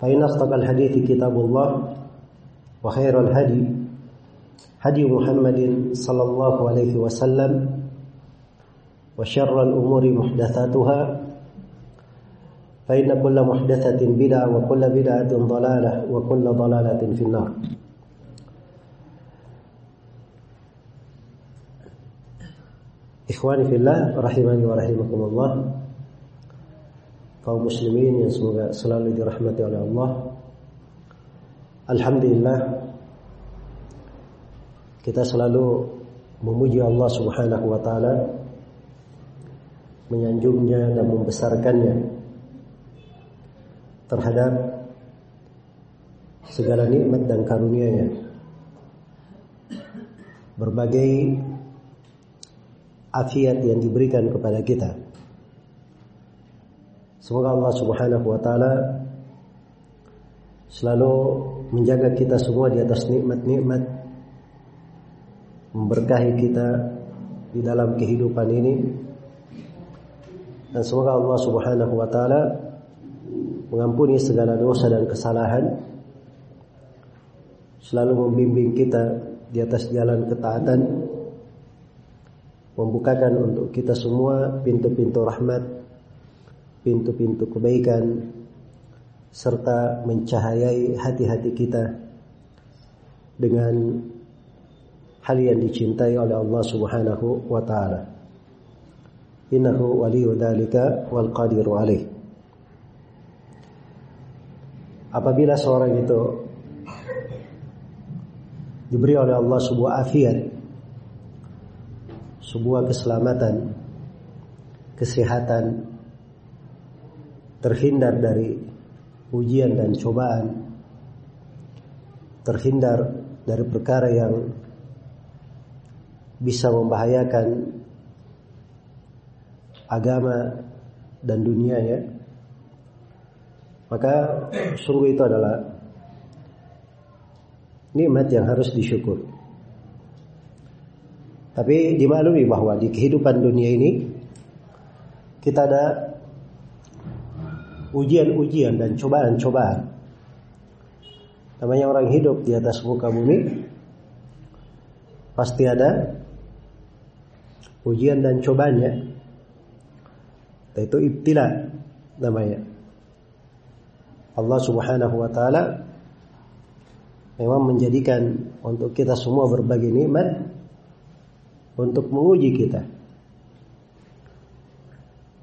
فإن أصدق الحديث كتاب الله وخير الهدي هدي محمد صلى الله عليه وسلم وشر الأمور محدثاتها فإن كل محدثة بدعة وكل بدعة ضلالة وكل ضلالة في النار. Ikhwani fillah rahimani wa rahimakumullah kaum muslimin yang semoga selalu dirahmati oleh Allah Alhamdulillah kita selalu memuji Allah Subhanahu wa taala menyanjungnya dan membesarkannya terhadap segala nikmat dan karunia-Nya. Berbagai afiat yang diberikan kepada kita. Semoga Allah Subhanahu wa taala selalu menjaga kita semua di atas nikmat-nikmat memberkahi kita di dalam kehidupan ini. Dan semoga Allah Subhanahu wa taala mengampuni segala dosa dan kesalahan selalu membimbing kita di atas jalan ketaatan membukakan untuk kita semua pintu-pintu rahmat pintu-pintu kebaikan serta mencahayai hati-hati kita dengan hal yang dicintai oleh Allah Subhanahu wa taala. Innahu waliyu dzalika wal qadiru alaih. Apabila seorang itu diberi oleh Allah sebuah afiat sebuah keselamatan kesehatan terhindar dari ujian dan cobaan terhindar dari perkara yang bisa membahayakan agama dan dunia ya. Maka sungguh itu adalah nikmat yang harus disyukur. Tapi dimaklumi bahwa di kehidupan dunia ini kita ada ujian-ujian dan cobaan-cobaan namanya orang hidup di atas muka bumi pasti ada ujian dan cobanya itu ibtila namanya. Allah Subhanahu wa taala memang menjadikan untuk kita semua berbagai nikmat untuk menguji kita.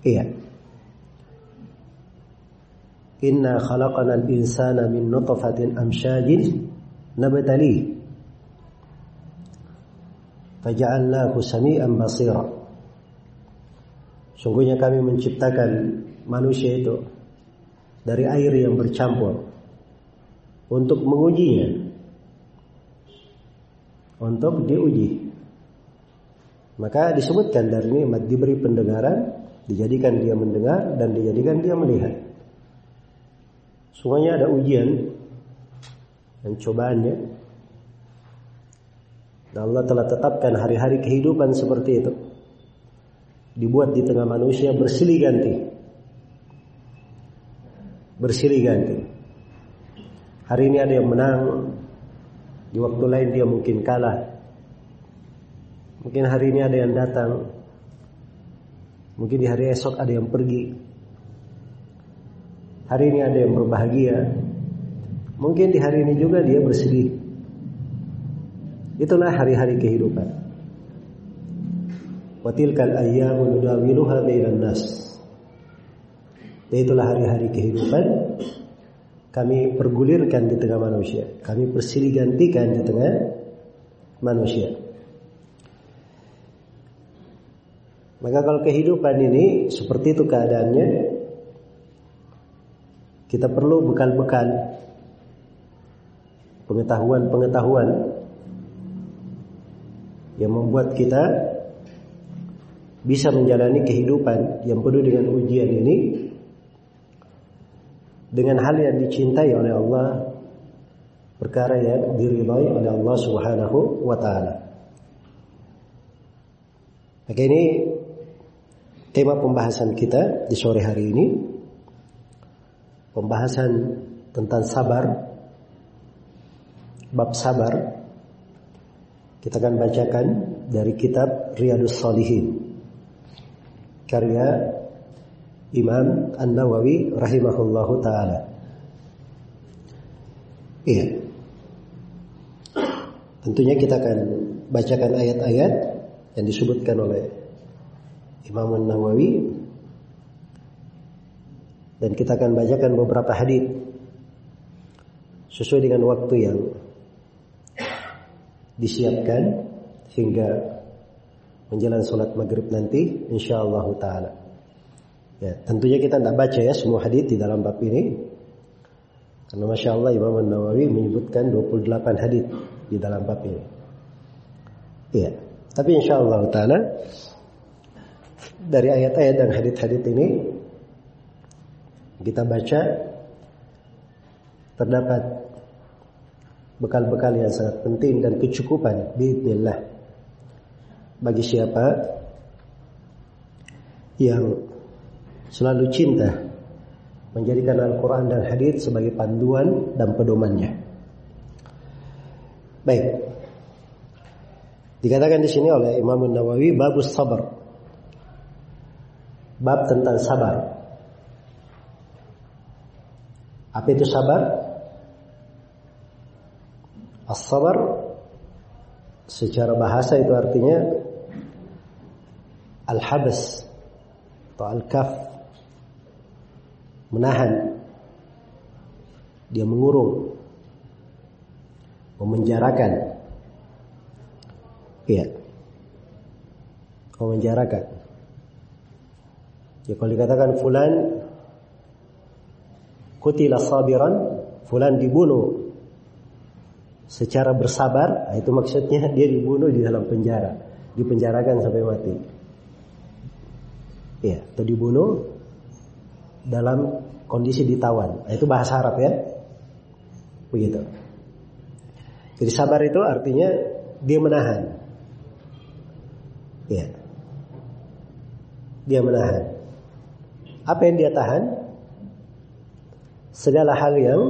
Iya. Inna khalaqana al-insana min nutfatin amshajin nabtalih. Faja'alnahu sami'an basira. Sungguhnya kami menciptakan manusia itu dari air yang bercampur untuk mengujinya. Untuk diuji. Maka disebutkan dari nikmat diberi pendengaran, dijadikan dia mendengar dan dijadikan dia melihat. Semuanya ada ujian dan cobaannya. Dan Allah telah tetapkan hari-hari kehidupan seperti itu. Dibuat di tengah manusia bersilih ganti. Bersilih ganti. Hari ini ada yang menang, di waktu lain dia mungkin kalah. Mungkin hari ini ada yang datang, mungkin di hari esok ada yang pergi. Hari ini ada yang berbahagia, mungkin di hari ini juga dia bersedih. Itulah hari-hari kehidupan. Watilkal ayyamu nudawiluha bainan nas. Itulah hari-hari kehidupan kami pergulirkan di tengah manusia. Kami persilih gantikan di tengah manusia. Maka kalau kehidupan ini seperti itu keadaannya, kita perlu bekal-bekal pengetahuan-pengetahuan yang membuat kita bisa menjalani kehidupan yang penuh dengan ujian ini dengan hal yang dicintai oleh Allah perkara yang diridhai oleh Allah Subhanahu wa taala. Maka ini tema pembahasan kita di sore hari ini pembahasan tentang sabar bab sabar kita akan bacakan dari kitab Riyadus Salihin karya Imam An-Nawawi rahimahullahu taala. Iya. Tentunya kita akan bacakan ayat-ayat yang disebutkan oleh Imam An-Nawawi dan kita akan bacakan beberapa hadis sesuai dengan waktu yang disiapkan hingga menjelang sholat maghrib nanti insyaallah taala. Ya, tentunya kita tidak baca ya semua hadis di dalam bab ini. Karena Masya Allah Imam Nawawi menyebutkan 28 hadis di dalam bab ini. Ya, tapi insya Allah Ta'ala dari ayat-ayat dan hadis-hadis ini kita baca terdapat bekal-bekal yang sangat penting dan kecukupan biidnillah bagi siapa yang selalu cinta menjadikan Al-Quran dan Hadis sebagai panduan dan pedomannya. Baik. Dikatakan di sini oleh Imam Nawawi babus sabar. Bab tentang sabar. Apa itu sabar? As-sabar secara bahasa itu artinya al-habs atau al-kaf menahan, dia mengurung, memenjarakan. Iya. Memenjarakan. Ya kalau dikatakan fulan kutila sabiran, fulan dibunuh secara bersabar, nah itu maksudnya dia dibunuh di dalam penjara, dipenjarakan sampai mati. Ya, atau dibunuh dalam kondisi ditawan. Nah, itu bahasa Arab ya. Begitu. Jadi sabar itu artinya dia menahan. Ya. Dia menahan. Apa yang dia tahan? Segala hal yang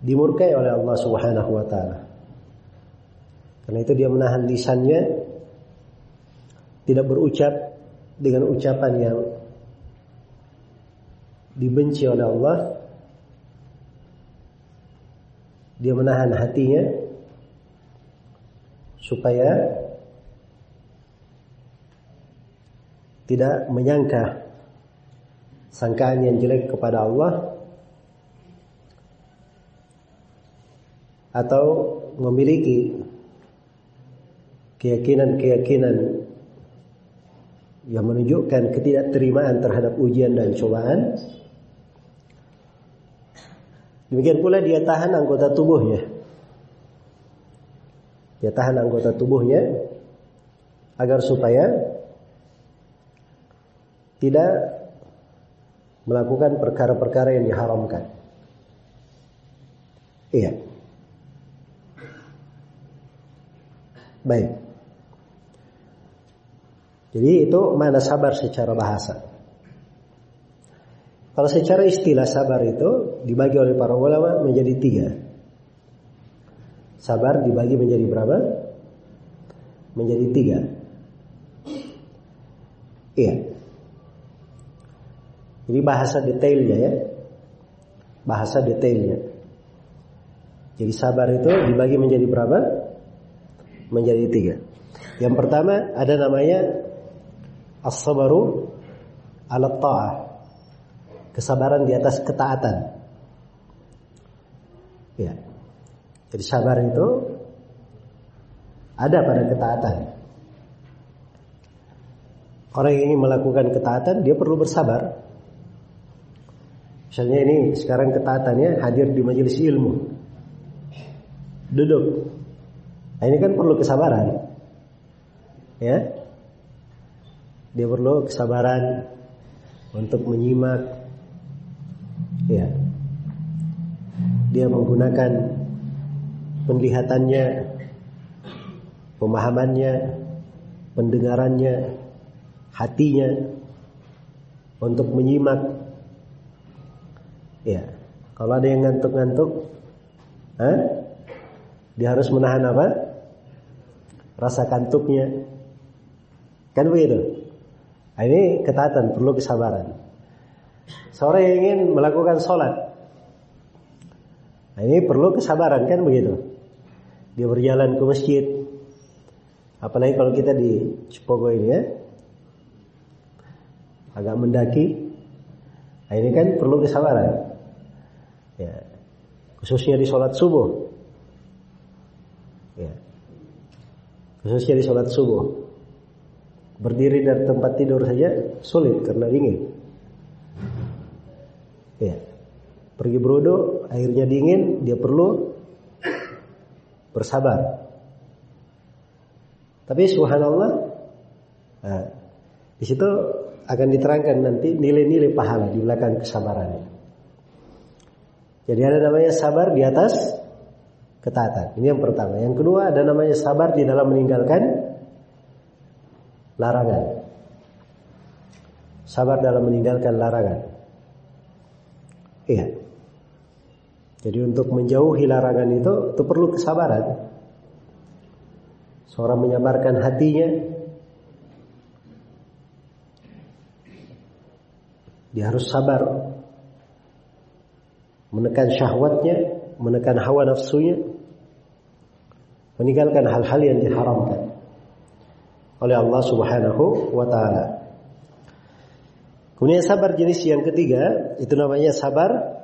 dimurkai oleh Allah Subhanahu wa taala. Karena itu dia menahan lisannya tidak berucap dengan ucapan yang dibenci oleh Allah dia menahan hatinya supaya tidak menyangka sangkaan yang jelek kepada Allah atau memiliki keyakinan-keyakinan yang menunjukkan ketidakterimaan terhadap ujian dan cobaan Demikian pula dia tahan anggota tubuhnya. Dia tahan anggota tubuhnya agar supaya tidak melakukan perkara-perkara yang diharamkan. Iya. Baik. Jadi itu mana sabar secara bahasa. Kalau secara istilah sabar itu dibagi oleh para ulama menjadi tiga. Sabar dibagi menjadi berapa? Menjadi tiga. Iya. Jadi bahasa detailnya ya. Bahasa detailnya. Jadi sabar itu dibagi menjadi berapa? Menjadi tiga. Yang pertama ada namanya as-sabaru ala ta'ah. Kesabaran di atas ketaatan. Ya. Jadi sabar itu ada pada ketaatan. Orang yang ingin melakukan ketaatan dia perlu bersabar. Misalnya ini sekarang ketaatannya hadir di majelis ilmu. Duduk. Nah, ini kan perlu kesabaran. Ya. Dia perlu kesabaran untuk menyimak. Ya. Dia menggunakan penglihatannya, pemahamannya, pendengarannya, hatinya untuk menyimak Ya, kalau ada yang ngantuk-ngantuk, dia harus menahan apa? Rasa kantuknya. Kan begitu? Nah, ini ketaatan, perlu kesabaran. Seorang yang ingin melakukan sholat, nah, ini perlu kesabaran kan begitu? Dia berjalan ke masjid, apalagi kalau kita di Cipogo ini ya, agak mendaki, nah, ini kan perlu kesabaran. Ya. Khususnya di sholat subuh. Ya. Khususnya di sholat subuh. Berdiri dari tempat tidur saja sulit karena dingin. Ya. Pergi berudu, airnya dingin, dia perlu bersabar. Tapi subhanallah, nah, di situ akan diterangkan nanti nilai-nilai pahala di belakang kesabarannya. Jadi ada namanya sabar di atas ketaatan. Ini yang pertama. Yang kedua ada namanya sabar di dalam meninggalkan larangan. Sabar dalam meninggalkan larangan. Iya. Jadi untuk menjauhi larangan itu itu perlu kesabaran. Seorang menyabarkan hatinya dia harus sabar menekan syahwatnya, menekan hawa nafsunya, meninggalkan hal-hal yang diharamkan oleh Allah Subhanahu wa taala. Kemudian sabar jenis yang ketiga itu namanya sabar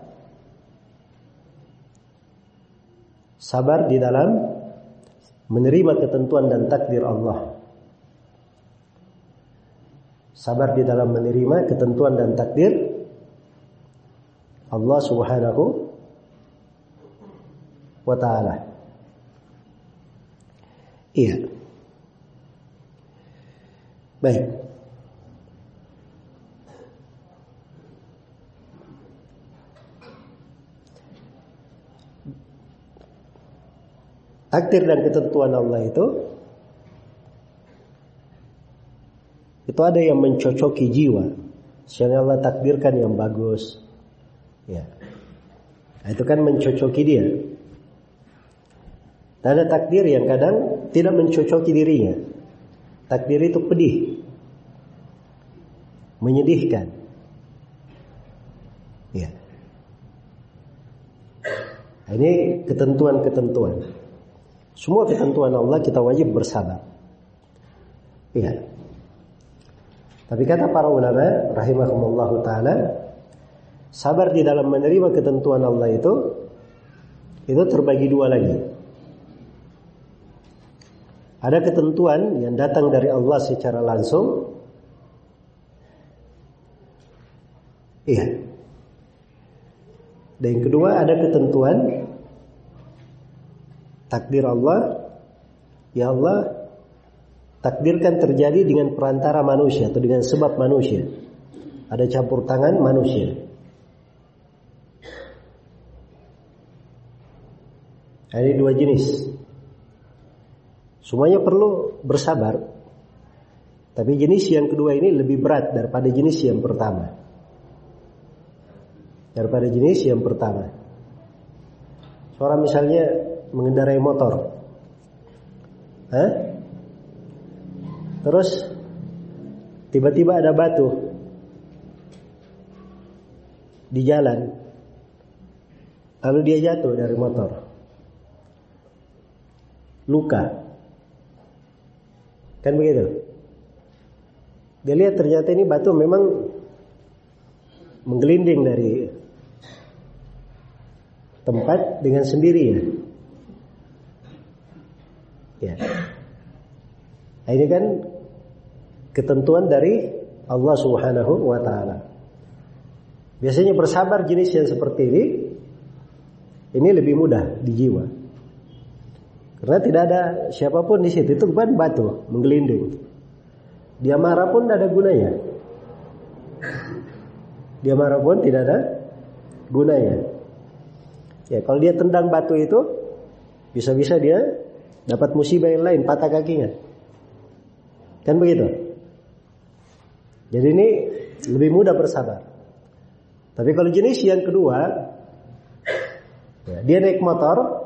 sabar di dalam menerima ketentuan dan takdir Allah. Sabar di dalam menerima ketentuan dan takdir Allah Subhanahu wa taala. Iya. Baik. Takdir dan ketentuan Allah itu itu ada yang mencocoki jiwa. Sehingga Allah takdirkan yang bagus, Ya. Nah, itu kan mencocoki dia. Ada takdir yang kadang tidak mencocoki dirinya. Takdir itu pedih. Menyedihkan. Ya. Nah, ini ketentuan-ketentuan. Semua ketentuan Allah kita wajib bersabar. Iya. Tapi kata para ulama rahimahumullah taala Sabar di dalam menerima ketentuan Allah itu itu terbagi dua lagi. Ada ketentuan yang datang dari Allah secara langsung. Iya. Dan yang kedua ada ketentuan takdir Allah. Ya Allah takdirkan terjadi dengan perantara manusia atau dengan sebab manusia ada campur tangan manusia. Ada dua jenis. Semuanya perlu bersabar. Tapi jenis yang kedua ini lebih berat daripada jenis yang pertama. Daripada jenis yang pertama. Seorang misalnya mengendarai motor. Hah? Terus tiba-tiba ada batu di jalan. Lalu dia jatuh dari motor. Luka. Kan begitu? Dia lihat ternyata ini batu memang menggelinding dari tempat dengan sendirinya. Ya. Nah, ini kan ketentuan dari Allah Subhanahu wa taala. Biasanya bersabar jenis yang seperti ini ini lebih mudah di jiwa. Karena tidak ada siapa pun di situ itu kan batu menggelinding. Dia marah pun tidak ada gunanya. Dia marah pun tidak ada gunanya. Ya, kalau dia tendang batu itu bisa-bisa dia dapat musibah yang lain, patah kakinya. Kan begitu? Jadi ini lebih mudah bersabar. Tapi kalau jenis yang kedua, ya, dia naik motor,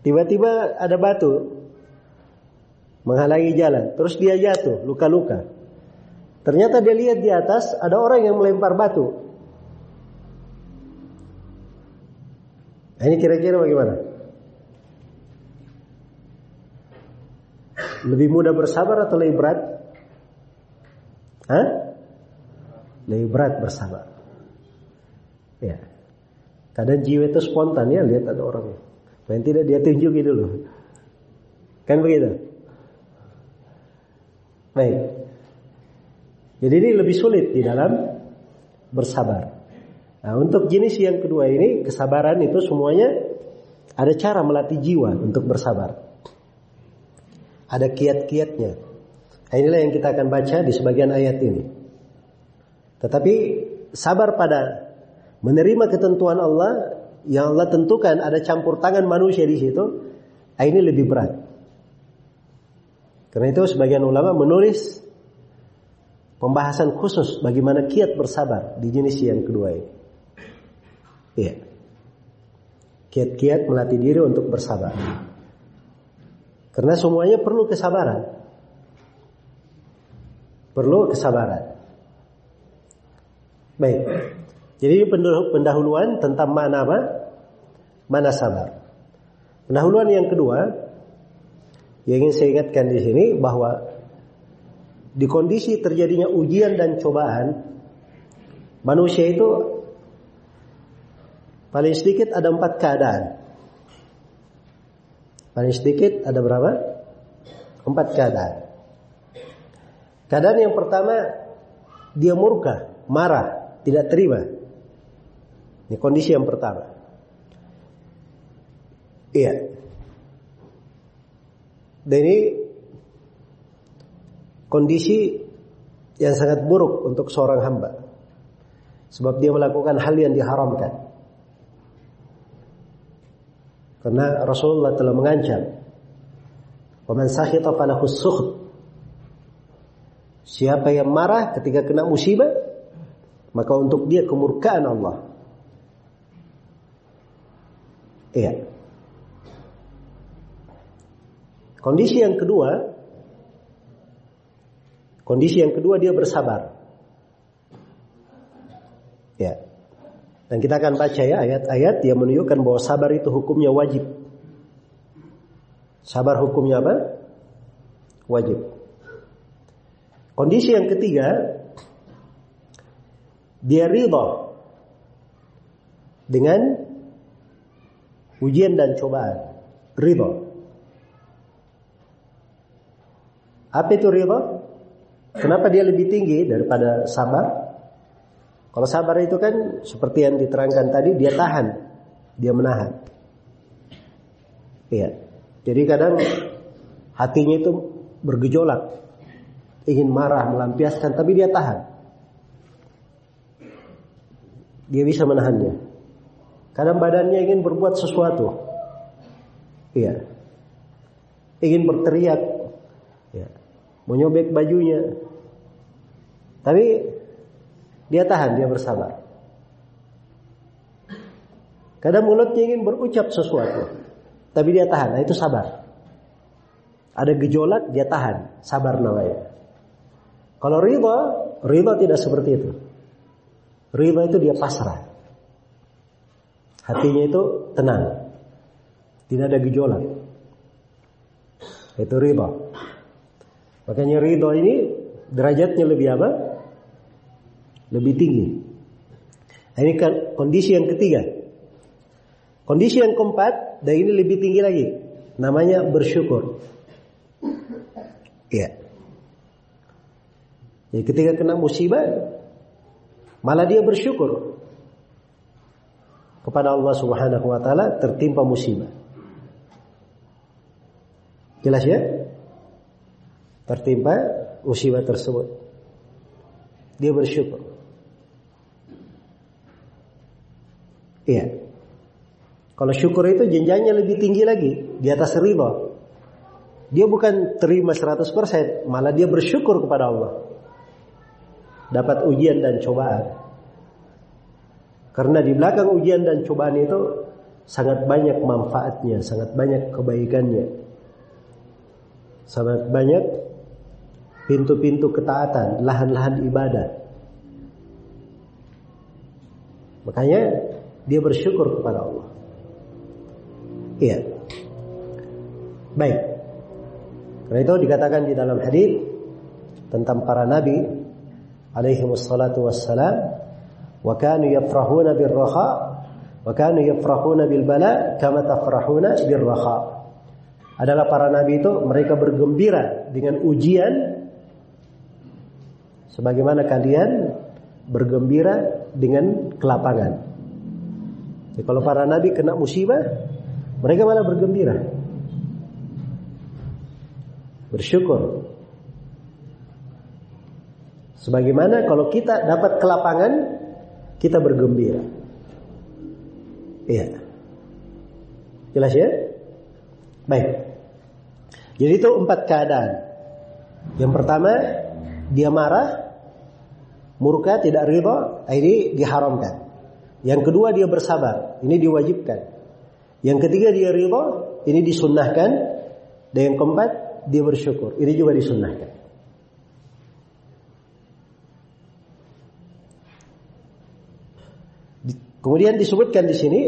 tiba-tiba ada batu menghalangi jalan, terus dia jatuh, luka-luka. Ternyata dia lihat di atas ada orang yang melempar batu. Nah, ini kira-kira bagaimana? Lebih mudah bersabar atau lebih berat? Hah? Lebih berat bersabar. Ya. Kadang jiwa itu spontan ya lihat ada orang. Yang tidak dia tunjukin dulu. Kan begitu? Baik. Jadi ini lebih sulit di dalam bersabar. Nah, untuk jenis yang kedua ini kesabaran itu semuanya ada cara melatih jiwa untuk bersabar. Ada kiat-kiatnya. Nah, inilah yang kita akan baca di sebagian ayat ini. Tetapi sabar pada menerima ketentuan Allah yang Allah tentukan ada campur tangan manusia di situ, nah, ini lebih berat. Karena itu sebagian ulama menulis pembahasan khusus bagaimana kiat bersabar di jenis yang kedua ini. Iya. Kiat-kiat melatih diri untuk bersabar. Karena semuanya perlu kesabaran. Perlu kesabaran. Baik. Jadi pendahuluan tentang mana apa? Mana sabar. Pendahuluan yang kedua yang ingin saya ingatkan di sini bahwa di kondisi terjadinya ujian dan cobaan manusia itu Paling sedikit ada empat keadaan. Paling sedikit ada berapa? Empat keadaan. Keadaan yang pertama dia murka, marah, tidak terima. Ini kondisi yang pertama. Iya. Dan ini kondisi yang sangat buruk untuk seorang hamba. Sebab dia melakukan hal yang diharamkan. Karena Rasulullah telah mengancam, "Waman sakhita falahu sukht." Siapa yang marah ketika kena musibah, maka untuk dia kemurkaan Allah. Iya. Kondisi yang kedua, kondisi yang kedua dia bersabar. Ya. Dan kita akan baca ya ayat-ayat yang menunjukkan bahwa sabar itu hukumnya wajib. Sabar hukumnya apa? Wajib. Kondisi yang ketiga, dia ridha dengan ujian dan cobaan. Ridha. Apa itu ridha? Kenapa dia lebih tinggi daripada sabar? Kalau sabar itu kan seperti yang diterangkan tadi dia tahan, dia menahan. Iya. Jadi kadang hatinya itu bergejolak, ingin marah, melampiaskan, tapi dia tahan. Dia bisa menahannya. Kadang badannya ingin berbuat sesuatu. Iya. Ingin berteriak. Ya. Menyobek bajunya. Tapi dia tahan, dia bersabar. Kadang mulutnya ingin berucap sesuatu, tapi dia tahan. Nah, itu sabar. Ada gejolak, dia tahan. Sabar namanya. Kalau riba, riba tidak seperti itu. Riba itu dia pasrah. Hatinya itu tenang. Tidak ada gejolak. Itu riba. Makanya riba ini derajatnya lebih apa? Lebih tinggi. Nah, ini kan kondisi yang ketiga. Kondisi yang keempat, dan ini lebih tinggi lagi. Namanya bersyukur. Ya. Jadi ketika kena musibah, malah dia bersyukur kepada Allah Subhanahu wa taala tertimpa musibah. Jelas ya? Tertimpa musibah tersebut. Dia bersyukur. Iya. Kalau syukur itu jenjangnya lebih tinggi lagi di atas riba. Dia bukan terima 100%, malah dia bersyukur kepada Allah. Dapat ujian dan cobaan. Karena di belakang ujian dan cobaan itu sangat banyak manfaatnya, sangat banyak kebaikannya. Sangat banyak pintu-pintu ketaatan, lahan-lahan ibadah. Makanya dia bersyukur kepada Allah. Iya. Baik. Karena itu dikatakan di dalam hadis tentang para nabi alaihi wassalatu wassalam wa kanu yafrahuna bil raha wa kanu yafrahuna bil bala kama tafrahuna bil raha. Adalah para nabi itu mereka bergembira dengan ujian sebagaimana kalian bergembira dengan kelapangan. Jadi kalau para nabi kena musibah, mereka malah bergembira. Bersyukur. Sebagaimana kalau kita dapat kelapangan, kita bergembira. Iya. Jelas ya? Baik. Jadi itu empat keadaan. Yang pertama, dia marah, murka, tidak ridho, ini diharamkan. Yang kedua dia bersabar, ini diwajibkan. Yang ketiga dia ridha, ini disunnahkan. Dan yang keempat dia bersyukur, ini juga disunnahkan. Kemudian disebutkan di sini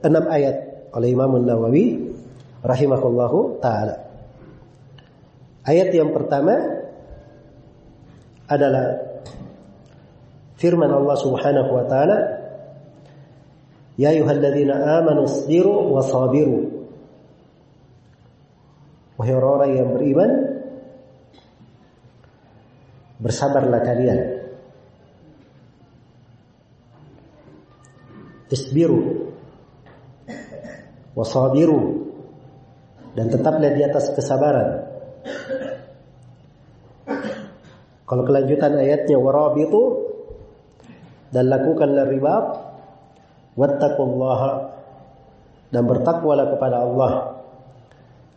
enam ayat oleh Imam Nawawi rahimahullahu taala. Ayat yang pertama adalah firman Allah Subhanahu wa taala Ya ayyuhalladzina amanu isbiru wa sabiru. Wahai orang-orang yang beriman, bersabarlah kalian. Isbiru wa sabiru dan tetaplah di atas kesabaran. Kalau kelanjutan ayatnya warabitu dan lakukanlah ribat wattaqullaha dan bertakwalah kepada Allah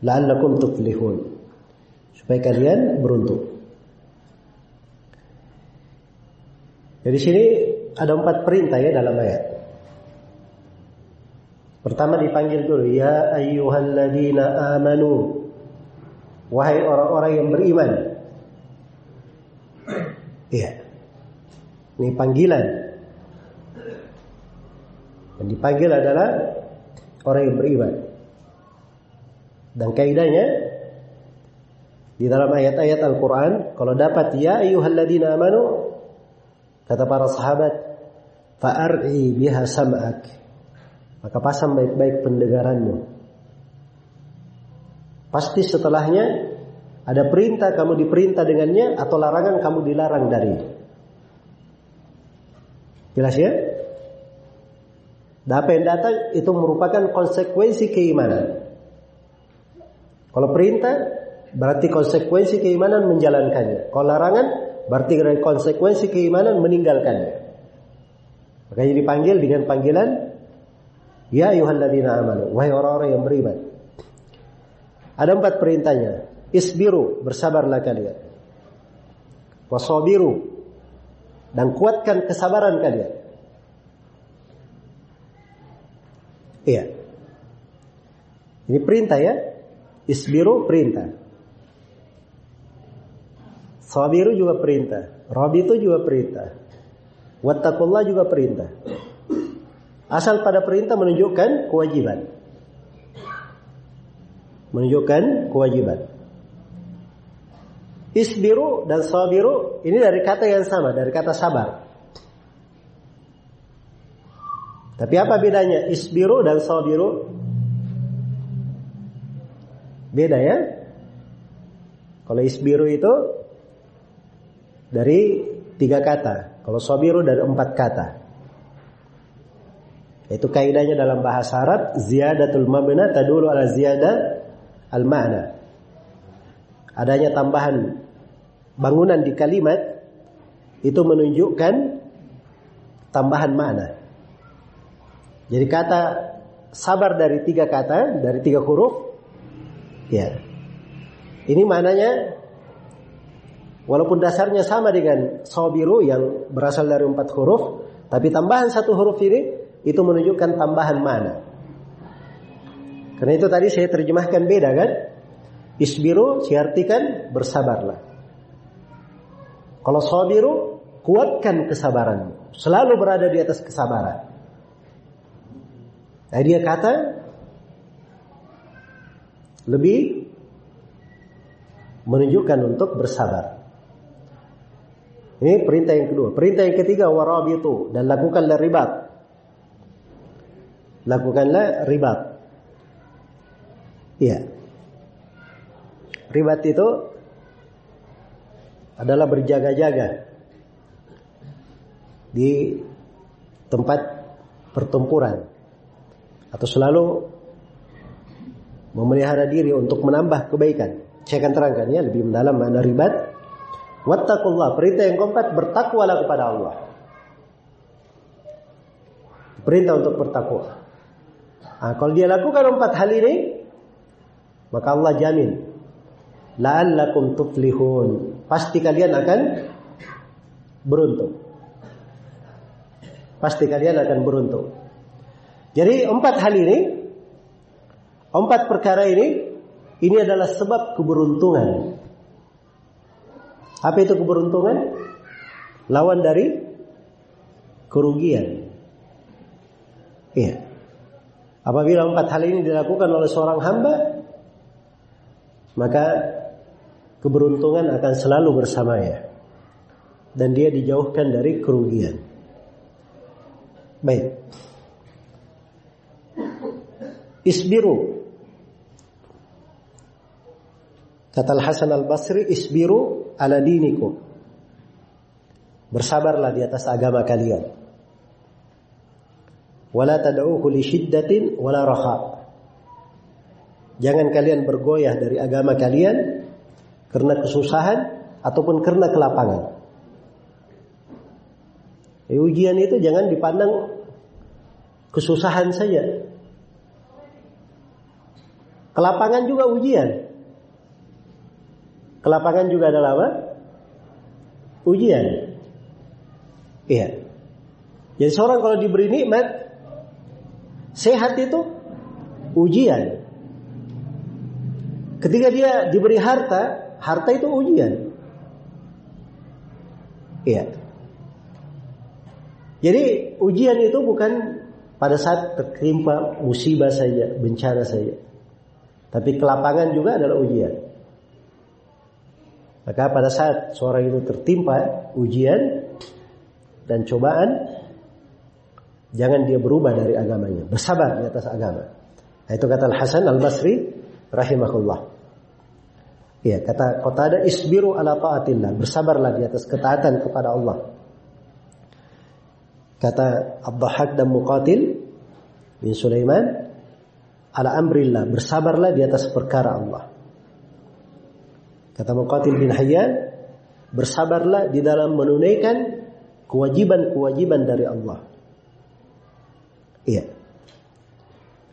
la'allakum tuflihun supaya kalian beruntung. Jadi sini ada empat perintah ya dalam ayat. Pertama dipanggil dulu ya ayyuhalladzina amanu wahai orang-orang yang beriman. Iya. Ini panggilan yang dipanggil adalah orang yang beriman. Dan kaidahnya di dalam ayat-ayat Al-Quran, kalau dapat ya ayyuhalladzina amanu, kata para sahabat, fa'ar'i biha sam'ak. Maka pasang baik-baik pendengaranmu. Pasti setelahnya ada perintah kamu diperintah dengannya atau larangan kamu dilarang dari. Jelas ya? Dan apa yang datang itu merupakan konsekuensi keimanan. Kalau perintah berarti konsekuensi keimanan menjalankannya. Kalau larangan berarti konsekuensi keimanan meninggalkannya. Makanya dipanggil dengan panggilan Ya ayuhalladzina amanu, wahai orang-orang yang beriman. Ada empat perintahnya. Isbiru, bersabarlah kalian. Wasabiru, dan kuatkan kesabaran kalian. Iya. Ini perintah ya. Isbiru perintah. Sabiru juga perintah. Rabitu juga perintah. Wattaqullah juga perintah. Asal pada perintah menunjukkan kewajiban. Menunjukkan kewajiban. Isbiru dan sabiru ini dari kata yang sama, dari kata sabar. Tapi apa bedanya isbiru dan sabiru? Beda ya? Kalau isbiru itu dari tiga kata. Kalau sabiru dari empat kata. Itu kaidahnya dalam bahasa Arab ziyadatul mabna tadulu ala ziyadah al ma'na. Adanya tambahan bangunan di kalimat itu menunjukkan tambahan makna. Jadi kata sabar dari tiga kata, dari tiga huruf, ya. Ini maknanya walaupun dasarnya sama dengan sabiru yang berasal dari empat huruf, tapi tambahan satu huruf ini itu menunjukkan tambahan mana. Karena itu tadi saya terjemahkan beda kan? Isbiru diartikan bersabarlah. Kalau sabiru kuatkan kesabaran. Selalu berada di atas kesabaran. Nah dia kata lebih menunjukkan untuk bersabar. Ini perintah yang kedua. Perintah yang ketiga warabitu dan lakukanlah ribat lakukanlah ribat. Iya. Ribat itu adalah berjaga-jaga di tempat pertempuran atau selalu memelihara diri untuk menambah kebaikan. Saya akan terangkan ya lebih mendalam mana ribat. Wattaqullah, perintah yang keempat bertakwalah kepada Allah. Perintah untuk bertakwa. Nah, kalau dia lakukan empat hal ini, maka Allah jamin. La'allakum tuflihun. Pasti kalian akan beruntung. Pasti kalian akan beruntung. Jadi empat hal ini, empat perkara ini, ini adalah sebab keberuntungan. Apa itu keberuntungan? Lawan dari kerugian. Iya. Apabila empat hal ini dilakukan oleh seorang hamba, maka keberuntungan akan selalu bersamanya dan dia dijauhkan dari kerugian. Baik. Isbiru. Kata Al-Hasan Al-Basri, isbiru ala dinikum. Bersabarlah di atas agama kalian wala tad'uhu li syiddatin wala raha. Jangan kalian bergoyah dari agama kalian karena kesusahan ataupun karena kelapangan. E, ujian itu jangan dipandang kesusahan saja. Kelapangan juga ujian. Kelapangan juga adalah apa? Ujian. Iya. Jadi seorang kalau diberi nikmat Sehat itu ujian. Ketika dia diberi harta, harta itu ujian. Iya. Jadi ujian itu bukan pada saat tertimpa musibah saja, bencana saja. Tapi kelapangan juga adalah ujian. Maka pada saat seorang itu tertimpa ujian dan cobaan, Jangan dia berubah dari agamanya. Bersabar di atas agama. Nah, itu kata Al-Hasan Al-Basri rahimahullah. Ya, kata ada isbiru ala taatillah. Bersabarlah di atas ketaatan kepada Allah. Kata Abdahak dan Muqatil bin Sulaiman ala amrillah. Bersabarlah di atas perkara Allah. Kata Muqatil bin Hayyan, bersabarlah di dalam menunaikan kewajiban-kewajiban dari Allah. Iya.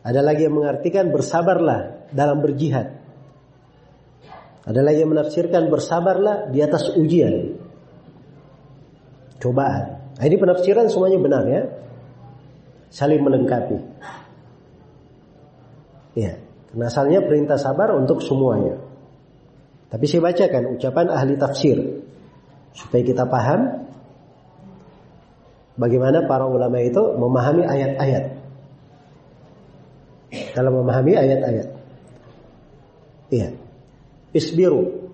Ada lagi yang mengartikan bersabarlah dalam berjihad. Ada lagi yang menafsirkan bersabarlah di atas ujian. Cobaan. Nah, ini penafsiran semuanya benar ya. Saling melengkapi. Ya, karena asalnya perintah sabar untuk semuanya. Tapi saya bacakan ucapan ahli tafsir supaya kita paham bagaimana para ulama itu memahami ayat-ayat. Dalam memahami ayat-ayat. Iya. Isbiru.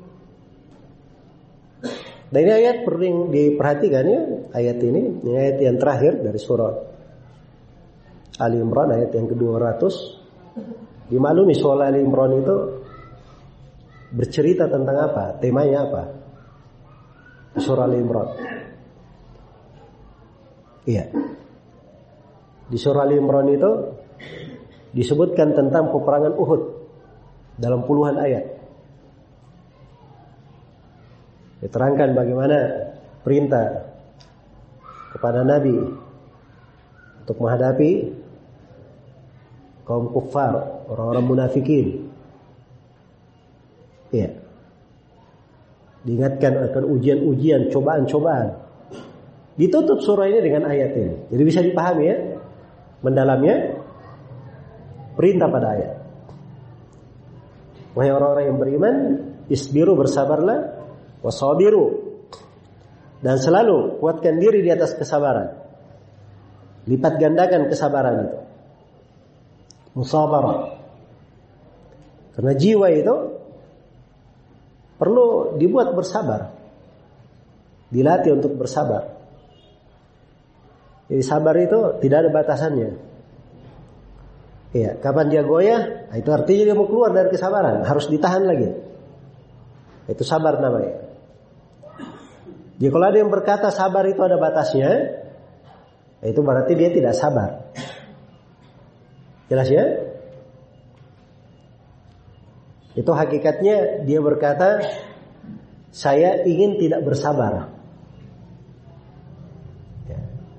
Dan ini ayat perlu diperhatikan ya, ayat ini, ini ayat yang terakhir dari surat Ali Imran ayat yang ke-200. Dimaklumi soal Ali Imran itu bercerita tentang apa? Temanya apa? Surah Ali Imran. Iya. Di surah Ali Imran itu disebutkan tentang peperangan Uhud dalam puluhan ayat. Diterangkan bagaimana perintah kepada Nabi untuk menghadapi kaum kufar, orang-orang munafikin. Iya. Diingatkan akan ujian-ujian, cobaan-cobaan Ditutup surah ini dengan ayat ini. Jadi bisa dipahami ya. Mendalamnya perintah pada ayat. Wahai orang-orang yang beriman, isbiru bersabarlah, wasabiru. Dan selalu kuatkan diri di atas kesabaran. Lipat gandakan kesabaran itu. Musabarah. Karena jiwa itu perlu dibuat bersabar. Dilatih untuk bersabar. Jadi sabar itu tidak ada batasannya. Iya, kapan dia goyah, nah itu artinya dia mau keluar dari kesabaran, harus ditahan lagi. Itu sabar namanya. Jadi kalau ada yang berkata sabar itu ada batasnya, itu berarti dia tidak sabar. Jelas ya? Itu hakikatnya dia berkata, saya ingin tidak bersabar.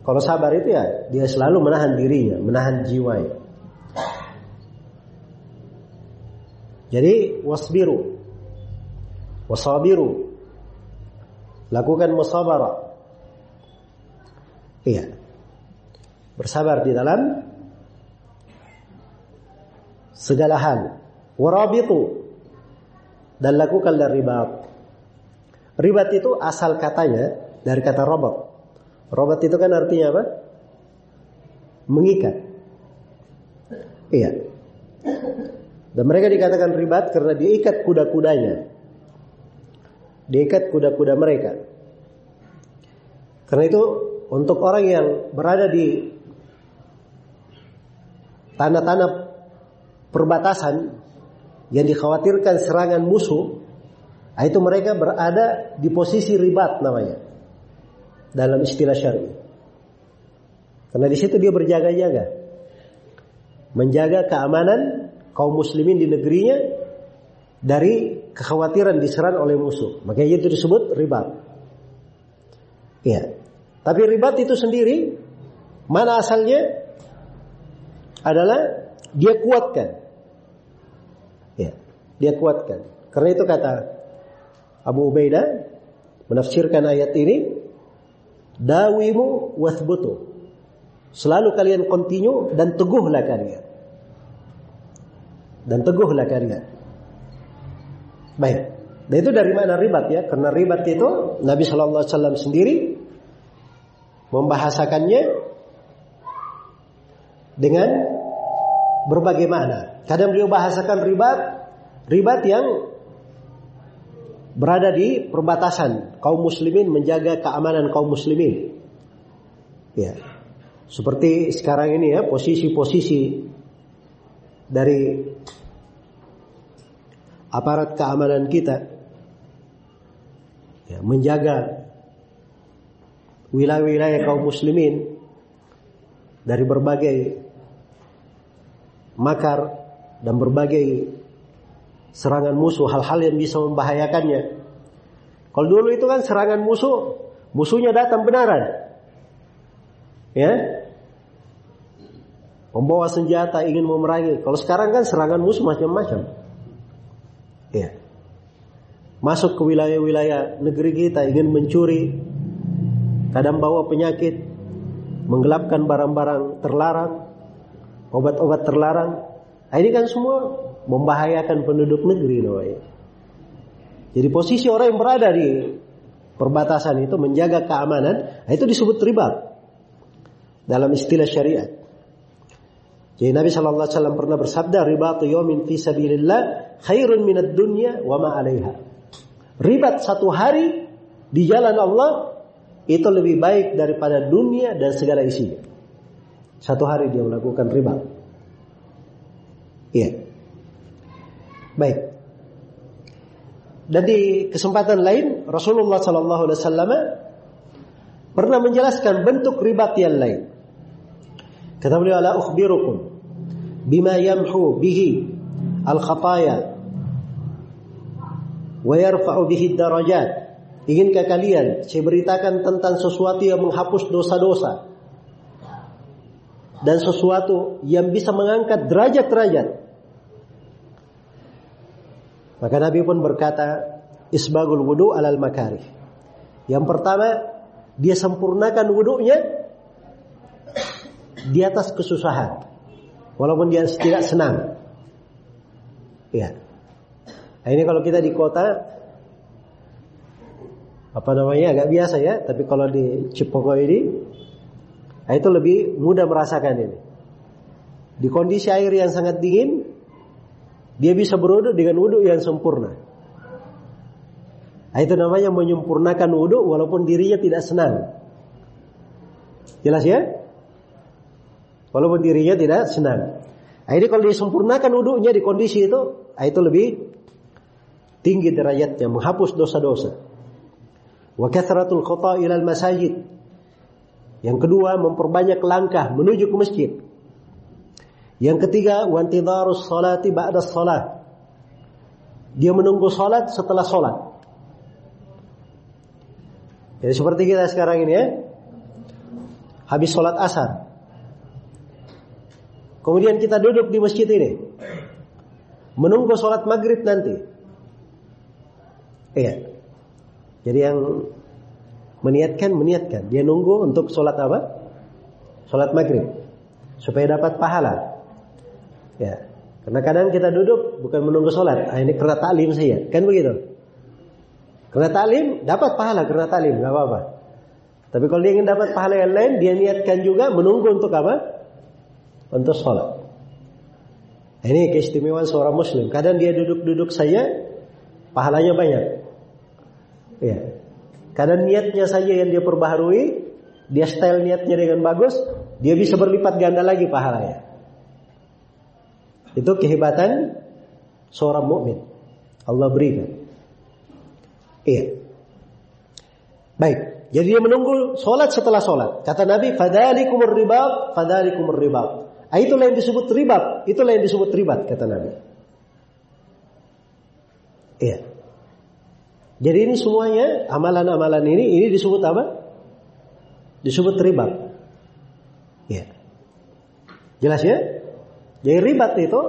Kalau sabar itu ya dia selalu menahan dirinya, menahan jiwanya. Jadi wasbiru. Wasabiru. Lakukan musabara. Iya. Bersabar di dalam segala hal. Warabitu. Dan lakukanlah ribat. Ribat itu asal katanya dari kata robot. Robat itu kan artinya apa? Mengikat. Iya. Dan mereka dikatakan ribat karena diikat kuda-kudanya. Diikat kuda-kuda mereka. Karena itu untuk orang yang berada di tanah-tanah perbatasan yang dikhawatirkan serangan musuh, itu mereka berada di posisi ribat namanya dalam istilah syar'i. Karena di situ dia berjaga-jaga. Menjaga keamanan kaum muslimin di negerinya dari kekhawatiran diserang oleh musuh. Makanya itu disebut ribat. Iya. Tapi ribat itu sendiri mana asalnya? Adalah dia kuatkan. Ya, dia kuatkan. Karena itu kata Abu Ubaidah menafsirkan ayat ini Dawimu wathbutu. Selalu kalian continue dan teguhlah kalian. Dan teguhlah kalian. Baik. Dan itu dari mana ribat ya? Karena ribat itu Nabi Shallallahu Alaihi Wasallam sendiri membahasakannya dengan berbagai makna. Kadang beliau bahasakan ribat, ribat yang berada di perbatasan kaum muslimin menjaga keamanan kaum muslimin. Ya. Seperti sekarang ini ya posisi-posisi dari aparat keamanan kita ya, menjaga wilayah-wilayah kaum muslimin dari berbagai makar dan berbagai serangan musuh, hal-hal yang bisa membahayakannya. Kalau dulu itu kan serangan musuh, musuhnya datang benaran. Ya. membawa senjata ingin memerangi. Kalau sekarang kan serangan musuh macam-macam. Ya. Masuk ke wilayah-wilayah negeri kita ingin mencuri, kadang bawa penyakit, menggelapkan barang-barang terlarang, obat-obat terlarang. Nah, ini kan semua membahayakan penduduk negeri namanya. Jadi posisi orang yang berada di perbatasan itu menjaga keamanan, nah itu disebut riba dalam istilah syariat. Jadi Nabi Shallallahu Alaihi Wasallam pernah bersabda, ribat yomin fi sabilillah khairun minat dunya wa ma alaiha. Ribat satu hari di jalan Allah itu lebih baik daripada dunia dan segala isinya. Satu hari dia melakukan riba. Iya. Baik. Dan di kesempatan lain Rasulullah Sallallahu Alaihi Wasallam pernah menjelaskan bentuk ribat yang lain. Kata beliau, "La ukhbirukum bima yamhu bihi al-khataya wa yarfa'u bihi darajat." Inginkah kalian saya beritakan tentang sesuatu yang menghapus dosa-dosa dan sesuatu yang bisa mengangkat derajat-derajat? Maka Nabi pun berkata, "Isbagul wudu alal makarih." Yang pertama, dia sempurnakan wudhunya di atas kesusahan. Walaupun dia tidak senang. Ya. Nah, ini kalau kita di kota apa namanya agak biasa ya, tapi kalau di Cipoko ini nah itu lebih mudah merasakan ini. Di kondisi air yang sangat dingin, dia bisa berwudhu dengan wudhu yang sempurna. Nah, itu namanya menyempurnakan wudhu walaupun dirinya tidak senang. Jelas ya? Walaupun dirinya tidak senang. Nah, ini kalau disempurnakan wudhunya di kondisi itu, nah, itu lebih tinggi derajatnya, menghapus dosa-dosa. Wa kathratul khata ilal masajid. Yang kedua, memperbanyak langkah menuju ke masjid. Yang ketiga, wantidarus salati ba'da salat. Dia menunggu salat setelah salat. Jadi seperti kita sekarang ini ya. Habis sholat asar. Kemudian kita duduk di masjid ini. Menunggu sholat maghrib nanti. Iya. Jadi yang meniatkan, meniatkan. Dia nunggu untuk sholat apa? Sholat maghrib. Supaya dapat pahala. Ya. Karena kadang kita duduk bukan menunggu sholat. Ah, ini karena taklim saya. Kan begitu? Karena taklim dapat pahala karena taklim, nggak apa-apa. Tapi kalau dia ingin dapat pahala yang lain, dia niatkan juga menunggu untuk apa? Untuk sholat. Ini keistimewaan seorang muslim. Kadang dia duduk-duduk saja, pahalanya banyak. Ya. Kadang niatnya saja yang dia perbaharui, dia style niatnya dengan bagus, dia bisa berlipat ganda lagi pahalanya. Itu kehebatan seorang mukmin. Allah berikan. Iya. Baik. Jadi dia menunggu sholat setelah sholat. Kata Nabi, fadalikumur ribat, fadalikumur ribat. Ah, itulah yang disebut ribat. Itulah yang disebut ribat, kata Nabi. Iya. Jadi ini semuanya, amalan-amalan ini, ini disebut apa? Disebut ribat. Iya. Jelas ya? Jadi ribat itu,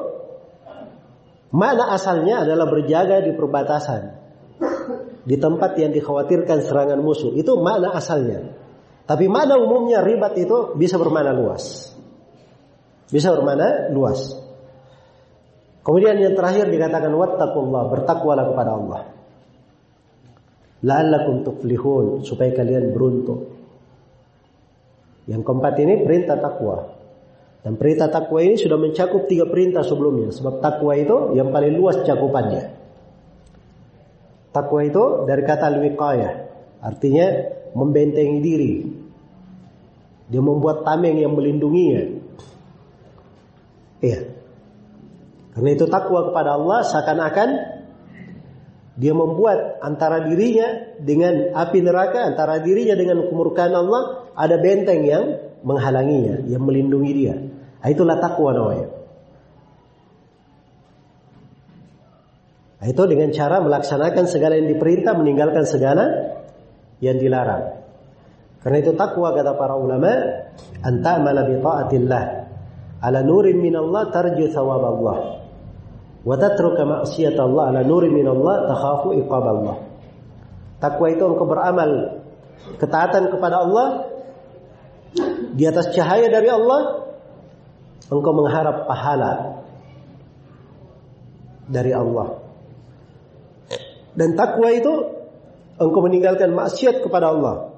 mana asalnya adalah berjaga di perbatasan di tempat yang dikhawatirkan serangan musuh. Itu makna asalnya. Tapi makna umumnya ribat itu bisa bermakna luas. Bisa bermakna luas. Kemudian yang terakhir dikatakan wattaqullah, bertakwalah kepada Allah. La'allakum tuflihun, supaya kalian beruntung. Yang keempat ini perintah takwa. Dan perintah takwa ini sudah mencakup tiga perintah sebelumnya. Sebab takwa itu yang paling luas cakupannya. Takwa itu dari kata al-wiqayah. Artinya membentengi diri. Dia membuat tameng yang melindunginya. Iya. Karena itu takwa kepada Allah seakan-akan dia membuat antara dirinya dengan api neraka, antara dirinya dengan kemurkaan Allah ada benteng yang menghalanginya, yang melindungi dia. Nah, itulah takwa namanya. Nah, itu dengan cara melaksanakan segala yang diperintah, meninggalkan segala yang dilarang. Karena itu takwa kata para ulama, anta bi taatillah ala nurin min Allah tarju thawab Allah. Wa tatruka ma'siyat Allah ala nurin min Allah takhafu iqab Allah. Takwa itu engkau beramal ketaatan kepada Allah di atas cahaya dari Allah engkau mengharap pahala dari Allah. Dan takwa itu engkau meninggalkan maksiat kepada Allah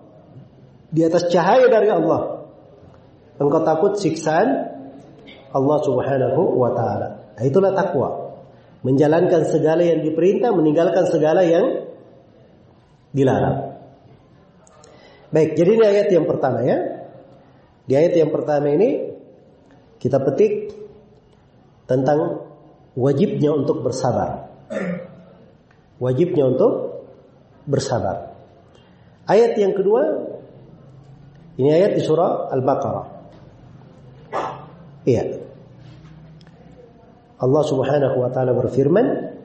di atas cahaya dari Allah. Engkau takut siksaan Allah Subhanahu wa taala. Nah, itulah takwa. Menjalankan segala yang diperintah, meninggalkan segala yang dilarang. Baik, jadi ini ayat yang pertama ya. Di ayat yang pertama ini kita petik tentang wajibnya untuk bersabar. Wajibnya untuk bersabar. Ayat yang kedua ini ayat di surah Al-Baqarah. Iya. Allah Subhanahu wa taala berfirman,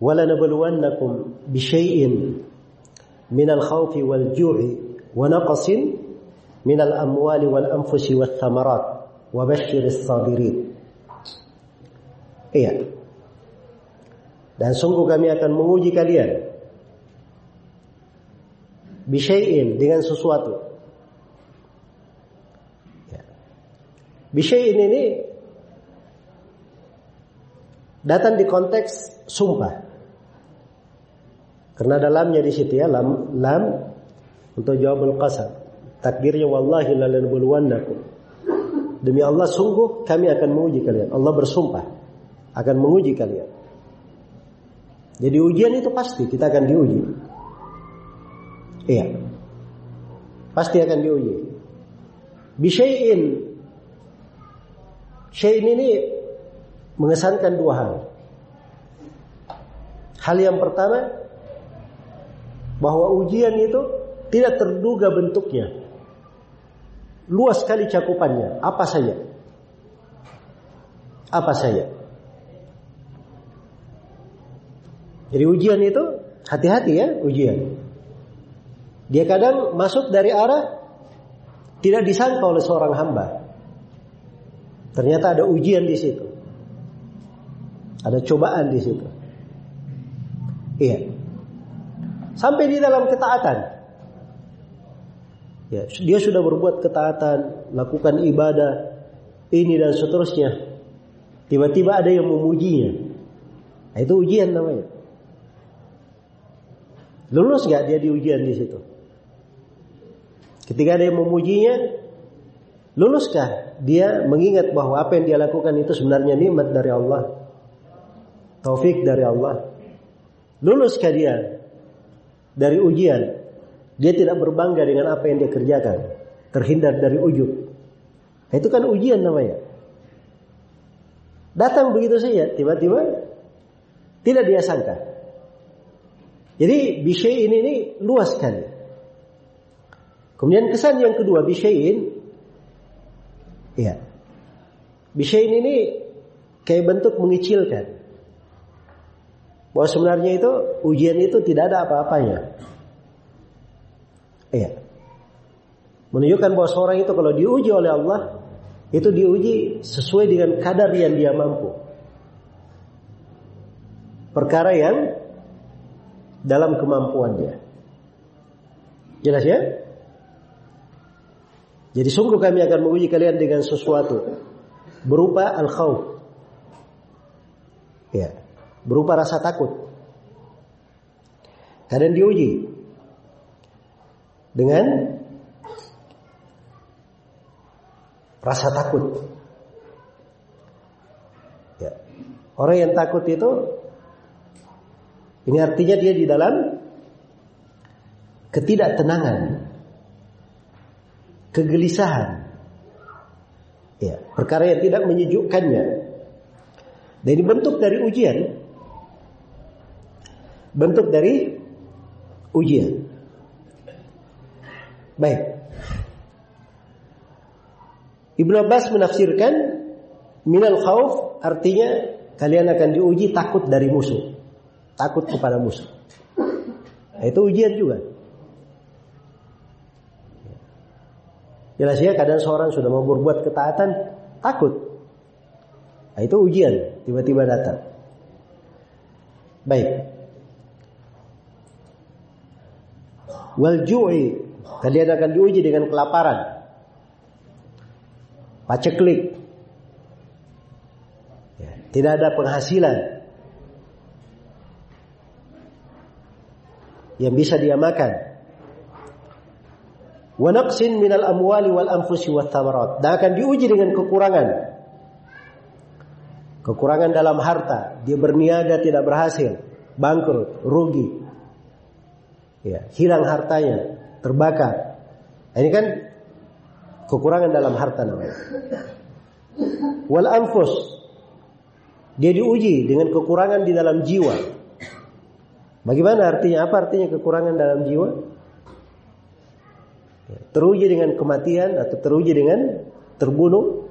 "Walanabluwannakum bisyai'in minal khawfi wal ju'i wa naqsin minal amwali wal anfusi wath thamarat wa basyiris sabirin." Iya. Dan sungguh kami akan menguji kalian Bisyai'in dengan sesuatu. Ya. Bisyai'in ini datang di konteks sumpah. Karena dalamnya di situ ya lam lam untuk jawabul qasam. Takdirnya wallahi. Demi Allah sungguh kami akan menguji kalian. Allah bersumpah akan menguji kalian. Jadi ujian itu pasti kita akan diuji. Iya. Pasti akan diuji. Bisyai'in. Syai'in ini mengesankan dua hal. Hal yang pertama bahwa ujian itu tidak terduga bentuknya. Luas sekali cakupannya, apa saja. Apa saja. Jadi ujian itu hati-hati ya ujian. Dia kadang masuk dari arah tidak disangka oleh seorang hamba. Ternyata ada ujian di situ. Ada cobaan di situ. Iya. Sampai di dalam ketaatan. Ya, dia sudah berbuat ketaatan, lakukan ibadah, ini dan seterusnya. Tiba-tiba ada yang memujinya. Nah, itu ujian namanya. Lulus gak dia di ujian di situ? Ketika ada yang memujinya, luluskah dia mengingat bahwa apa yang dia lakukan itu sebenarnya nikmat dari Allah? Taufik dari Allah. Luluskah dia dari ujian? Dia tidak berbangga dengan apa yang dia kerjakan, terhindar dari ujub. Nah, itu kan ujian namanya. Datang begitu saja, tiba-tiba tidak dia sangka. Jadi bisyai ini, ini luas sekali. Kemudian kesan yang kedua bisyai'in ya. Bisyai'in ini kayak bentuk mengecilkan. Bahwa sebenarnya itu ujian itu tidak ada apa-apanya. Iya. Menunjukkan bahwa seorang itu kalau diuji oleh Allah itu diuji sesuai dengan kadar yang dia mampu. Perkara yang dalam kemampuan dia. Jelas ya? Jadi sungguh kami akan menguji kalian dengan sesuatu berupa al-khauf. Ya, berupa rasa takut. Kalian diuji dengan rasa takut. Ya. Orang yang takut itu ini artinya dia di dalam ketidaktenangan kegelisahan. Ya, perkara yang tidak menyejukkannya. Dan ini bentuk dari ujian. Bentuk dari ujian. Baik. Ibnu Abbas menafsirkan minal khauf artinya kalian akan diuji takut dari musuh. Takut kepada musuh. Nah, itu ujian juga. Jelas ya kadang seorang sudah mau berbuat ketaatan takut. Nah, itu ujian tiba-tiba datang. Baik. Wal ju'i kalian akan diuji dengan kelaparan. Paceklik. Ya, tidak ada penghasilan yang bisa dia makan wa naqsin minal amwali wal anfusi wath thamarat. Dan akan diuji dengan kekurangan. Kekurangan dalam harta, dia berniaga tidak berhasil, bangkrut, rugi. Ya, hilang hartanya, terbakar. Nah, ini kan kekurangan dalam harta namanya. Wal anfus dia diuji dengan kekurangan di dalam jiwa. Bagaimana artinya? Apa artinya kekurangan dalam jiwa? teruji dengan kematian atau teruji dengan terbunuh.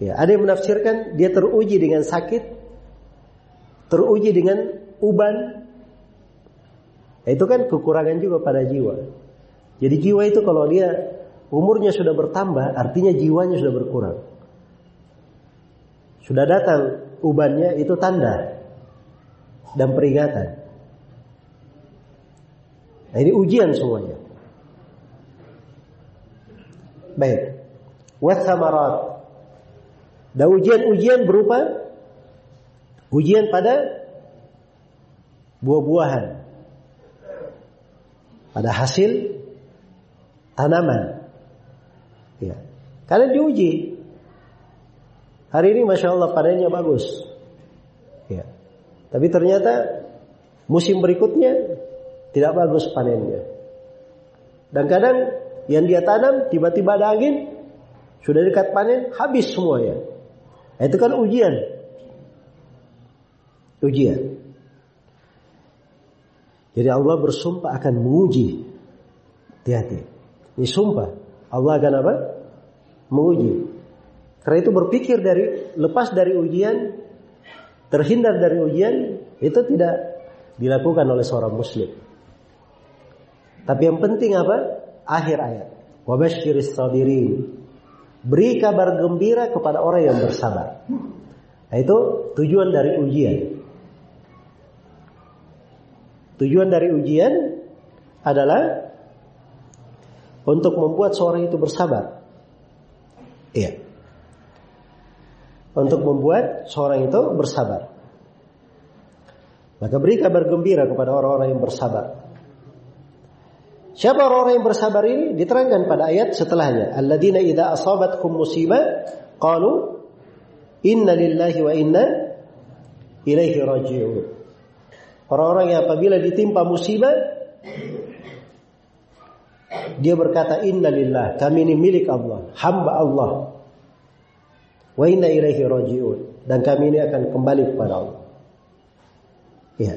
Ya, ada yang menafsirkan dia teruji dengan sakit, teruji dengan uban. Nah, itu kan kekurangan juga pada jiwa. Jadi jiwa itu kalau dia umurnya sudah bertambah, artinya jiwanya sudah berkurang. Sudah datang ubannya itu tanda dan peringatan. Nah, ini ujian semuanya. Baik. Wasamarat. Dan ujian-ujian berupa ujian pada buah-buahan. Pada hasil tanaman. Ya. Kalian diuji. Hari ini Masya Allah panennya bagus. Ya. Tapi ternyata musim berikutnya tidak bagus panennya. Dan kadang yang dia tanam tiba-tiba ada angin, sudah dekat panen, habis semuanya. Nah, itu kan ujian. Ujian. Jadi Allah bersumpah akan menguji. Hati-hati. Ini sumpah. Allah akan apa? Menguji. Karena itu berpikir dari lepas dari ujian, terhindar dari ujian, itu tidak dilakukan oleh seorang muslim. Tapi yang penting apa? akhir ayat. Wabashiris sabirin. Beri kabar gembira kepada orang yang bersabar. Nah, itu tujuan dari ujian. Tujuan dari ujian adalah untuk membuat seorang itu bersabar. Iya. Untuk membuat seorang itu bersabar. Maka beri kabar gembira kepada orang-orang yang bersabar. Siapa orang-orang yang bersabar ini? Diterangkan pada ayat setelahnya. Alladzina idza asabatkum musibah qalu inna lillahi wa inna ilaihi raji'un. Orang-orang yang apabila ditimpa musibah dia berkata inna lillah, kami ini milik Allah, hamba Allah. Wa inna ilaihi raji'un dan kami ini akan kembali kepada Allah. Ya.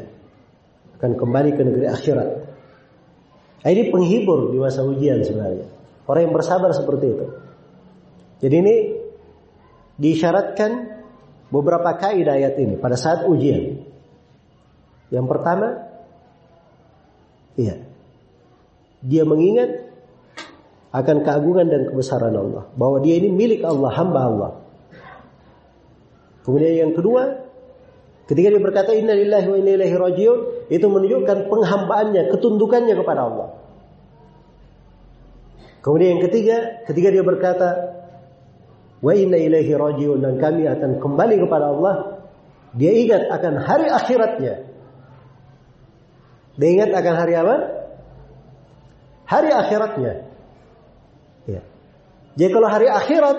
Akan kembali ke negeri akhirat. Nah, ini penghibur di masa ujian sebenarnya. Orang yang bersabar seperti itu. Jadi ini diisyaratkan beberapa kaidah ayat ini pada saat ujian. Yang pertama, iya, dia mengingat akan keagungan dan kebesaran Allah, bahwa dia ini milik Allah, hamba Allah. Kemudian yang kedua, ketika dia berkata Inna lillahi wa inna ilaihi rajiun, itu menunjukkan penghambaannya, ketundukannya kepada Allah. Kemudian yang ketiga, ketika dia berkata, wa inna ilaihi rajiun dan kami akan kembali kepada Allah, dia ingat akan hari akhiratnya. Dia ingat akan hari apa? Hari akhiratnya. Ya. Jadi kalau hari akhirat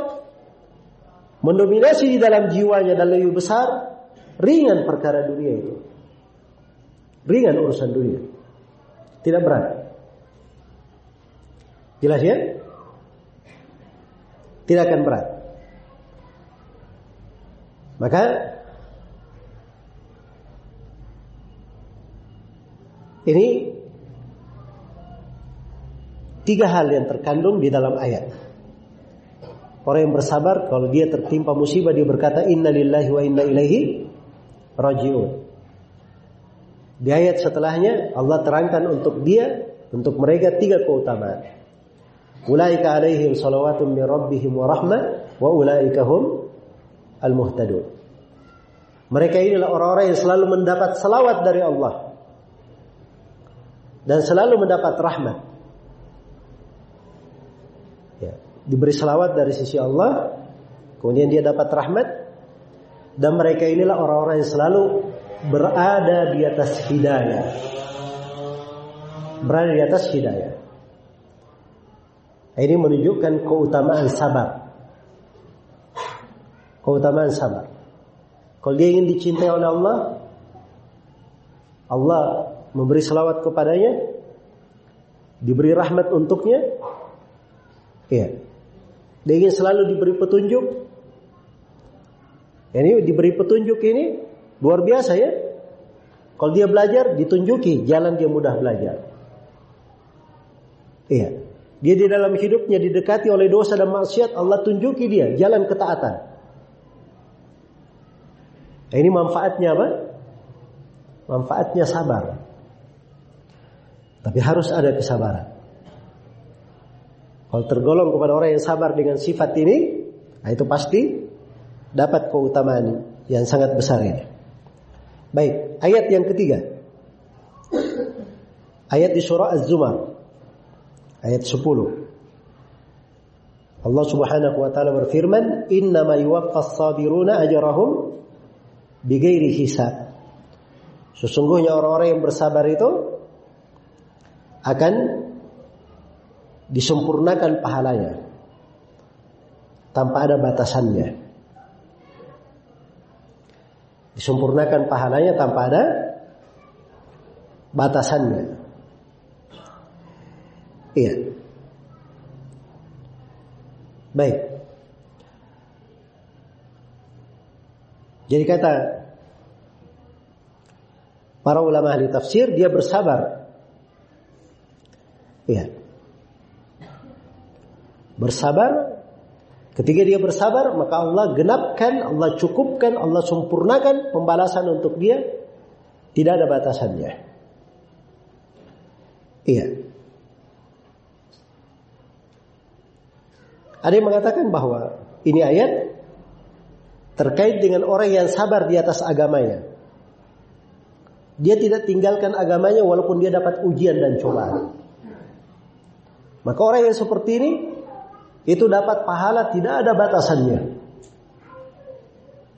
mendominasi di dalam jiwanya dan lebih besar, ringan perkara dunia itu. Ringan urusan dunia. Tidak berat. Jelas ya? Tidak akan berat. Maka ini tiga hal yang terkandung di dalam ayat. Orang yang bersabar kalau dia tertimpa musibah dia berkata inna lillahi wa inna ilaihi rajiun. Di ayat setelahnya Allah terangkan untuk dia, untuk mereka tiga keutamaan. Ulaika alaihim salawatun min rabbihim wa rahmah wa ulaika hum al-muhtadun. Mereka inilah orang-orang yang selalu mendapat salawat dari Allah dan selalu mendapat rahmat. Ya, diberi salawat dari sisi Allah, kemudian dia dapat rahmat dan mereka inilah orang-orang yang selalu berada di atas hidayah. Berada di atas hidayah. Ini menunjukkan keutamaan sabar. Keutamaan sabar. Kalau dia ingin dicintai oleh Allah, Allah memberi selawat kepadanya, diberi rahmat untuknya, ya. Dia ingin selalu diberi petunjuk. Ini diberi petunjuk ini luar biasa ya. Kalau dia belajar, ditunjuki jalan dia mudah belajar. Iya. Dia di dalam hidupnya didekati oleh dosa dan maksiat, Allah tunjuki dia jalan ketaatan. Nah, ini manfaatnya apa? Manfaatnya sabar. Tapi harus ada kesabaran. Kalau tergolong kepada orang yang sabar dengan sifat ini, nah itu pasti dapat keutamaan yang sangat besar ini. Baik, ayat yang ketiga. Ayat di surah Az-Zumar ayat 10. Allah Subhanahu wa taala berfirman, "Innama yuwaffas sabiruna ajrahum bighairi hisab." Sesungguhnya orang-orang yang bersabar itu akan disempurnakan pahalanya tanpa ada batasannya. Disempurnakan pahalanya tanpa ada batasannya. Iya. Baik. Jadi kata para ulama ahli tafsir dia bersabar. Iya. Bersabar Ketika dia bersabar, maka Allah genapkan, Allah cukupkan, Allah sempurnakan pembalasan untuk dia. Tidak ada batasannya. Iya. Ada yang mengatakan bahwa ini ayat terkait dengan orang yang sabar di atas agamanya. Dia tidak tinggalkan agamanya walaupun dia dapat ujian dan cobaan. Maka orang yang seperti ini itu dapat pahala tidak ada batasannya.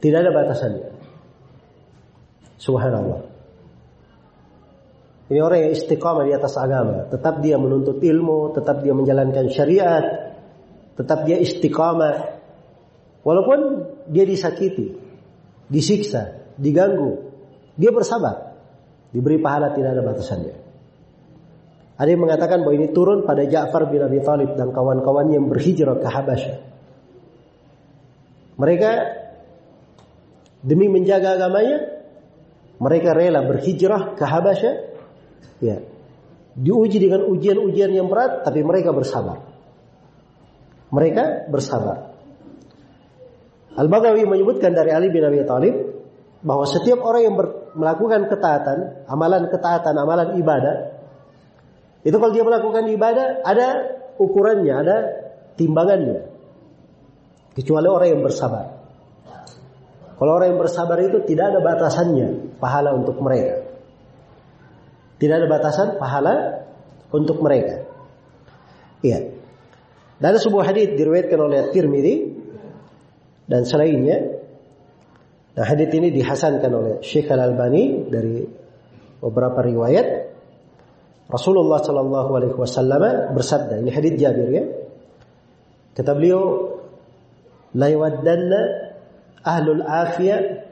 Tidak ada batasannya. Subhanallah. Ini orang yang istiqamah di atas agama, tetap dia menuntut ilmu, tetap dia menjalankan syariat, tetap dia istiqamah. Walaupun dia disakiti, disiksa, diganggu, dia bersabar. Diberi pahala tidak ada batasannya. Ada yang mengatakan bahwa ini turun pada Ja'far bin Abi Thalib dan kawan-kawan yang berhijrah ke Habasyah. Mereka demi menjaga agamanya, mereka rela berhijrah ke Habasyah. Ya. Diuji dengan ujian-ujian yang berat, tapi mereka bersabar. Mereka bersabar. Al-Baghawi menyebutkan dari Ali bin Abi Thalib bahwa setiap orang yang melakukan ketaatan, amalan ketaatan, amalan ibadah, itu kalau dia melakukan ibadah ada ukurannya, ada timbangannya. Kecuali orang yang bersabar. Kalau orang yang bersabar itu tidak ada batasannya pahala untuk mereka. Tidak ada batasan pahala untuk mereka. Iya. Dan ada sebuah hadis diriwayatkan oleh Tirmidzi dan selainnya. Nah, hadis ini dihasankan oleh Syekh Al Albani dari beberapa riwayat. Rasulullah Shallallahu Alaihi Wasallam bersabda, ini hadis Jabir ya. Kata beliau, la yawaddanna ahlul afiyah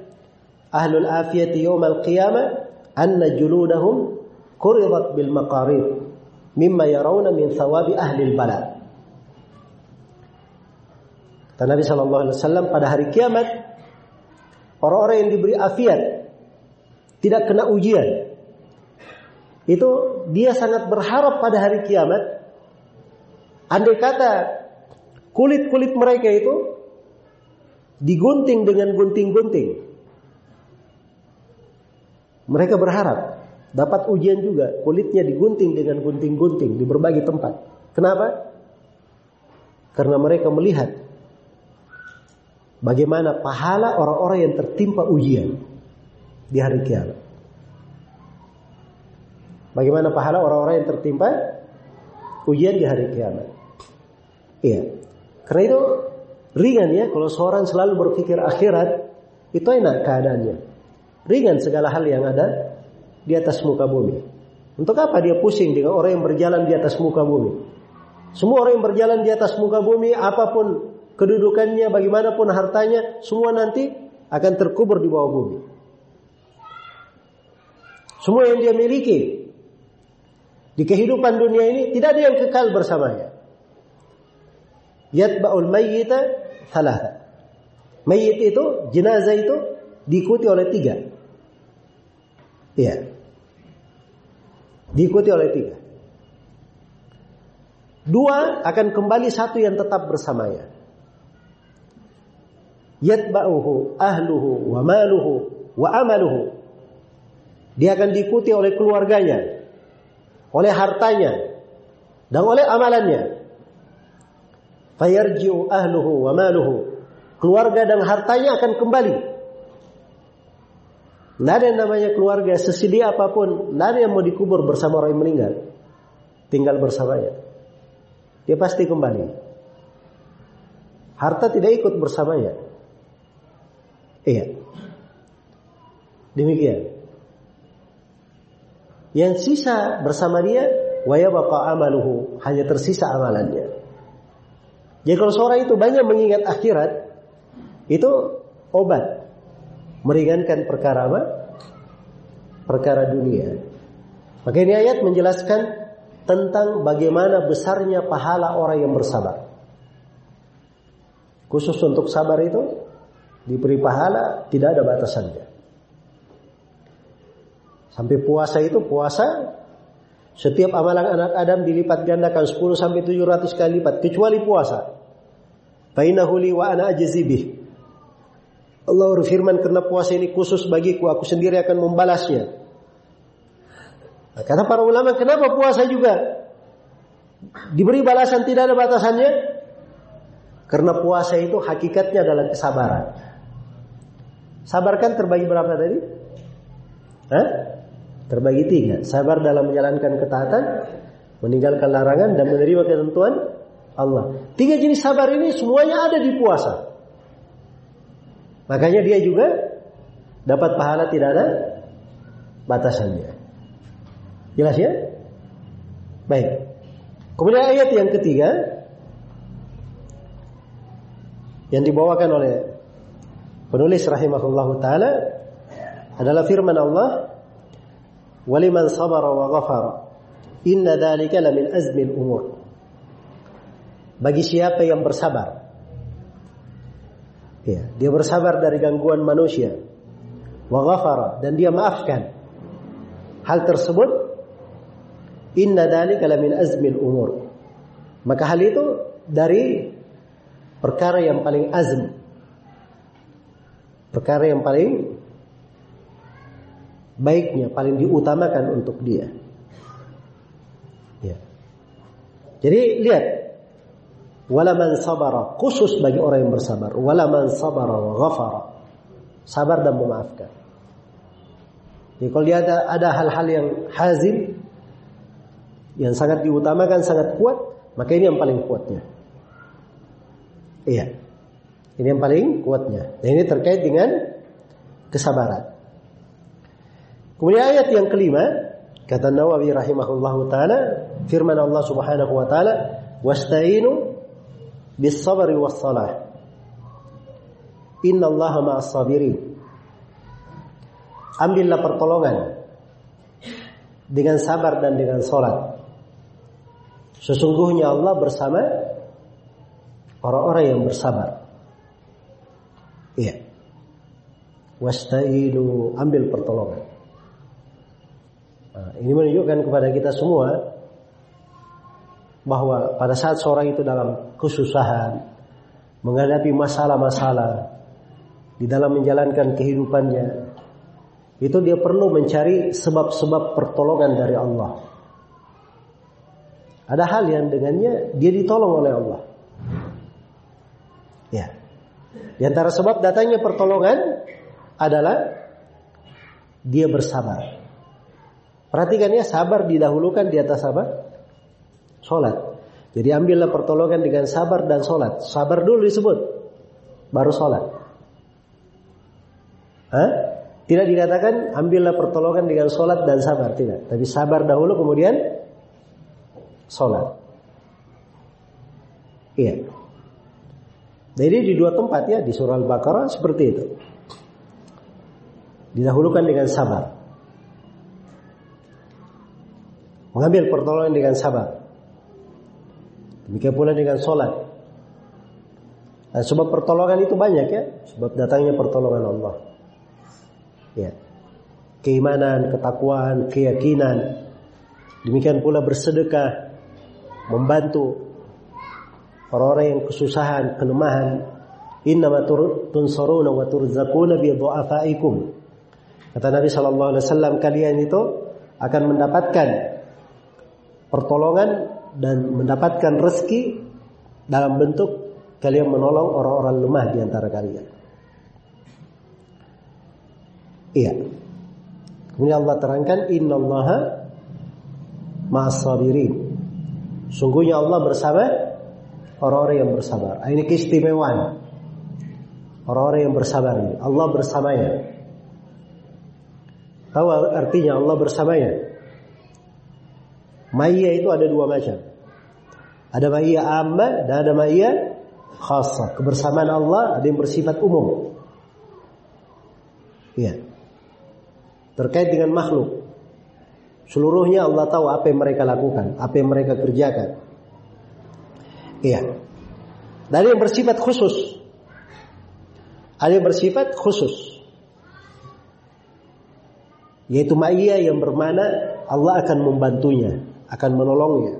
ahlul afiyati yawm al-qiyamah anna juludahum kuridat bil maqarib mimma yarawna min thawabi ahli al-bala. Kata Nabi Shallallahu Alaihi Wasallam pada hari kiamat orang-orang yang diberi afiat tidak kena ujian itu dia sangat berharap pada hari kiamat. Andai kata kulit-kulit mereka itu digunting dengan gunting-gunting. Mereka berharap dapat ujian juga kulitnya digunting dengan gunting-gunting di berbagai tempat. Kenapa? Karena mereka melihat bagaimana pahala orang-orang yang tertimpa ujian di hari kiamat. Bagaimana pahala orang-orang yang tertimpa ujian di hari kiamat. Iya. Karena itu ringan ya kalau seorang selalu berpikir akhirat itu enak keadaannya. Ringan segala hal yang ada di atas muka bumi. Untuk apa dia pusing dengan orang yang berjalan di atas muka bumi? Semua orang yang berjalan di atas muka bumi, apa pun kedudukannya, bagaimanapun hartanya, semua nanti akan terkubur di bawah bumi. Semua yang dia miliki di kehidupan dunia ini tidak ada yang kekal bersamanya. Yatba'ul mayyita thalatha. Mayyit itu, jenazah itu diikuti oleh tiga. Iya. Diikuti oleh tiga. Dua akan kembali satu yang tetap bersamanya. Yatba'uhu ahluhu wa maluhu wa amaluhu. Dia akan diikuti oleh keluarganya, oleh hartanya, dan oleh amalannya. Fayarji'u ahluhu wa maluhu. Keluarga dan hartanya akan kembali tidak ada yang namanya keluarga sesedia apa pun. Tidak ada yang mau dikubur bersama orang yang meninggal. Tinggal bersamanya. Dia pasti kembali. Harta tidak ikut bersamanya. Iya. Demikian. Yang sisa bersama dia, baqa amaluhu. Hanya tersisa amalannya. Jadi kalau seorang itu banyak mengingat akhirat, itu obat meringankan perkara apa? Perkara dunia. Maka ini ayat menjelaskan tentang bagaimana besarnya pahala orang yang bersabar. Khusus untuk sabar itu diberi pahala tidak ada batasannya. Sampai puasa itu puasa setiap amalan anak Adam dilipat gandakan 10 sampai 700 kali lipat kecuali puasa. Bainahu li wa ana ajzibih. Allah berfirman karena puasa ini khusus bagiku, aku sendiri akan membalasnya. Nah, kata para ulama, kenapa puasa juga diberi balasan tidak ada batasannya? Karena puasa itu hakikatnya adalah kesabaran. Sabar kan terbagi berapa tadi? Hah? Terbagi tiga. Sabar dalam menjalankan ketaatan, meninggalkan larangan, dan menerima ketentuan Allah. Tiga jenis sabar ini semuanya ada di puasa. Makanya dia juga dapat pahala tidak ada batasannya. Jelas ya? Baik. Kemudian ayat yang ketiga yang dibawakan oleh penulis rahimahullah taala adalah firman Allah waliman sabara wa ghafara inna dzalika lamin azmil umur bagi siapa yang bersabar Ya, dia bersabar dari gangguan manusia. Wa ghafara dan dia maafkan. Hal tersebut inna dzalika min azmil umur. Maka hal itu dari perkara yang paling azm. Perkara yang paling baiknya, paling diutamakan untuk dia. Ya. Jadi lihat Wala man sabara khusus bagi orang yang bersabar. Wala man sabara wa ghafara. Sabar dan memaafkan. Jadi kalau dia ada ada hal-hal yang hazim yang sangat diutamakan, sangat kuat, maka ini yang paling kuatnya. Iya. Ini yang paling kuatnya. Dan ini terkait dengan kesabaran. Kemudian ayat yang kelima, kata Nawawi rahimahullahu taala, firman Allah Subhanahu wa taala, "Wasta'inu bis sabri was salah. Inna Allah ma'as sabirin. Ambillah pertolongan dengan sabar dan dengan salat. Sesungguhnya Allah bersama orang-orang yang bersabar. Iya. Wasta'inu ambil pertolongan. Nah, ini menunjukkan kepada kita semua bahwa pada saat seorang itu dalam kesusahan, menghadapi masalah-masalah di dalam menjalankan kehidupannya, itu dia perlu mencari sebab-sebab pertolongan dari Allah. Ada hal yang dengannya dia ditolong oleh Allah. Ya. Di antara sebab datangnya pertolongan adalah dia bersabar. Perhatikan ya, sabar didahulukan di atas apa? Sholat. Jadi ambillah pertolongan dengan sabar dan sholat. Sabar dulu disebut, baru sholat. Hah? Tidak dikatakan ambillah pertolongan dengan sholat dan sabar, tidak. Tapi sabar dahulu kemudian sholat. Iya. Jadi di dua tempat ya di surah Al-Baqarah seperti itu. Didahulukan dengan sabar. Mengambil pertolongan dengan sabar. Demikian pula dengan sholat. Nah, sebab pertolongan itu banyak ya. Sebab datangnya pertolongan Allah. Ya. Keimanan, ketakwaan, keyakinan. Demikian pula bersedekah. Membantu orang-orang yang kesusahan, kelemahan. Innama tunsaruna wa turzakuna bi. Kata Nabi sallallahu alaihi wasallam kalian itu akan mendapatkan pertolongan dan mendapatkan rezeki dalam bentuk kalian menolong orang-orang lemah di antara kalian. Iya. Kemudian Allah terangkan innallaha ma'as sabirin. Sungguhnya Allah bersama orang-orang yang bersabar. Ini keistimewaan. Orang-orang yang bersabar ini. Allah bersamanya. Tahu artinya Allah bersamanya? Maya itu ada dua macam. Ada maya amma dan ada maya khasa. Kebersamaan Allah ada yang bersifat umum. Iya. Terkait dengan makhluk. Seluruhnya Allah tahu apa yang mereka lakukan, apa yang mereka kerjakan. Iya. Dari yang bersifat khusus. Ada yang bersifat khusus. Yaitu ma'iyah yang bermana Allah akan membantunya, akan menolongnya,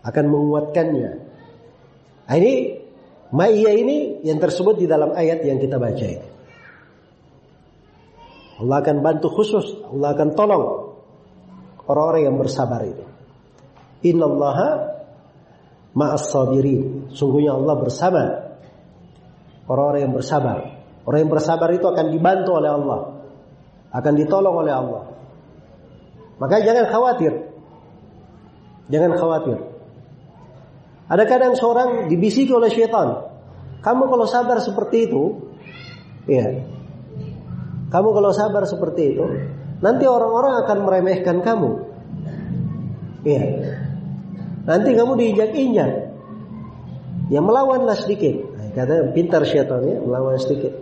akan menguatkannya. Nah, ini ma'iyah ini yang tersebut di dalam ayat yang kita baca ini. Allah akan bantu khusus, Allah akan tolong orang-orang yang bersabar itu. Innallaha ma'as sabirin. Sungguhnya Allah bersama orang-orang yang bersabar. Orang yang bersabar itu akan dibantu oleh Allah. Akan ditolong oleh Allah. Maka jangan khawatir. Jangan khawatir. Ada kadang seorang dibisiki oleh syaitan. Kamu kalau sabar seperti itu, ya. Kamu kalau sabar seperti itu, nanti orang-orang akan meremehkan kamu. Iya. Nanti kamu diinjak-injak. Ya melawanlah sedikit. Nah, kata pintar syaitan ya, melawan sedikit.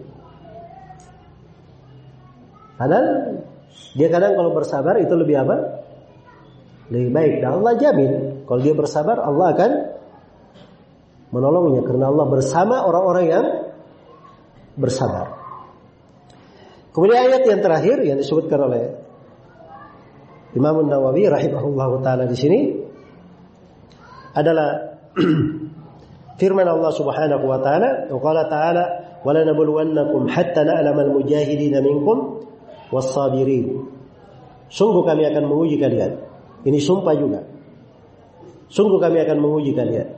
Padahal dia kadang kalau bersabar itu lebih apa? Lebih baik. Dan Allah jamin kalau dia bersabar Allah akan menolongnya karena Allah bersama orang-orang yang bersabar. Kemudian ayat yang terakhir yang disebutkan oleh Imam Nawawi rahimahullah taala di sini adalah firman Allah Subhanahu wa taala, qala ta'ala, "Wa lanabluwannakum hatta na'lamal mujahidin minkum was-sabirin." Sungguh kami akan menguji kalian. Ini sumpah juga. Sungguh kami akan menguji kalian.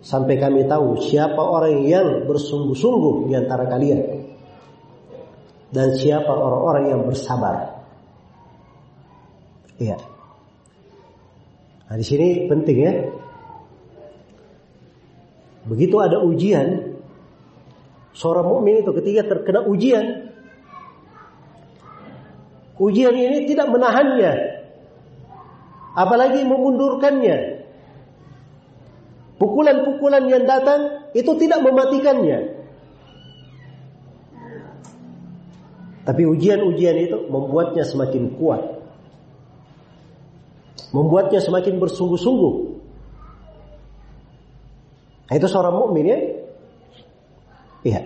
Sampai kami tahu siapa orang yang bersungguh-sungguh di antara kalian. Dan siapa orang-orang yang bersabar. Iya. Nah, di sini penting ya. Begitu ada ujian, seorang mukmin itu ketika terkena ujian, ujian ini tidak menahannya, apalagi memundurkannya. Pukulan-pukulan yang datang itu tidak mematikannya. Tapi ujian-ujian itu membuatnya semakin kuat. Membuatnya semakin bersungguh-sungguh. Nah, itu seorang mukmin ya. Iya.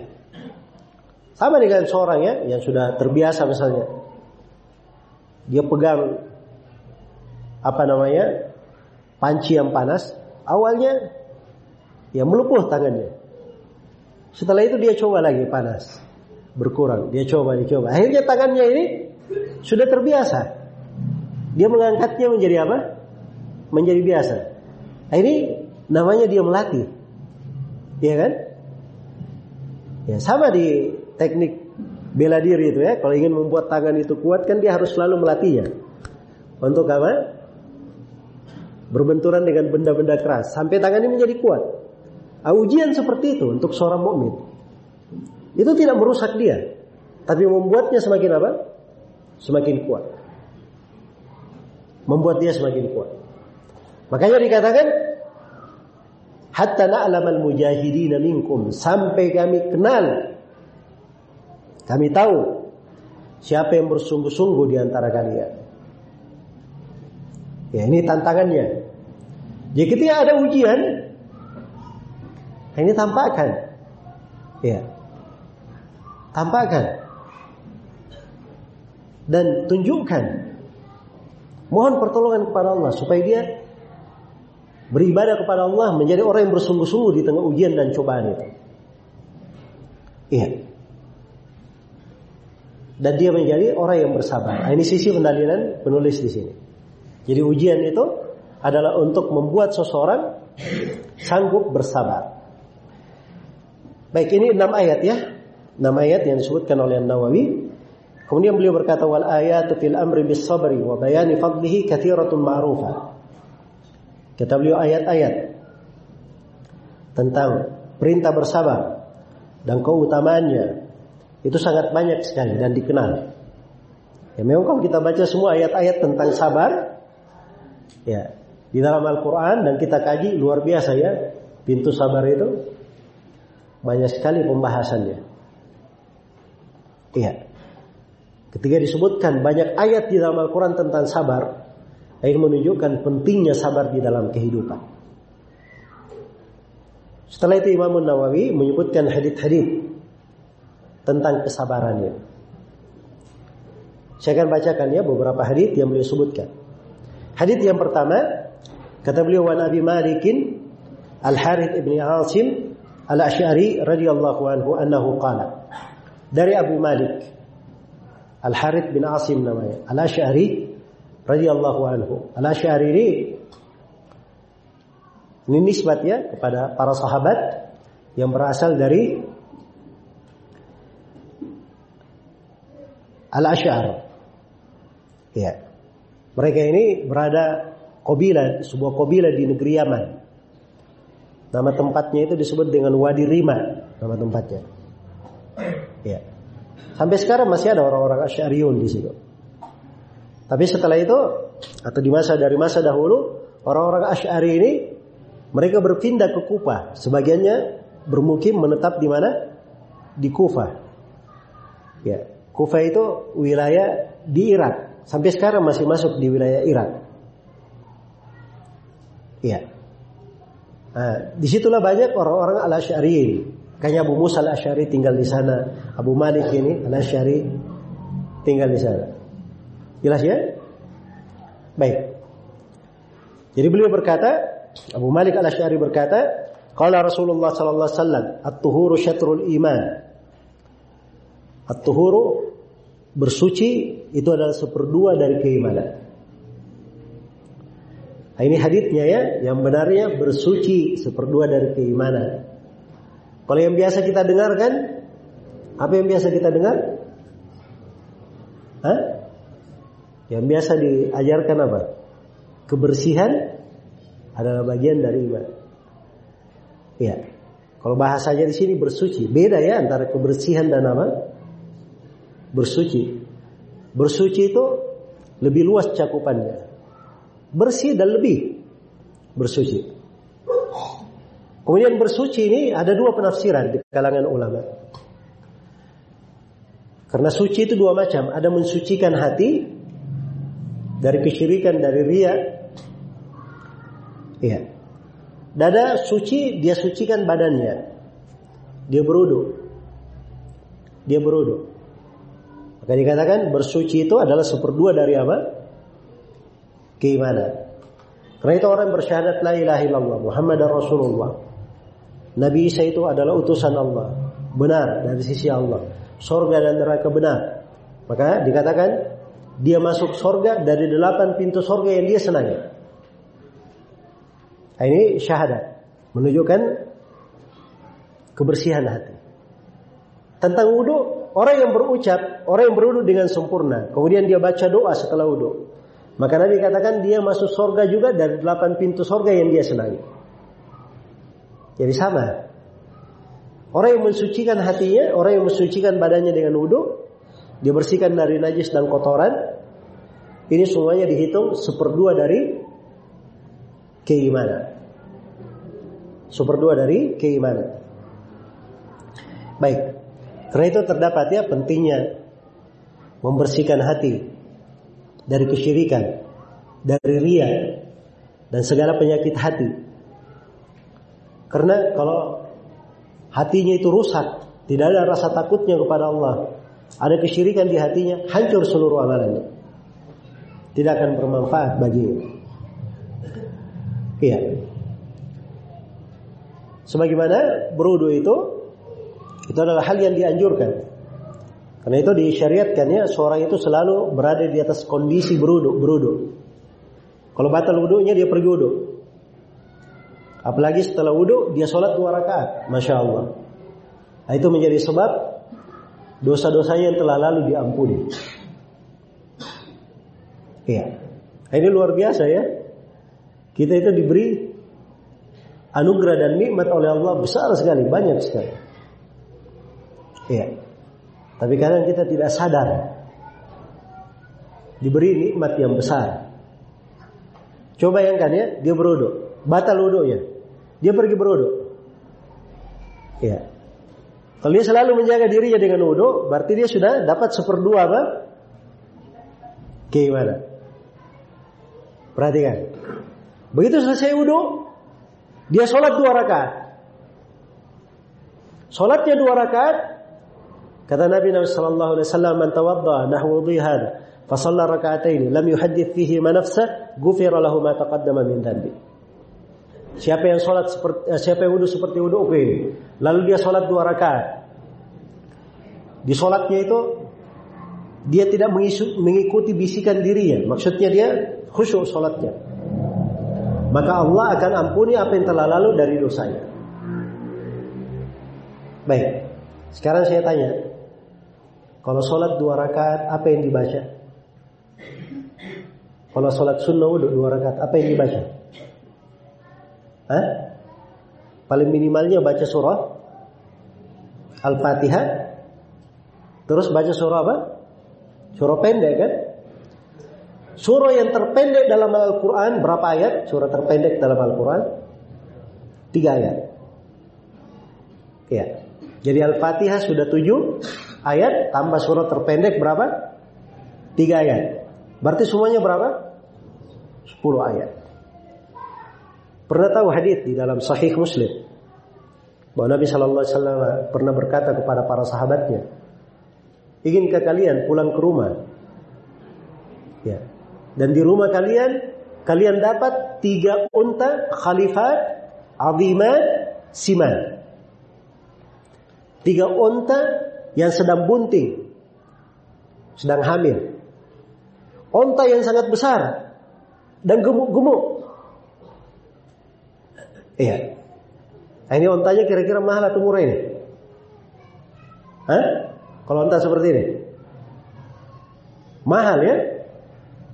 Sama dengan seorang ya yang sudah terbiasa misalnya. Dia pegang apa namanya? panci yang panas, awalnya ya melupuh tangannya. Setelah itu dia coba lagi panas, berkurang. Dia coba, dia coba. Akhirnya tangannya ini sudah terbiasa. Dia mengangkatnya menjadi apa? Menjadi biasa. Ini namanya dia melatih. Iya kan? Ya sama di teknik bela diri itu ya. Kalau ingin membuat tangan itu kuat kan dia harus selalu melatihnya. Untuk apa? Berbenturan dengan benda-benda keras sampai tangan ini menjadi kuat. Ujian seperti itu untuk seorang mukmin. Itu tidak merusak dia, tapi membuatnya semakin apa? Semakin kuat. Membuat dia semakin kuat. Makanya dikatakan hatta na'lamal mujahidin minkum sampai kami kenal kami tahu siapa yang bersungguh-sungguh di antara kalian. Ya ini tantangannya. Jadi ketika ada ujian, ini tampakkan. Ya. Tampakkan. Dan tunjukkan. Mohon pertolongan kepada Allah supaya dia beribadah kepada Allah menjadi orang yang bersungguh-sungguh di tengah ujian dan cobaan itu. Iya. Dan dia menjadi orang yang bersabar. Nah, ini sisi pendalilan penulis di sini. Jadi ujian itu adalah untuk membuat seseorang sanggup bersabar. Baik, ini enam ayat ya. Enam ayat yang disebutkan oleh Nawawi. Kemudian beliau berkata wal ayatu fil amri bis sabri wa bayani fadlihi katsiratun ma'rufah. Kata beliau ayat-ayat tentang perintah bersabar dan keutamaannya itu sangat banyak sekali dan dikenal. Ya memang kalau kita baca semua ayat-ayat tentang sabar ya di dalam Al-Qur'an dan kita kaji luar biasa ya pintu sabar itu banyak sekali pembahasannya. Iya. Ketika disebutkan banyak ayat di dalam Al-Quran tentang sabar, ini menunjukkan pentingnya sabar di dalam kehidupan. Setelah itu Imam Nawawi menyebutkan hadith-hadith tentang kesabarannya. Saya akan bacakan ya beberapa hadith yang beliau sebutkan. Hadith yang pertama kata beliau wa Nabi Malikin Al Harith ibni Asim Al Ash'ari radhiyallahu anhu annahu qala dari Abu Malik Al Harith bin Asim namanya Al Ash'ari radhiyallahu anhu. Al-Asy'ari ini ini nisbat ya kepada para sahabat yang berasal dari Al-Asy'ar. Ya. Mereka ini berada kobila, sebuah kobila di negeri Yaman. Nama tempatnya itu disebut dengan Wadi Rima, nama tempatnya. Ya. Sampai sekarang masih ada orang-orang Asy'ariyun di situ. Tapi setelah itu atau di masa dari masa dahulu orang-orang Asy'ari ini mereka berpindah ke Kufah. Sebagiannya bermukim menetap di mana? Di Kufah. Ya, Kufah itu wilayah di Irak. Sampai sekarang masih masuk di wilayah Irak. Ya. Nah, di situlah banyak orang-orang al Asy'ari. Kayaknya Abu Musa al Asy'ari tinggal di sana. Abu Malik ini al Asy'ari tinggal di sana. Jelas ya? Baik. Jadi beliau berkata, Abu Malik Al-Asy'ari berkata, qala Rasulullah sallallahu alaihi wasallam, "At-tuhuru syatrul iman." At-tuhuru bersuci itu adalah seperdua dari keimanan. Nah, ini hadisnya ya, yang benarnya bersuci seperdua dari keimanan. Kalau yang biasa kita dengarkan, apa yang biasa kita dengar? Hah? Yang biasa diajarkan apa? Kebersihan adalah bagian dari iman. Ya. Kalau bahasanya di sini bersuci, beda ya antara kebersihan dan apa? Bersuci. Bersuci itu lebih luas cakupannya. Bersih dan lebih bersuci. Kemudian bersuci ini ada dua penafsiran di kalangan ulama. Karena suci itu dua macam, ada mensucikan hati dari kesyirikan, dari ria. Iya. Dada suci, dia sucikan badannya. Dia berudu. Dia berudu. Maka dikatakan bersuci itu adalah seperdua dari apa? Keimanan. Karena itu orang bersyahadat la ilaha illallah Muhammad Rasulullah. Nabi Isa itu adalah utusan Allah. Benar dari sisi Allah. Sorga dan neraka benar. Maka dikatakan dia masuk sorga dari delapan pintu sorga yang dia senangi. Nah, ini syahadat. Menunjukkan kebersihan hati. Tentang wudhu, orang yang berucap, orang yang berwudhu dengan sempurna, kemudian dia baca doa setelah wudhu, maka Nabi katakan dia masuk surga juga dari delapan pintu surga yang dia senangi. Jadi sama. Orang yang mensucikan hatinya, orang yang mensucikan badannya dengan wudhu, dia bersihkan dari najis dan kotoran, ini semuanya dihitung seperdua dari keimanan. Seperdua dari keimanan. Baik. Karena itu terdapat ya pentingnya membersihkan hati dari kesyirikan, dari ria dan segala penyakit hati. Karena kalau hatinya itu rusak, tidak ada rasa takutnya kepada Allah, ada kesyirikan di hatinya, hancur seluruh amalannya tidak akan bermanfaat baginya. Iya. Sebagaimana berudu itu itu adalah hal yang dianjurkan. Karena itu disyariatkan ya seorang itu selalu berada di atas kondisi berudu, berudu. Kalau batal wudhunya dia pergi wudhu. Apalagi setelah wudhu dia sholat dua rakaat, masya Allah. Nah, itu menjadi sebab dosa-dosanya yang telah lalu diampuni. Iya. Nah, ini luar biasa ya. Kita itu diberi anugerah dan nikmat oleh Allah besar sekali, banyak sekali. Iya. Tapi kadang kita tidak sadar diberi nikmat yang besar. Coba bayangkan ya, dia berudu, batal wudunya. Dia pergi berudu. Iya. Kalau dia selalu menjaga dirinya dengan wudhu, berarti dia sudah dapat seperdua apa? Gimana? Perhatikan. Begitu selesai wudhu, dia sholat dua rakaat. Sholatnya dua rakaat, kata Nabi Nabi Sallallahu Alaihi Wasallam, "Man tawadda nahwu dhihad, fasalla rakaatain, lam yuhadith fihi ma nafsa, gufira lahu ma taqaddama min dhanbi." Siapa yang sholat seperti eh, siapa yang wudhu seperti wudhu oke ini. Lalu dia sholat dua rakaat. Di sholatnya itu dia tidak mengikuti bisikan dirinya. Maksudnya dia khusyuk sholatnya. Maka Allah akan ampuni apa yang telah lalu dari dosanya. Baik, sekarang saya tanya, kalau sholat dua rakaat apa yang dibaca? Kalau sholat sunnah udah dua rakaat apa yang dibaca? Hah? Paling minimalnya baca surah Al-Fatihah, terus baca surah apa? Surah pendek kan? Surah yang terpendek dalam Al-Quran berapa ayat? Surah terpendek dalam Al-Quran tiga ayat. Ya. Jadi Al-Fatihah sudah tujuh ayat tambah surah terpendek berapa? Tiga ayat. Berarti semuanya berapa? Sepuluh ayat. Pernah tahu hadis di dalam Sahih Muslim bahwa Nabi Shallallahu Alaihi Wasallam pernah berkata kepada para sahabatnya, inginkah kalian pulang ke rumah? Ya, dan di rumah kalian, kalian dapat tiga unta khalifat azimat siman. Tiga unta yang sedang bunting. Sedang hamil. Unta yang sangat besar. Dan gemuk-gemuk. Iya. Nah, ini ontanya kira-kira mahal atau murah ini? Hah? Kalau onta seperti ini? Mahal ya?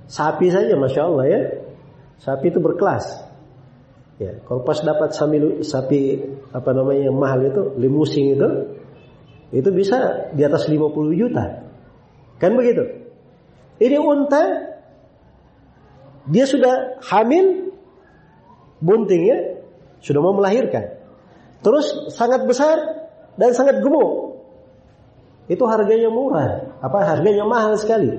Sapi saja Masya Allah ya. Sapi itu berkelas. Ya, kalau pas dapat sapi apa namanya yang mahal itu, limusin itu, itu bisa di atas 50 juta. Kan begitu? Ini unta, dia sudah hamil, bunting ya, sudah mau melahirkan. Terus sangat besar dan sangat gemuk. Itu harganya murah, apa harganya mahal sekali.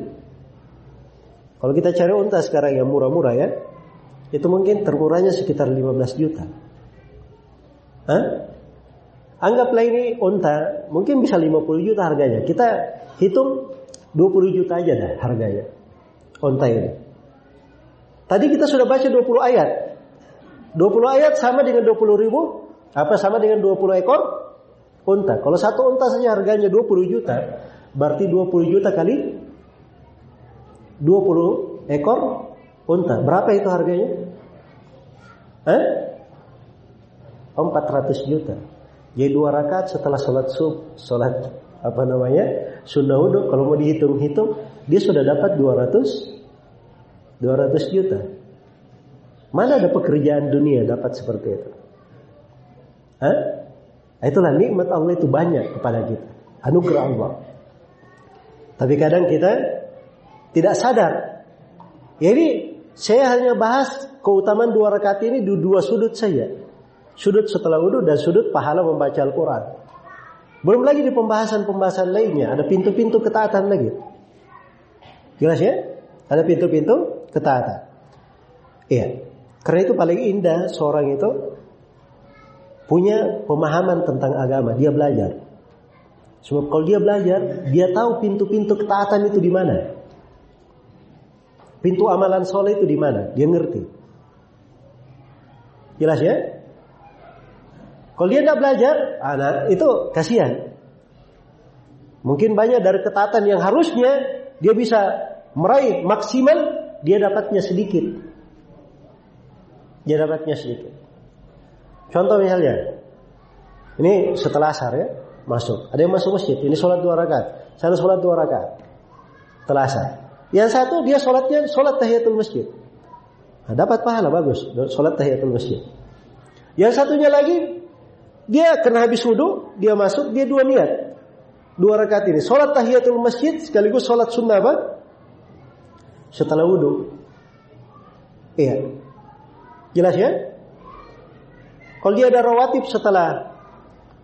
Kalau kita cari unta sekarang yang murah-murah ya, itu mungkin termurahnya sekitar 15 juta. Hah? Anggaplah ini unta, mungkin bisa 50 juta harganya. Kita hitung 20 juta aja dah harganya. Unta ini. Tadi kita sudah baca 20 ayat. 20 ayat sama dengan 20 ribu, apa sama dengan 20 ekor unta. Kalau satu unta saja harganya 20 juta, berarti 20 juta kali 20 ekor unta. Berapa itu harganya? Eh? 400 juta. Jadi dua rakaat setelah sholat sub, sholat apa namanya sunnah wudhu. Kalau mau dihitung-hitung, dia sudah dapat 200 200 juta. Mana ada pekerjaan dunia dapat seperti itu? Hah? Itulah nikmat Allah itu banyak kepada kita. Anugerah Allah. Tapi kadang kita tidak sadar. Jadi saya hanya bahas keutamaan dua rakaat ini di dua sudut saja. Sudut setelah wudhu dan sudut pahala membaca Al-Quran. Belum lagi di pembahasan-pembahasan lainnya. Ada pintu-pintu ketaatan lagi. Jelas ya? Ada pintu-pintu ketaatan. Iya. Karena itu paling indah seorang itu punya pemahaman tentang agama. Dia belajar. Sebab kalau dia belajar, dia tahu pintu-pintu ketaatan itu di mana. Pintu amalan soleh itu di mana? Dia ngerti. Jelas ya? Kalau dia tidak belajar, anak itu kasihan. Mungkin banyak dari ketatan yang harusnya dia bisa meraih maksimal, dia dapatnya sedikit. Dia dapatnya sedikit. Contoh misalnya, ini setelah asar ya, masuk. Ada yang masuk masjid, ini sholat dua rakaat. Sana sholat dua rakaat. Setelah asar. Yang satu dia sholatnya sholat tahiyatul masjid. Nah, dapat pahala bagus, sholat tahiyatul masjid. Yang satunya lagi dia kena habis wudhu, dia masuk, dia dua niat. Dua rakaat ini. Sholat tahiyatul masjid sekaligus sholat sunnah apa? Setelah wudhu. Iya. Jelas ya? Kalau dia ada rawatib setelah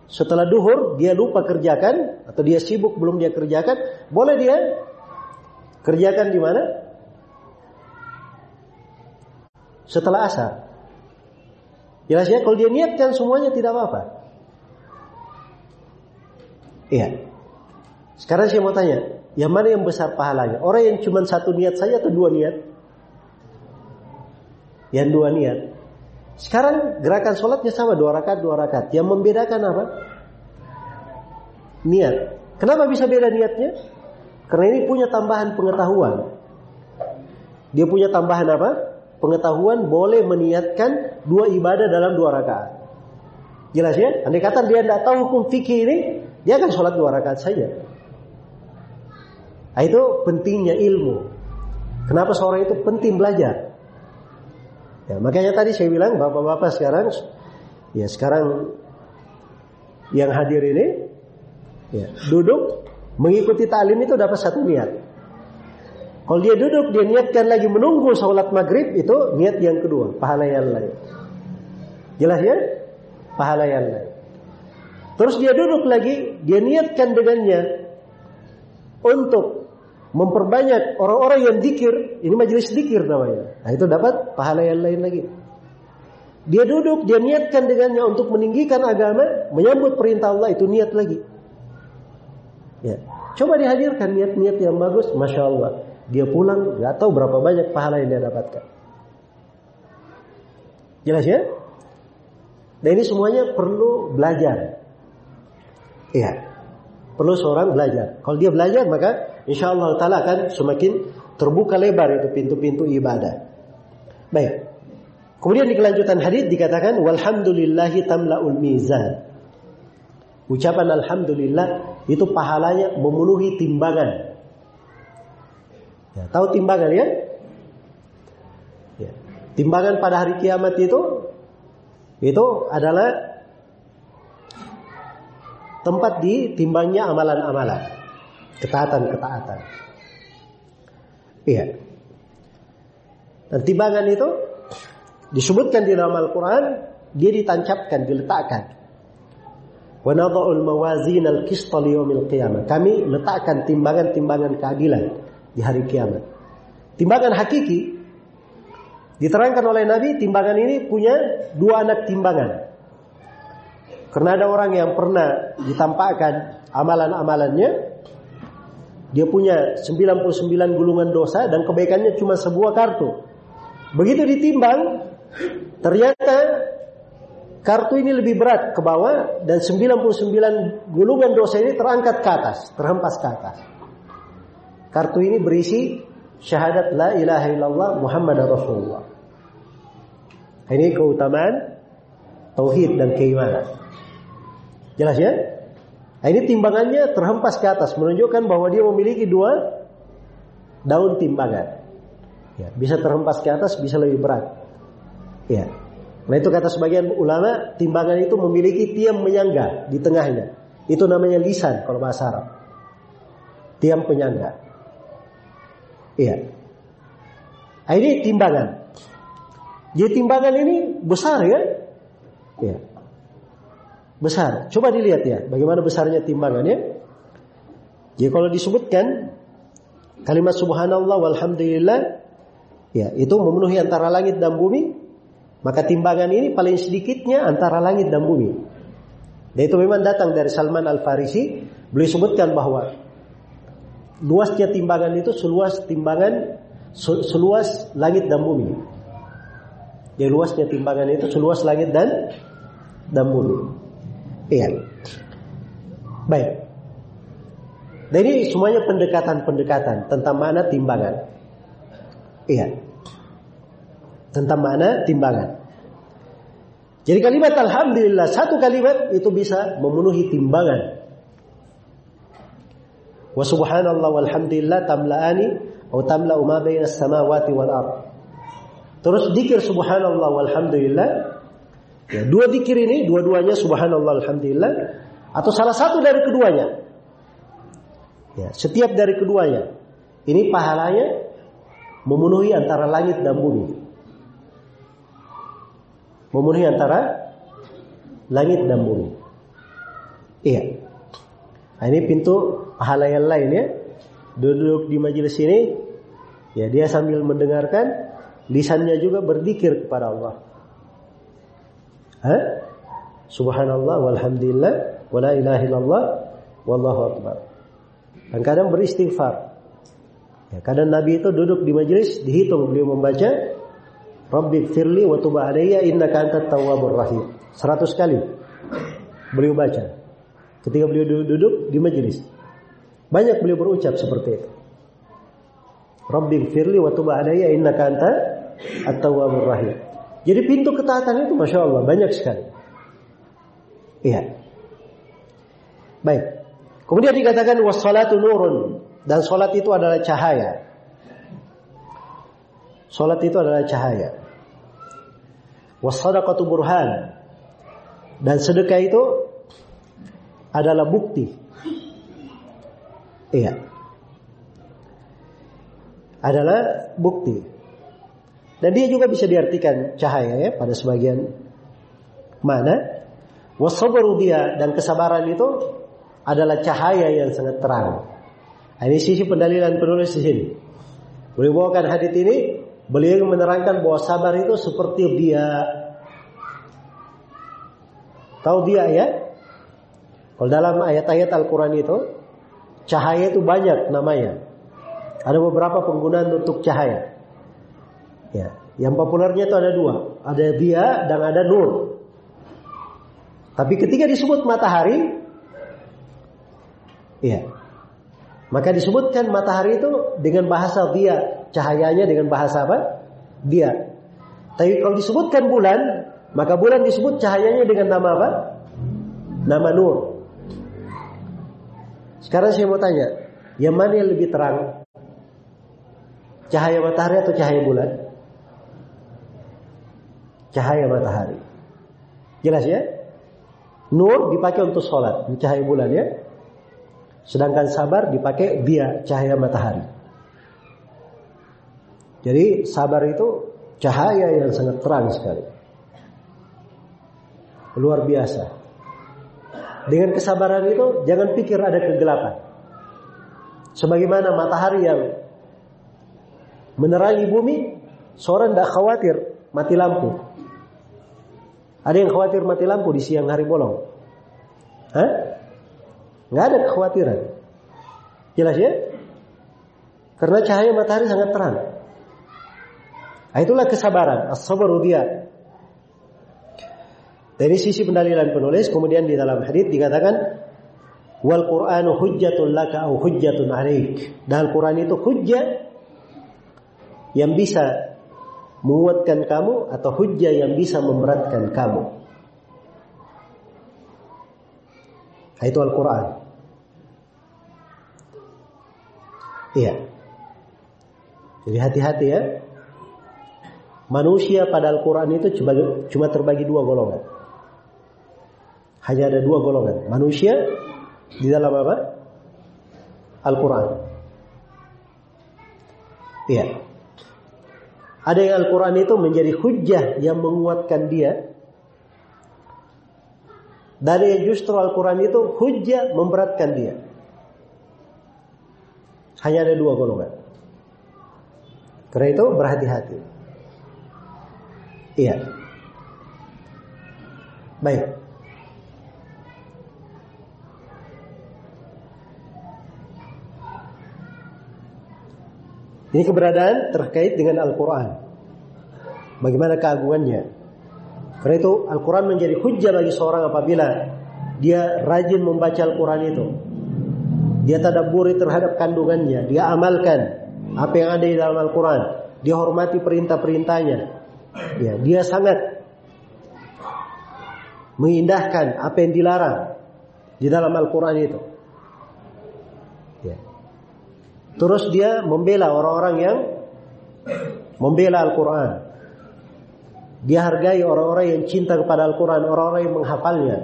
setelah duhur, dia lupa kerjakan atau dia sibuk belum dia kerjakan, boleh dia kerjakan di mana? Setelah asar. Jelas ya, kalau dia niatkan semuanya tidak apa-apa. Iya. Sekarang saya mau tanya, yang mana yang besar pahalanya? Orang yang cuma satu niat saja atau dua niat? Yang dua niat. Sekarang gerakan sholatnya sama dua rakaat dua rakaat. Yang membedakan apa? Niat. Kenapa bisa beda niatnya? Karena ini punya tambahan pengetahuan. Dia punya tambahan apa? Pengetahuan boleh meniatkan dua ibadah dalam dua rakaat. Jelas ya? Andai kata dia tidak tahu hukum fikih ini, dia akan sholat dua rakaat saja. Nah, itu pentingnya ilmu. Kenapa seorang itu penting belajar? Ya, makanya tadi saya bilang bapak-bapak sekarang, ya sekarang yang hadir ini, ya, duduk mengikuti talim itu dapat satu niat. Kalau dia duduk, dia niatkan lagi menunggu sholat maghrib itu niat yang kedua, pahala yang lain. Jelas ya? Pahala yang lain. Terus dia duduk lagi, dia niatkan dengannya untuk memperbanyak orang-orang yang dikir, ini majelis dikir namanya. Nah itu dapat pahala yang lain lagi. Dia duduk, dia niatkan dengannya untuk meninggikan agama, menyambut perintah Allah itu niat lagi. Ya, coba dihadirkan niat-niat yang bagus, masya Allah. Dia pulang, nggak tahu berapa banyak pahala yang dia dapatkan. Jelas ya? Dan ini semuanya perlu belajar. Iya. Perlu seorang belajar. Kalau dia belajar maka insya Allah Taala akan semakin terbuka lebar itu pintu-pintu ibadah. Baik. Kemudian di kelanjutan hadis dikatakan walhamdulillahi tamlaul mizan. Ucapan alhamdulillah itu pahalanya memenuhi timbangan. Ya, tahu timbangan ya? ya? Timbangan pada hari kiamat itu itu adalah tempat ditimbangnya amalan-amalan, ketaatan-ketaatan. Iya. Dan timbangan itu disebutkan di dalam Al-Quran, dia ditancapkan, diletakkan. Nadha'ul mawazin al-qista liyawmil qiyamah. Kami letakkan timbangan-timbangan keadilan di hari kiamat. Timbangan hakiki diterangkan oleh Nabi, timbangan ini punya dua anak timbangan. Karena ada orang yang pernah ditampakkan amalan-amalannya, dia punya 99 gulungan dosa dan kebaikannya cuma sebuah kartu. Begitu ditimbang, ternyata kartu ini lebih berat ke bawah dan 99 gulungan dosa ini terangkat ke atas, terhempas ke atas. Kartu ini berisi syahadat la ilaha illallah Muhammad Rasulullah. Ini keutamaan tauhid dan keimanan. Jelas ya? Nah, ini timbangannya terhempas ke atas menunjukkan bahwa dia memiliki dua daun timbangan. Ya, bisa terhempas ke atas, bisa lebih berat. Ya. Nah itu kata sebagian ulama, timbangan itu memiliki tiang menyangga di tengahnya. Itu namanya lisan kalau bahasa Arab. Tiang penyangga. Iya. Nah, ini timbangan. Jadi timbangan ini besar ya. Iya. Besar. Coba dilihat ya, bagaimana besarnya timbangannya. Jadi kalau disebutkan kalimat subhanallah walhamdulillah Ya, itu memenuhi antara langit dan bumi. Maka timbangan ini paling sedikitnya antara langit dan bumi. Dan itu memang datang dari Salman Al-Farisi. Beliau sebutkan bahwa luasnya timbangan itu seluas timbangan seluas langit dan bumi. Jadi luasnya timbangan itu seluas langit dan dan bumi. Iya. Baik. Ini semuanya pendekatan-pendekatan tentang mana timbangan. Iya. Tentang mana timbangan. Jadi kalimat Alhamdulillah satu kalimat itu bisa memenuhi timbangan. Wa subhanallah walhamdulillah tamla'ani atau tamla'u ma baina samawati wal ard. Terus dikir subhanallah walhamdulillah. Ya, dua dikir ini dua-duanya subhanallah alhamdulillah atau salah satu dari keduanya. Ya, setiap dari keduanya. Ini pahalanya memenuhi antara langit dan bumi. Memenuhi antara langit dan bumi. Iya. Nah, ini pintu pahala yang lain ya. Duduk di majelis ini, ya dia sambil mendengarkan, lisannya juga berzikir kepada Allah. Hah? Subhanallah walhamdulillah wala ilaha illallah wallahu akbar. Dan kadang beristighfar. Ya, kadang Nabi itu duduk di majelis dihitung beliau membaca Rabbi firli wa tub alayya innaka antat tawwabur rahim. 100 kali beliau baca. Ketika beliau duduk, di majelis. Banyak beliau berucap seperti itu. Rabbi firli wa tub alayya innaka antat at-tawwabur rahim. Jadi pintu ketaatan itu Masya Allah banyak sekali. Iya. Baik. Kemudian dikatakan wassalatu nurun. Dan sholat itu adalah cahaya. Sholat itu adalah cahaya. Wassadaqatu burhan. Dan sedekah itu adalah bukti. Iya. Adalah bukti. Dan dia juga bisa diartikan cahaya ya pada sebagian mana. Wasabru dia dan kesabaran itu adalah cahaya yang sangat terang. Nah, ini sisi pendalilan penulis di sini. Beliau bawakan hadis ini, beliau menerangkan bahwa sabar itu seperti dia. Tahu dia ya? Kalau dalam ayat-ayat Al-Quran itu, cahaya itu banyak namanya. Ada beberapa penggunaan untuk cahaya. Ya, yang populernya itu ada dua, ada dia dan ada nur. Tapi ketika disebut matahari, ya, maka disebutkan matahari itu dengan bahasa dia, cahayanya dengan bahasa apa? Dia. Tapi kalau disebutkan bulan, maka bulan disebut cahayanya dengan nama apa? Nama nur. Sekarang saya mau tanya, yang mana yang lebih terang? Cahaya matahari atau cahaya bulan? Cahaya matahari. Jelas ya? Nur dipakai untuk sholat, cahaya bulan ya. Sedangkan sabar dipakai dia cahaya matahari. Jadi sabar itu cahaya yang sangat terang sekali. Luar biasa. Dengan kesabaran itu jangan pikir ada kegelapan. Sebagaimana matahari yang menerangi bumi, seorang tidak khawatir mati lampu. Ada yang khawatir mati lampu di siang hari bolong? Hah? Nggak ada kekhawatiran. Jelas ya? Karena cahaya matahari sangat terang. Nah, itulah kesabaran. As-sabru dia. Dari sisi pendalilan penulis, kemudian di dalam hadis dikatakan wal Qur'anu hujjatun laka au hujjatun alaik. Dan Al-Qur'an itu hujjah yang bisa menguatkan kamu atau hujjah yang bisa memberatkan kamu. Itu Al-Quran. Iya. Jadi hati-hati ya. Manusia pada Al-Quran itu cuma, cuma terbagi dua golongan. Hanya ada dua golongan. Manusia di dalam apa? Al-Quran. Iya. Ada yang Al-Quran itu menjadi hujah yang menguatkan dia. Dan yang justru Al-Quran itu hujah memberatkan dia. Hanya ada dua golongan. Karena itu berhati-hati. Iya. Baik. Ini keberadaan terkait dengan Al-Quran. Bagaimana keagungannya. Karena itu Al-Quran menjadi hujah bagi seorang apabila dia rajin membaca Al-Quran itu. Dia tadaburi terhadap kandungannya. Dia amalkan apa yang ada di dalam Al-Quran. Dia hormati perintah-perintahnya. Ya, dia sangat mengindahkan apa yang dilarang di dalam Al-Quran itu. Terus dia membela orang-orang yang membela Al-Quran. Dia hargai orang-orang yang cinta kepada Al-Quran, orang-orang yang menghafalnya,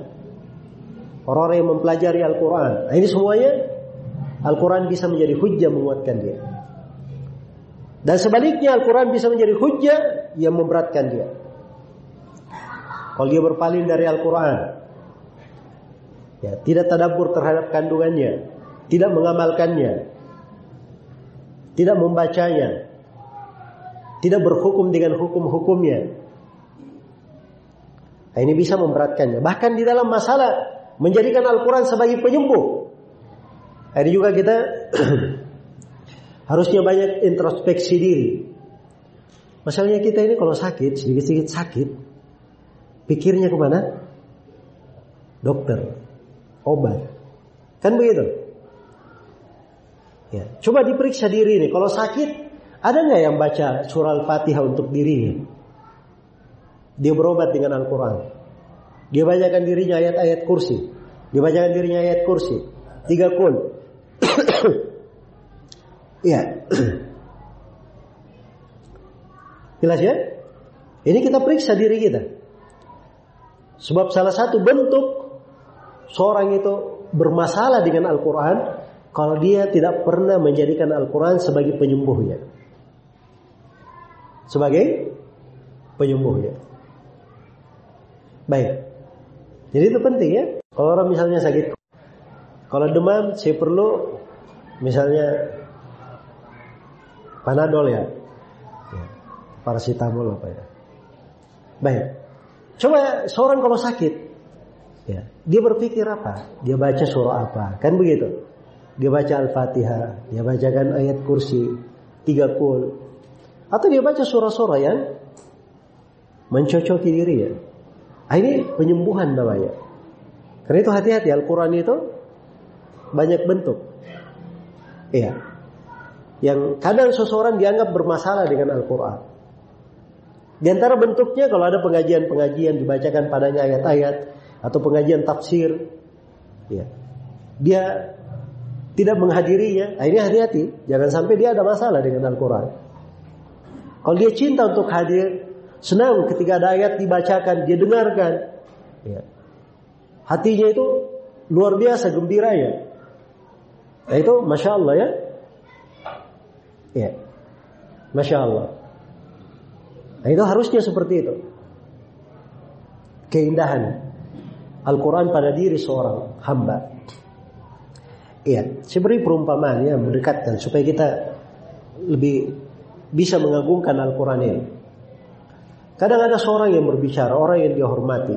orang-orang yang mempelajari Al-Quran. Nah, ini semuanya Al-Quran bisa menjadi hujah menguatkan dia. Dan sebaliknya Al-Quran bisa menjadi hujah yang memberatkan dia. Kalau dia berpaling dari Al-Quran, ya tidak tadabur terhadap kandungannya, tidak mengamalkannya, tidak membacanya, tidak berhukum dengan hukum-hukumnya. Nah, ini bisa memberatkannya. Bahkan di dalam masalah menjadikan Al-Quran sebagai penyembuh. Nah, ini juga kita harusnya banyak introspeksi diri. Masalahnya kita ini kalau sakit, sedikit-sedikit sakit, pikirnya ke mana? Dokter, obat. Kan begitu? Ya. Coba diperiksa diri ini. Kalau sakit, ada nggak yang baca surah Al-Fatihah untuk dirinya? Dia berobat dengan Al-Quran. Dia bacakan dirinya ayat-ayat kursi. Dia bacakan dirinya ayat kursi. Tiga kun. Iya. Jelas ya? Ini kita periksa diri kita. Sebab salah satu bentuk seorang itu bermasalah dengan Al-Quran kalau dia tidak pernah menjadikan Al-Quran sebagai penyembuhnya. Sebagai penyembuhnya. Baik. Jadi itu penting ya. Kalau orang misalnya sakit. Kalau demam saya perlu misalnya panadol ya. ya. Parasitamol apa ya. Baik. Coba seorang kalau sakit. Ya, dia berpikir apa? Dia baca surah apa? Kan begitu. Dia baca Al-Fatihah, dia bacakan ayat kursi, tiga kul. Atau dia baca surah-surah yang mencocoki diri ya. Ah, ini penyembuhan namanya. Karena itu hati-hati Al-Quran itu banyak bentuk. Iya. Yang kadang seseorang dianggap bermasalah dengan Al-Quran. Di antara bentuknya kalau ada pengajian-pengajian dibacakan padanya ayat-ayat atau pengajian tafsir, ya, dia tidak menghadirinya, nah ini hati-hati. Jangan sampai dia ada masalah dengan Al-Quran. Kalau dia cinta untuk hadir, senang ketika ada ayat dibacakan, dia dengarkan. Ya. Hatinya itu luar biasa gembiranya. Nah itu Masya Allah ya. Ya. Masya Allah. Nah itu harusnya seperti itu. Keindahan Al-Quran pada diri seorang hamba. Iya, saya beri perumpamaan ya mendekatkan supaya kita lebih bisa mengagungkan Al-Quran ini. Kadang ada seorang yang berbicara, orang yang dihormati.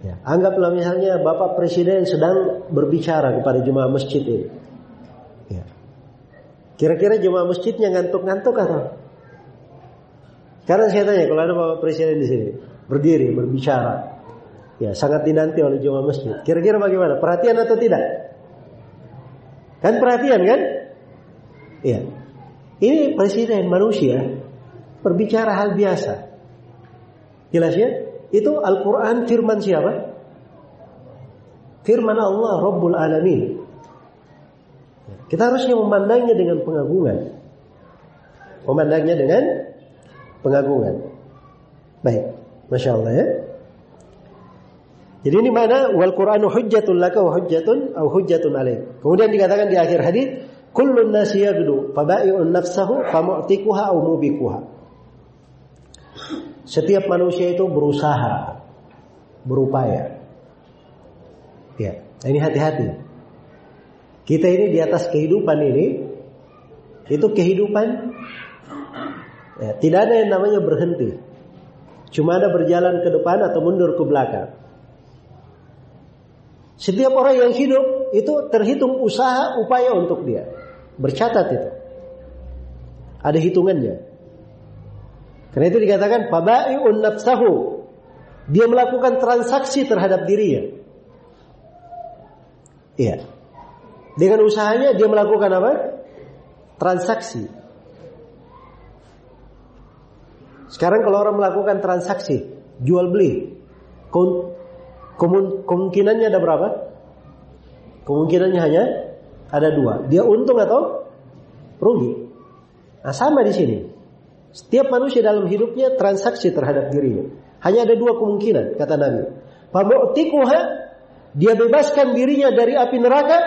Ya, anggaplah misalnya Bapak Presiden sedang berbicara kepada jemaah masjid ini. Ya. Kira-kira jemaah masjidnya ngantuk-ngantuk atau? Karena saya tanya, kalau ada Bapak Presiden di sini, berdiri, berbicara, ya sangat dinanti oleh jemaah masjid. Kira-kira bagaimana? Perhatian atau tidak? Kan perhatian kan? Iya. Ini presiden manusia berbicara hal biasa. Jelas ya? Itu Al-Quran firman siapa? Firman Allah Rabbul Alamin. Kita harusnya memandangnya dengan pengagungan. Memandangnya dengan pengagungan. Baik, Masya Allah ya. Jadi ini mana wal Qur'anu hujjatun laka wa hujjatun au hujjatun alaik. Kemudian dikatakan di akhir hadis, kullun nasi yabdu faba'i'un nafsahu famu'tikuha au mubikuha. Setiap manusia itu berusaha, berupaya. Ya, ini hati-hati. Kita ini di atas kehidupan ini, itu kehidupan ya, tidak ada yang namanya berhenti. Cuma ada berjalan ke depan atau mundur ke belakang. Setiap orang yang hidup itu terhitung usaha upaya untuk dia. Bercatat itu. Ada hitungannya. Karena itu dikatakan fabai'un nafsahu. Dia melakukan transaksi terhadap dirinya. Iya. Dengan usahanya dia melakukan apa? Transaksi. Sekarang kalau orang melakukan transaksi, jual beli, kemungkinannya ada berapa? Kemungkinannya hanya ada dua. Dia untung atau rugi. Nah, sama di sini. Setiap manusia dalam hidupnya transaksi terhadap dirinya. Hanya ada dua kemungkinan, kata Nabi. Famu'tikuha, dia bebaskan dirinya dari api neraka,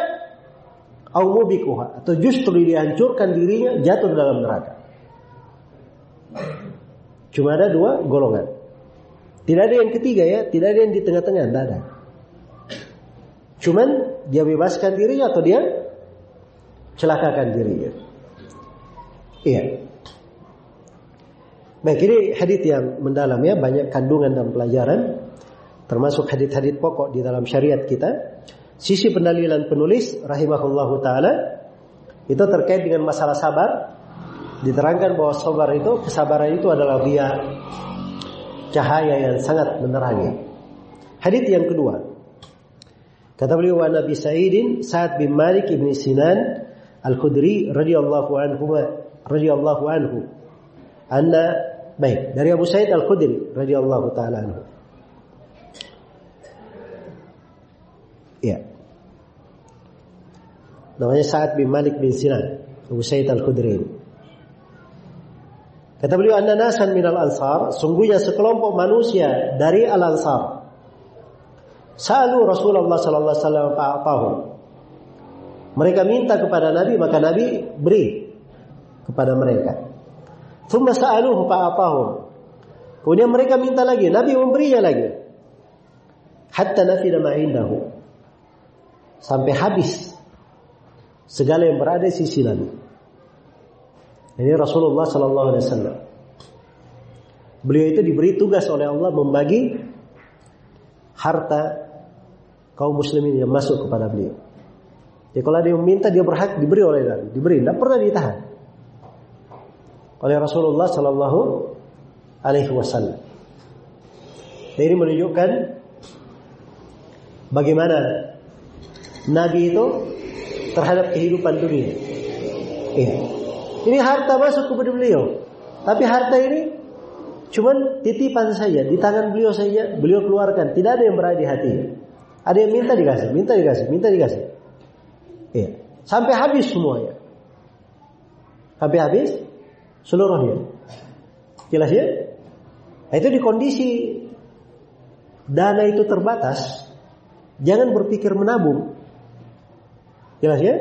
au mubikuha, atau justru dia hancurkan dirinya jatuh dalam neraka. Cuma ada dua golongan. Tidak ada yang ketiga ya, tidak ada yang di tengah-tengah, tidak ada. Cuman dia bebaskan dirinya atau dia celakakan dirinya. Iya. Baik, ini hadis yang mendalam ya, banyak kandungan dan pelajaran termasuk hadis-hadis pokok di dalam syariat kita. Sisi pendalilan penulis rahimahullahu taala itu terkait dengan masalah sabar. Diterangkan bahwa sabar itu kesabaran itu adalah dia cahaya yang sangat menerangi. Hadis yang kedua. Kata beliau wa Nabi Sa'idin Sa'ad bin Malik ibn Sinan Al-Khudri radhiyallahu anhu radhiyallahu anhu anna baik dari Abu Sa'id Al-Khudri radhiyallahu taala anhu. Ya. Namanya Sa'ad bin Malik bin Sinan Abu Sa'id Al-Khudri. Kata beliau, "Anna nasan minal ansar, sungguhnya sekelompok manusia dari al-ansar." Salu Rasulullah sallallahu alaihi wasallam fa'atahu. Mereka minta kepada Nabi, maka Nabi beri kepada mereka. Thumma sa'aluhu fa'atahu. Kemudian mereka minta lagi, Nabi memberinya lagi. Hatta nafida ma indahu. Sampai habis segala yang berada di sisi Nabi. Ini Rasulullah Sallallahu Alaihi Wasallam. Beliau itu diberi tugas oleh Allah membagi harta kaum muslimin yang masuk kepada beliau. Jadi kalau ada yang minta dia berhak diberi oleh Nabi, diberi, tidak pernah ditahan oleh Rasulullah Sallallahu Alaihi Wasallam. Ini menunjukkan bagaimana Nabi itu terhadap kehidupan dunia. Iya. Ini harta masuk kepada beliau. Tapi harta ini cuman titipan saja, di tangan beliau saja, beliau keluarkan. Tidak ada yang berada di hati. Ada yang minta dikasih, minta dikasih, minta dikasih. Iya. Sampai habis semuanya. Sampai habis seluruhnya. Jelas ya? Nah, itu di kondisi dana itu terbatas, jangan berpikir menabung. Jelas ya?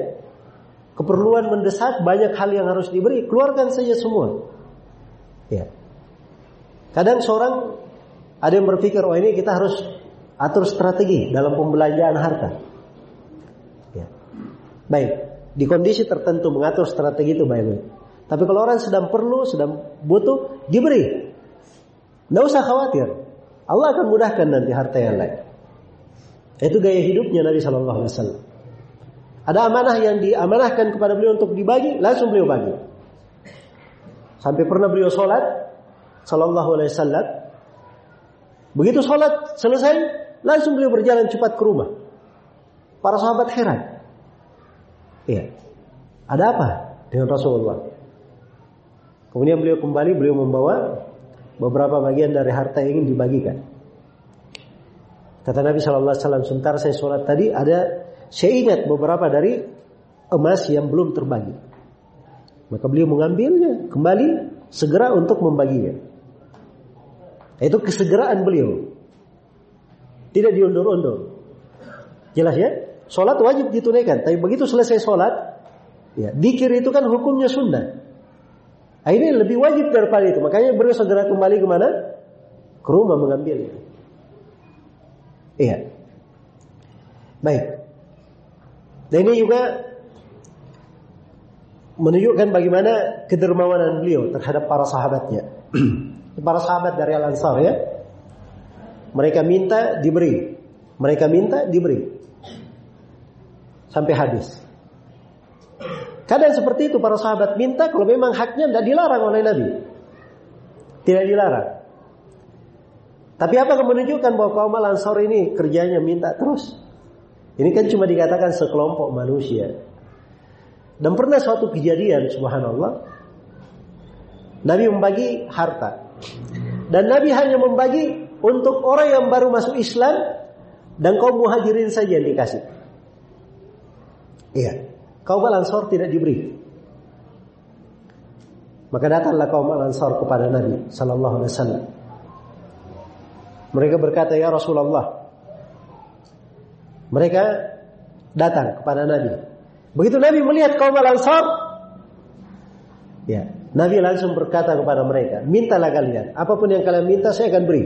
Keperluan mendesak, banyak hal yang harus diberi, keluarkan saja semua. Ya. Kadang seorang ada yang berpikir, oh ini kita harus atur strategi dalam pembelanjaan harta. Ya. Baik, di kondisi tertentu mengatur strategi itu baik-baik. Tapi kalau orang sedang perlu, sedang butuh, diberi. Tidak usah khawatir. Allah akan mudahkan nanti harta yang lain. Itu gaya hidupnya Nabi Shallallahu Alaihi Wasallam. Ada amanah yang diamanahkan kepada beliau untuk dibagi, langsung beliau bagi. Sampai pernah beliau sholat, sallallahu alaihi wasallam. Begitu sholat selesai, langsung beliau berjalan cepat ke rumah. Para sahabat heran. Iya. Ada apa dengan Rasulullah? Kemudian beliau kembali, beliau membawa beberapa bagian dari harta yang ingin dibagikan. Kata Nabi Shallallahu Alaihi Wasallam, sementara saya sholat tadi ada saya ingat beberapa dari emas yang belum terbagi. Maka beliau mengambilnya kembali segera untuk membaginya. Itu kesegeraan beliau. Tidak diundur-undur. Jelas ya? Sholat wajib ditunaikan. Tapi begitu selesai sholat, ya, dikir itu kan hukumnya sunnah. Nah, ini lebih wajib daripada itu. Makanya beliau segera kembali ke mana? Ke rumah mengambilnya. Iya. Baik. Dan ini juga menunjukkan bagaimana kedermawanan beliau terhadap para sahabatnya. para sahabat dari Al-Ansar ya. Mereka minta diberi. Mereka minta diberi. Sampai habis. Kadang seperti itu para sahabat minta kalau memang haknya tidak dilarang oleh Nabi. Tidak dilarang. Tapi apa yang menunjukkan bahwa kaum Al-Ansar ini kerjanya minta terus? Ini kan cuma dikatakan sekelompok manusia. Dan pernah suatu kejadian, subhanallah, Nabi membagi harta. Dan Nabi hanya membagi untuk orang yang baru masuk Islam dan kaum muhajirin saja yang dikasih. Iya, kaum Al-Ansar tidak diberi. Maka datanglah kaum Al-Ansar kepada Nabi sallallahu alaihi wasallam. Mereka berkata, "Ya Rasulullah." Mereka datang kepada Nabi Begitu Nabi melihat kaum Al-Ansar, ya, Nabi langsung berkata kepada mereka, "Mintalah kalian, apa pun yang kalian minta saya akan beri."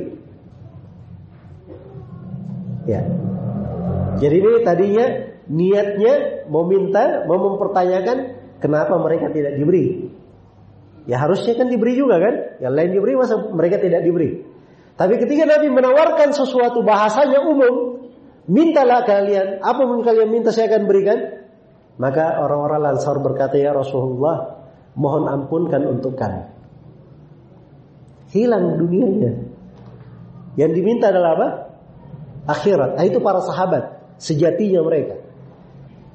Ya. Jadi ini tadinya niatnya mau minta, mau mempertanyakan kenapa mereka tidak diberi. Ya harusnya kan diberi juga kan? Yang lain diberi masa mereka tidak diberi. Tapi ketika Nabi menawarkan sesuatu bahasanya umum, mintalah kalian, apa pun kalian minta saya akan berikan. Maka orang-orang Lansar berkata, "Ya Rasulullah, mohon ampunkan untuk kami." Hilang dunianya. Yang diminta adalah apa? Akhirat. Nah, itu para sahabat, sejatinya mereka.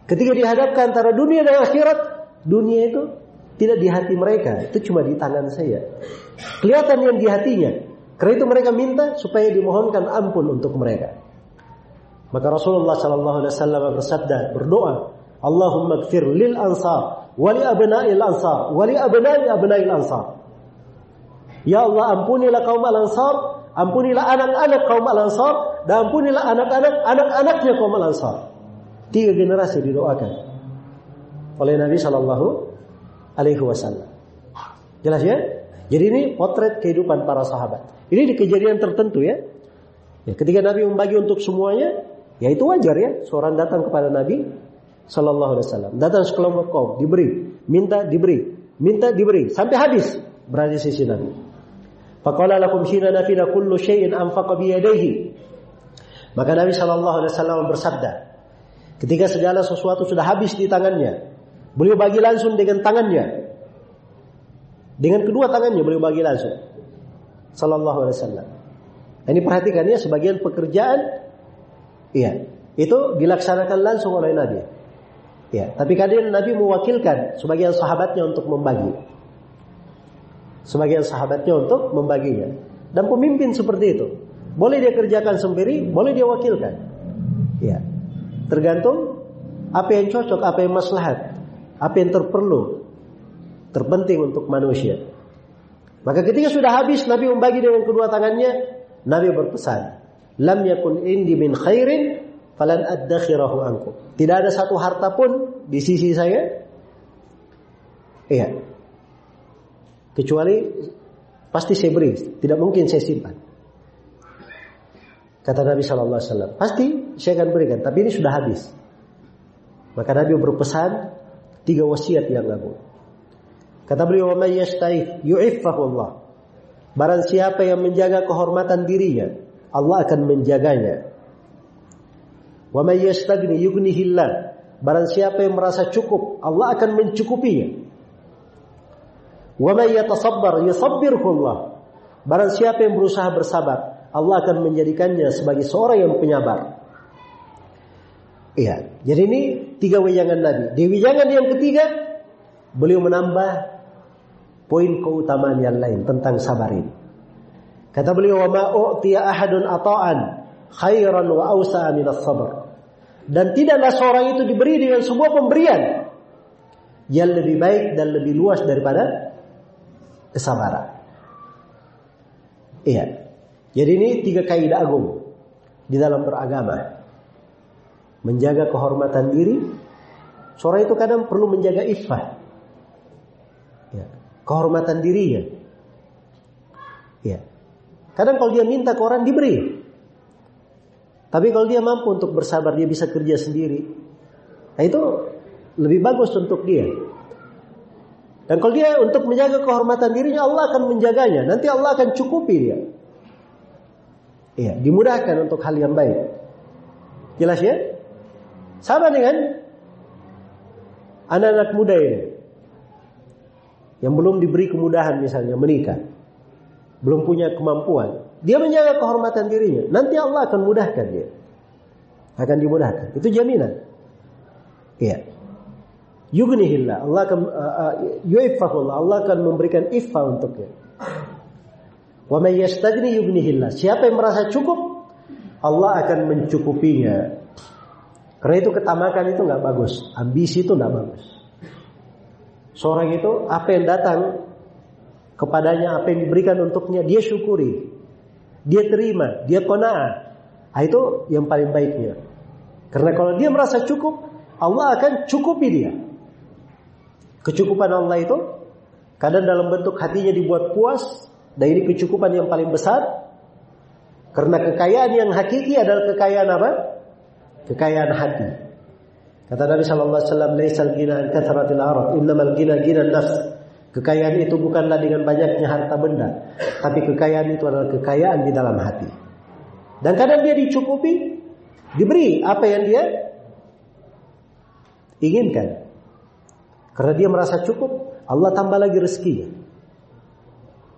Ketika dihadapkan antara dunia dan akhirat, dunia itu tidak di hati mereka, itu cuma di tangan saya. Kelihatan yang di hatinya. Karena itu mereka minta supaya dimohonkan ampun untuk mereka. Maka Rasulullah Sallallahu Alaihi Wasallam bersabda, berdoa, Allahumma gfir lil ansar wali abna'il ansar wali abna'i abna'il ansar. Ya Allah ampunilah kaum al-ansar, ampunilah anak-anak kaum al-ansar dan ampunilah anak-anak anak-anaknya kaum al-ansar. Tiga generasi didoakan oleh Nabi Shallallahu Alaihi Wasallam. Jelas ya? Jadi ini potret kehidupan para sahabat. Ini di kejadian tertentu ya. ya ketika Nabi membagi untuk semuanya, ya itu wajar ya. Seorang datang kepada Nabi, Sallallahu Alaihi Wasallam. Datang sekelompok kaum diberi, minta diberi, minta diberi sampai habis berada di sisi Nabi. Faqala lakum shina nafina kullu syai'in anfaqa bi yadayhi. Maka Nabi Sallallahu Alaihi Wasallam bersabda, ketika segala sesuatu sudah habis di tangannya, beliau bagi langsung dengan tangannya. Dengan kedua tangannya beliau bagi langsung. Sallallahu Alaihi Wasallam. Ini perhatikan ya sebagian pekerjaan, iya, itu dilaksanakan langsung oleh Nabi. Ya, tapi kadang Nabi mewakilkan sebagian sahabatnya untuk membagi. Sebagian sahabatnya untuk membaginya. Dan pemimpin seperti itu. Boleh dia kerjakan sendiri, boleh dia wakilkan. Ya. Tergantung apa yang cocok, apa yang maslahat, apa yang terperlu, terpenting untuk manusia. Maka ketika sudah habis Nabi membagi dengan kedua tangannya, Nabi berpesan, "Lam yakun indi min khairin falan addakhirahu ankum. Tidak ada satu harta pun di sisi saya. Iya. Kecuali pasti saya beri, tidak mungkin saya simpan. Kata Nabi Shallallahu Alaihi Wasallam, pasti saya akan berikan, tapi ini sudah habis. Maka Nabi berpesan tiga wasiat yang agung. Kata beliau, "Wa may yu'iffahu Allah." Barang siapa yang menjaga kehormatan dirinya, Allah akan menjaganya. Wa may yastagni yughnihillah. Barang siapa yang merasa cukup, Allah akan mencukupinya. Wa may yatasabbar yusabbirhu Allah. Barang siapa yang berusaha bersabar, Allah akan menjadikannya sebagai seorang yang penyabar. Iya, jadi ini tiga wejangan Nabi. Di wejangan yang ketiga, beliau menambah poin keutamaan yang lain tentang sabar ini. Kata beliau, "Wa ma u'tiya ahadun ata'an khairan wa awsa min sabar dan tidaklah seorang itu diberi dengan sebuah pemberian yang lebih baik dan lebih luas daripada kesabaran. Iya. Jadi ini tiga kaidah agung di dalam beragama. Menjaga kehormatan diri. Seorang itu kadang perlu menjaga iffah. Ya. Kehormatan dirinya. Ya. Kadang kalau dia minta ke orang diberi. Tapi kalau dia mampu untuk bersabar, dia bisa kerja sendiri. Nah itu lebih bagus untuk dia. Dan kalau dia untuk menjaga kehormatan dirinya, Allah akan menjaganya. Nanti Allah akan cukupi dia. Iya, dimudahkan untuk hal yang baik. Jelas ya? Sama dengan anak-anak muda ini. Yang belum diberi kemudahan misalnya menikah. Belum punya kemampuan. Dia menjaga kehormatan dirinya. Nanti Allah akan mudahkan dia. Akan dimudahkan. Itu jaminan. Iya. Yugnihillah. Allah akan uh, Allah akan memberikan iffah untuknya. Wa may yastagni yugnihillah. Siapa yang merasa cukup, Allah akan mencukupinya. Karena itu ketamakan itu nggak bagus, ambisi itu nggak bagus. Seorang itu apa yang datang kepadanya, apa yang diberikan untuknya, dia syukuri. Dia terima, dia kona'ah. Nah, itu yang paling baiknya. Karena kalau dia merasa cukup, Allah akan cukupi dia. Kecukupan Allah itu kadang dalam bentuk hatinya dibuat puas dan ini kecukupan yang paling besar karena kekayaan yang hakiki adalah kekayaan apa? Kekayaan hati. Kata Nabi sallallahu alaihi wasallam, "Laisal ghina an kathratil arad, innamal ghina ghina nafs." Kekayaan itu bukanlah dengan banyaknya harta benda, tapi kekayaan itu adalah kekayaan di dalam hati. Dan kadang dia dicukupi, diberi apa yang dia inginkan. Karena dia merasa cukup, Allah tambah lagi rezekinya.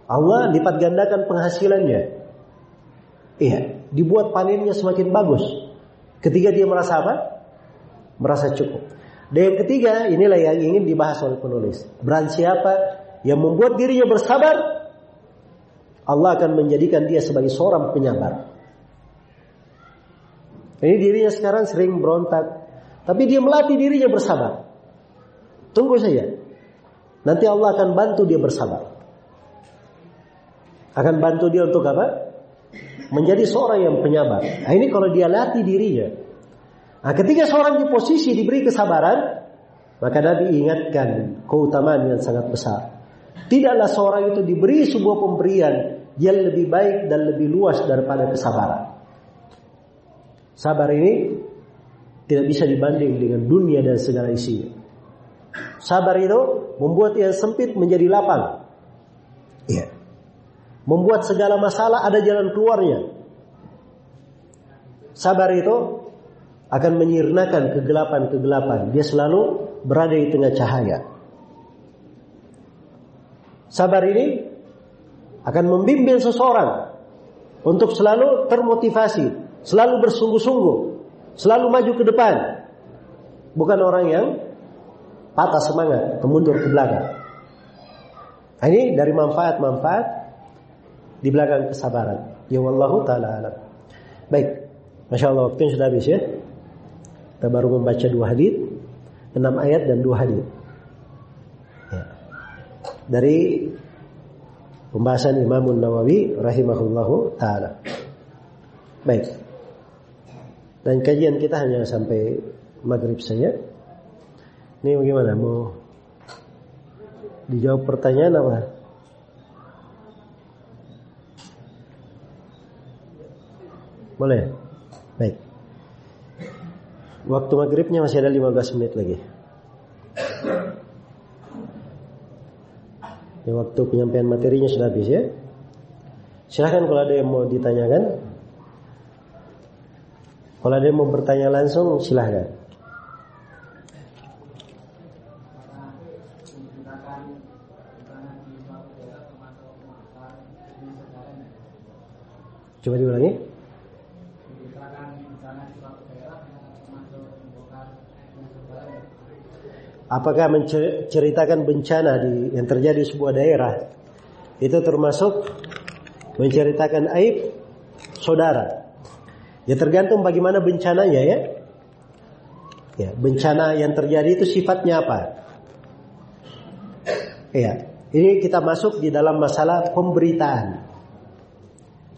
Allah lipat gandakan penghasilannya. Iya, dibuat panennya semakin bagus. Ketika dia merasa apa? Merasa cukup. Dan yang ketiga, inilah yang ingin dibahas oleh penulis. Beran siapa yang membuat dirinya bersabar, Allah akan menjadikan dia sebagai seorang penyabar. Ini dirinya sekarang sering berontak, tapi dia melatih dirinya bersabar. Tunggu saja. Nanti Allah akan bantu dia bersabar. Akan bantu dia untuk apa? Menjadi seorang yang penyabar. Nah, ini kalau dia latih dirinya. Nah, ketika seorang di posisi diberi kesabaran, maka Nabi ingatkan keutamaan yang sangat besar. Tidaklah seorang itu diberi sebuah pemberian yang lebih baik dan lebih luas daripada kesabaran. Sabar ini tidak bisa dibanding dengan dunia dan segala isinya. Sabar itu membuat yang sempit menjadi lapang. Iya. Membuat segala masalah ada jalan keluarnya. Sabar itu akan menyirnakan kegelapan-kegelapan. Dia selalu berada di tengah cahaya. Sabar ini akan membimbing seseorang untuk selalu termotivasi, selalu bersungguh-sungguh, selalu maju ke depan. Bukan orang yang patah semangat, kemundur ke belakang. Nah, ini dari manfaat-manfaat di belakang kesabaran. Ya wallahu taala alam. Baik. Masya Allah waktu sudah habis ya. Kita baru membaca dua hadis, enam ayat dan dua hadis. Ya. Dari pembahasan Imam Nawawi rahimahullahu taala. Baik. Dan kajian kita hanya sampai maghrib saja. Ini bagaimana? Mau dijawab pertanyaan apa? Boleh? Waktu maghribnya masih ada 15 menit lagi. Ya, waktu penyampaian materinya sudah habis ya. Silahkan kalau ada yang mau ditanyakan. Kalau ada yang mau bertanya langsung silahkan. Coba diulangi. Apakah menceritakan bencana di yang terjadi di sebuah daerah itu termasuk menceritakan aib saudara. Ya tergantung bagaimana bencananya ya. Ya, bencana yang terjadi itu sifatnya apa? Ya, ini kita masuk di dalam masalah pemberitaan.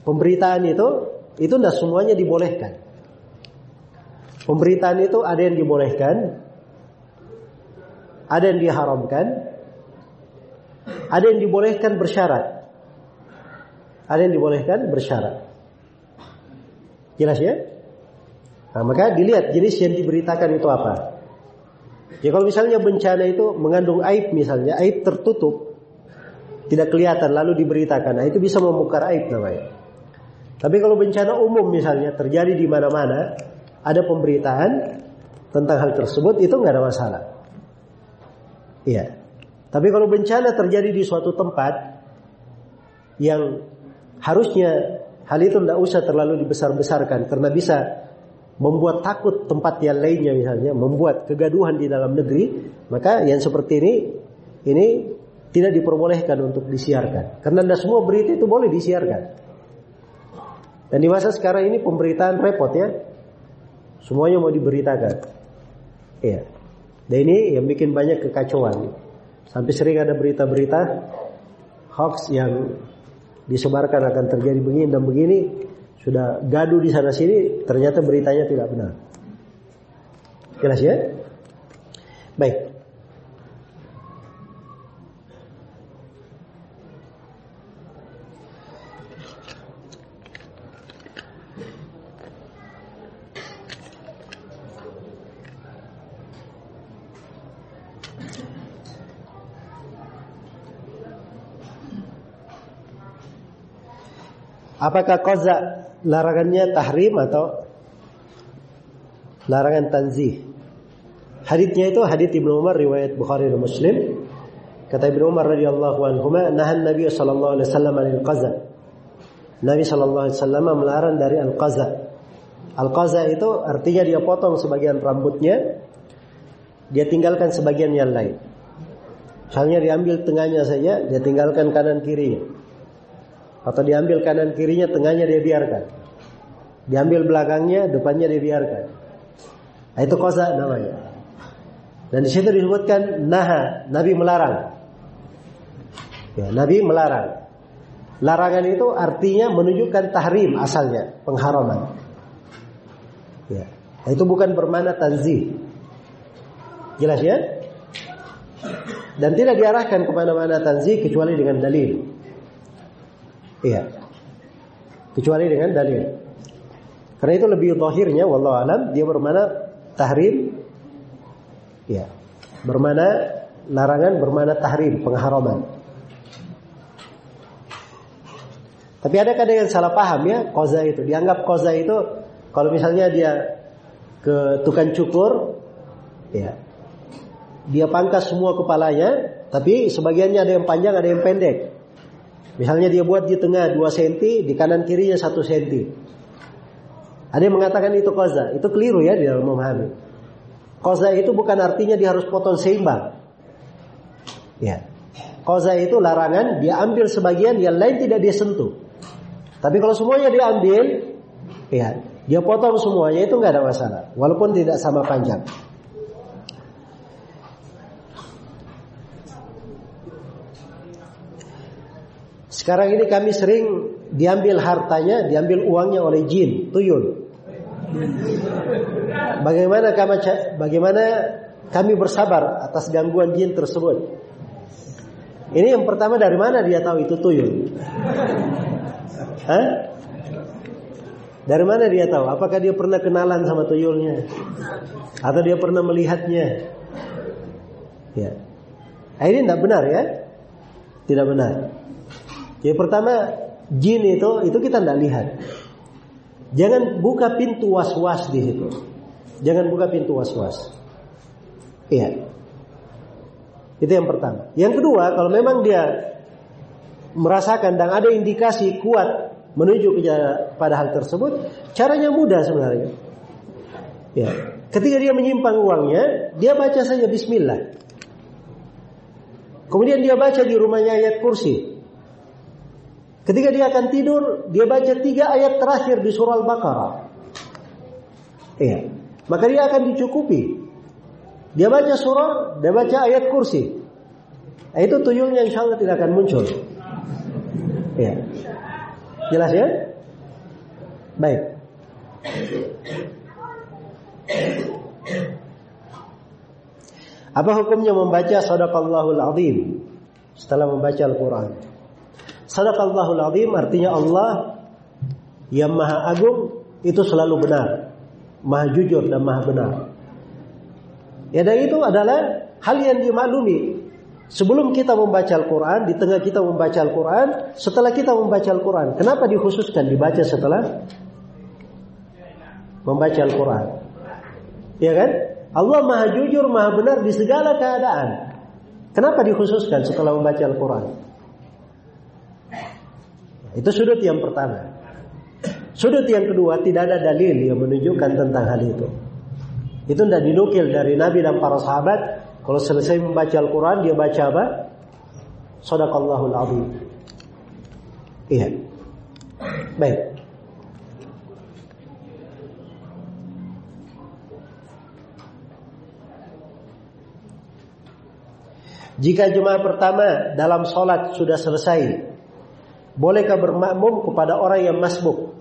Pemberitaan itu itu tidak semuanya dibolehkan. Pemberitaan itu ada yang dibolehkan, ada yang diharamkan, ada yang dibolehkan bersyarat. Ada yang dibolehkan bersyarat. Jelas ya? Nah, maka dilihat jenis yang diberitakan itu apa. Ya kalau misalnya bencana itu mengandung aib misalnya, aib tertutup, tidak kelihatan lalu diberitakan, nah itu bisa membongkar aib namanya. Tapi kalau bencana umum misalnya terjadi di mana-mana, ada pemberitaan tentang hal tersebut itu nggak ada masalah. Iya. Tapi kalau bencana terjadi di suatu tempat yang harusnya hal itu tidak usah terlalu dibesar-besarkan karena bisa membuat takut tempat yang lainnya misalnya, membuat kegaduhan di dalam negeri, maka yang seperti ini ini tidak diperbolehkan untuk disiarkan. Karena tidak semua berita itu boleh disiarkan. Dan di masa sekarang ini pemberitaan repot ya. Semuanya mau diberitakan. Iya. Dan ini yang bikin banyak kekacauan. Sampai sering ada berita-berita hoax yang disebarkan akan terjadi begini dan begini. Sudah gaduh di sana sini, ternyata beritanya tidak benar. Jelas ya? Baik. Apakah qaza larangannya tahrim atau larangan tanzih? Hadisnya itu hadis Ibnu Umar riwayat Bukhari dan Muslim. Kata Ibnu Umar radhiyallahu anhu, "Nahan Nabi sallallahu alaihi wasallam anil qaza." Nabi sallallahu alaihi wasallam melarang dari al-qaza. Al-qaza itu artinya dia potong sebagian rambutnya, dia tinggalkan sebagian yang lain. Misalnya diambil tengahnya saja, dia tinggalkan kanan kirinya. Atau diambil kanan kirinya, tengahnya dia biarkan. Diambil belakangnya, depannya dia biarkan. Nah, itu kosa namanya. Dan di situ disebutkan naha, Nabi melarang. Ya, Nabi melarang. Larangan itu artinya menunjukkan tahrim asalnya, pengharaman. Ya, nah, itu bukan bermana tanzih. Jelas ya? Dan tidak diarahkan ke mana-mana tanzih kecuali dengan dalil. Iya. Kecuali dengan dalil. Karena itu lebih zahirnya wallahu alam dia bermana tahrim ya. Bermana larangan bermana tahrim, pengharaman. Tapi ada kadang yang salah paham ya, koza itu. Dianggap koza itu kalau misalnya dia ke tukang cukur, ya, dia pangkas semua kepalanya, tapi sebagiannya ada yang panjang, ada yang pendek. Misalnya dia buat di tengah 2 cm, di kanan kirinya 1 cm. Ada yang mengatakan itu koza. Itu keliru ya di dalam memahami. Koza itu bukan artinya dia harus potong seimbang. Ya. Koza itu larangan, dia ambil sebagian, yang lain tidak dia sentuh. Tapi kalau semuanya dia ambil, ya, dia potong semuanya itu nggak ada masalah, walaupun tidak sama panjang. Sekarang ini kami sering diambil hartanya, diambil uangnya oleh jin, tuyul. Bagaimana kami bagaimana kami bersabar atas gangguan jin tersebut? Ini yang pertama dari mana dia tahu itu tuyul? Hah? Dari mana dia tahu? Apakah dia pernah kenalan sama tuyulnya? Atau dia pernah melihatnya? Ya. Ini tidak benar ya? Tidak benar. Yang pertama, jin itu itu kita tidak lihat. Jangan buka pintu was-was di situ. Jangan buka pintu was-was. Iya. Itu yang pertama. Yang kedua, kalau memang dia merasakan dan ada indikasi kuat menuju pada hal tersebut, caranya mudah sebenarnya. Ya. Ketika dia menyimpan uangnya, dia baca saja bismillah. Kemudian dia baca di rumahnya ayat kursi. Ketika dia akan tidur, dia baca tiga ayat terakhir di surah Al-Baqarah. Iya. Maka dia akan dicukupi. Dia baca surah, dia baca ayat kursi. Nah, itu tuyulnya insya Allah tidak akan muncul. Iya. Jelas ya? Baik. Apa hukumnya membaca sadaqallahul azim setelah membaca Al-Quran? Sadaqallahul azim artinya Allah yang maha agung itu selalu benar. Maha jujur dan maha benar. Ya dan itu adalah hal yang dimaklumi. Sebelum kita membaca Al-Quran, di tengah kita membaca Al-Quran, setelah kita membaca Al-Quran. Kenapa dikhususkan dibaca setelah membaca Al-Quran? Ya kan? Allah maha jujur, maha benar di segala keadaan. Kenapa dikhususkan setelah membaca Al-Quran? Itu sudut yang pertama. Sudut yang kedua, tidak ada dalil yang menunjukkan tentang hal itu. Itu tidak dinukil dari Nabi dan para sahabat. Kalau selesai membaca Al-Quran, dia baca apa? Sadaqallahul azim. Iya. Baik. Jika jemaah pertama dalam sholat sudah selesai, bolehkah bermakmum kepada orang yang masbuk?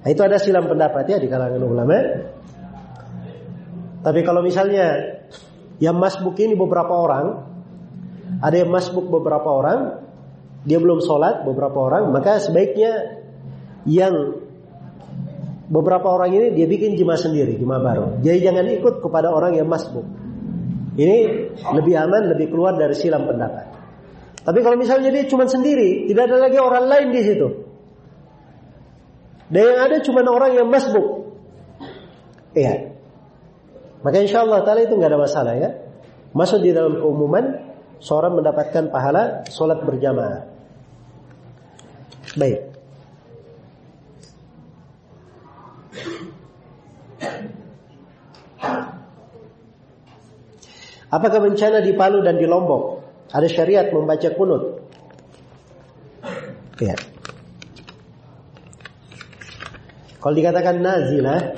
Nah, itu ada silam pendapat ya di kalangan ulama. Tapi kalau misalnya yang masbuk ini beberapa orang, ada yang masbuk beberapa orang, dia belum sholat beberapa orang, maka sebaiknya yang beberapa orang ini dia bikin jemaah sendiri, jemaah baru. Jadi jangan ikut kepada orang yang masbuk. Ini lebih aman, lebih keluar dari silam pendapat. Tapi kalau misalnya dia cuma sendiri, tidak ada lagi orang lain di situ. Dan yang ada cuma orang yang masbuk. Iya. Maka insya Allah tadi itu nggak ada masalah ya. Masuk di dalam keumuman, seorang mendapatkan pahala sholat berjamaah. Baik. Apakah bencana di Palu dan di Lombok ada syariat membaca kunut? Ya. Kalau dikatakan nazilah,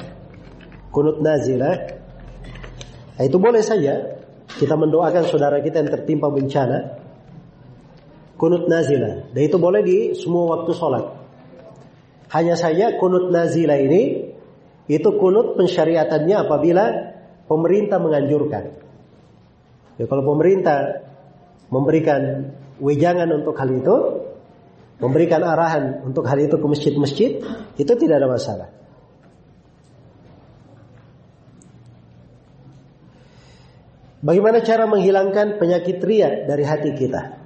kunut nazilah, nah itu boleh saja kita mendoakan saudara kita yang tertimpa bencana. Kunut nazilah, dan itu boleh di semua waktu sholat. Hanya saja kunut nazilah ini itu kunut pensyariatannya apabila pemerintah menganjurkan. Ya kalau pemerintah memberikan wejangan untuk hal itu, memberikan arahan untuk hal itu ke masjid-masjid, itu tidak ada masalah. Bagaimana cara menghilangkan penyakit ria dari hati kita?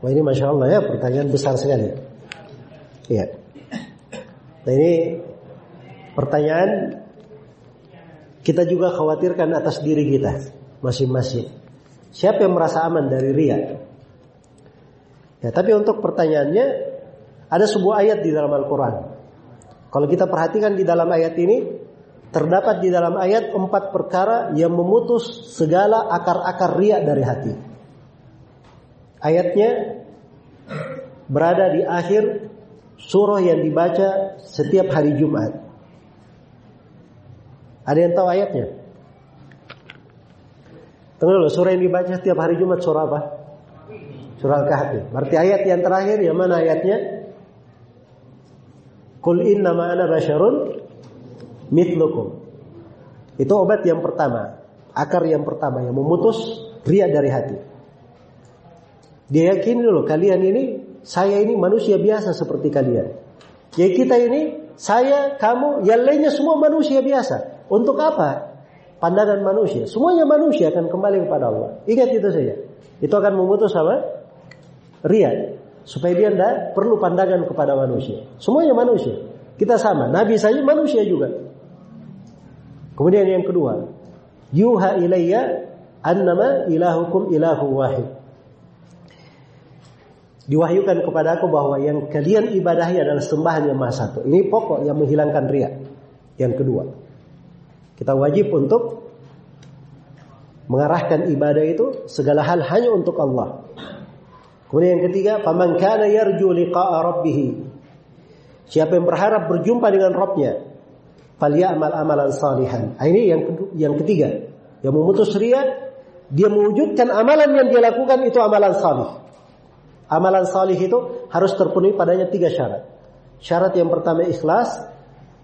Wah ini masya Allah ya pertanyaan besar sekali. Iya. Nah ini pertanyaan kita juga khawatirkan atas diri kita masing-masing. Siapa yang merasa aman dari ria? Ya, tapi untuk pertanyaannya ada sebuah ayat di dalam Al-Quran. Kalau kita perhatikan di dalam ayat ini, terdapat di dalam ayat empat perkara yang memutus segala akar-akar ria dari hati. Ayatnya berada di akhir surah yang dibaca setiap hari Jumat. Ada yang tahu ayatnya? Tunggu dulu, surah yang dibaca setiap hari Jumat surah apa? Surah Al-Kahfi. Berarti ayat yang terakhir yang mana ayatnya? Kul inna ma ana basyarun mitlukum. Itu obat yang pertama, akar yang pertama yang memutus ria dari hati. Dia yakin dulu kalian ini saya ini manusia biasa seperti kalian. Ya kita ini saya, kamu, yang lainnya semua manusia biasa. Untuk apa? Pandangan manusia. Semuanya manusia akan kembali kepada Allah. Ingat itu saja. Itu akan memutus apa? Ria. Supaya dia tidak perlu pandangan kepada manusia. Semuanya manusia. Kita sama. Nabi saja manusia juga. Kemudian yang kedua. Yuha ilayya annama ilahukum ilahu wahid. Diwahyukan kepada aku bahwa yang kalian ibadahi adalah sembahan yang maha satu. Ini pokok yang menghilangkan ria. Yang kedua. Kita wajib untuk mengarahkan ibadah itu segala hal hanya untuk Allah. Kemudian yang ketiga, faman kana yarju liqa'a rabbih. Siapa yang berharap berjumpa dengan Rabbnya, falyamal amalan salihan. Nah, ini yang yang ketiga. Yang memutus ria, dia mewujudkan amalan yang dia lakukan itu amalan salih. Amalan salih itu harus terpenuhi padanya tiga syarat. Syarat yang pertama ikhlas,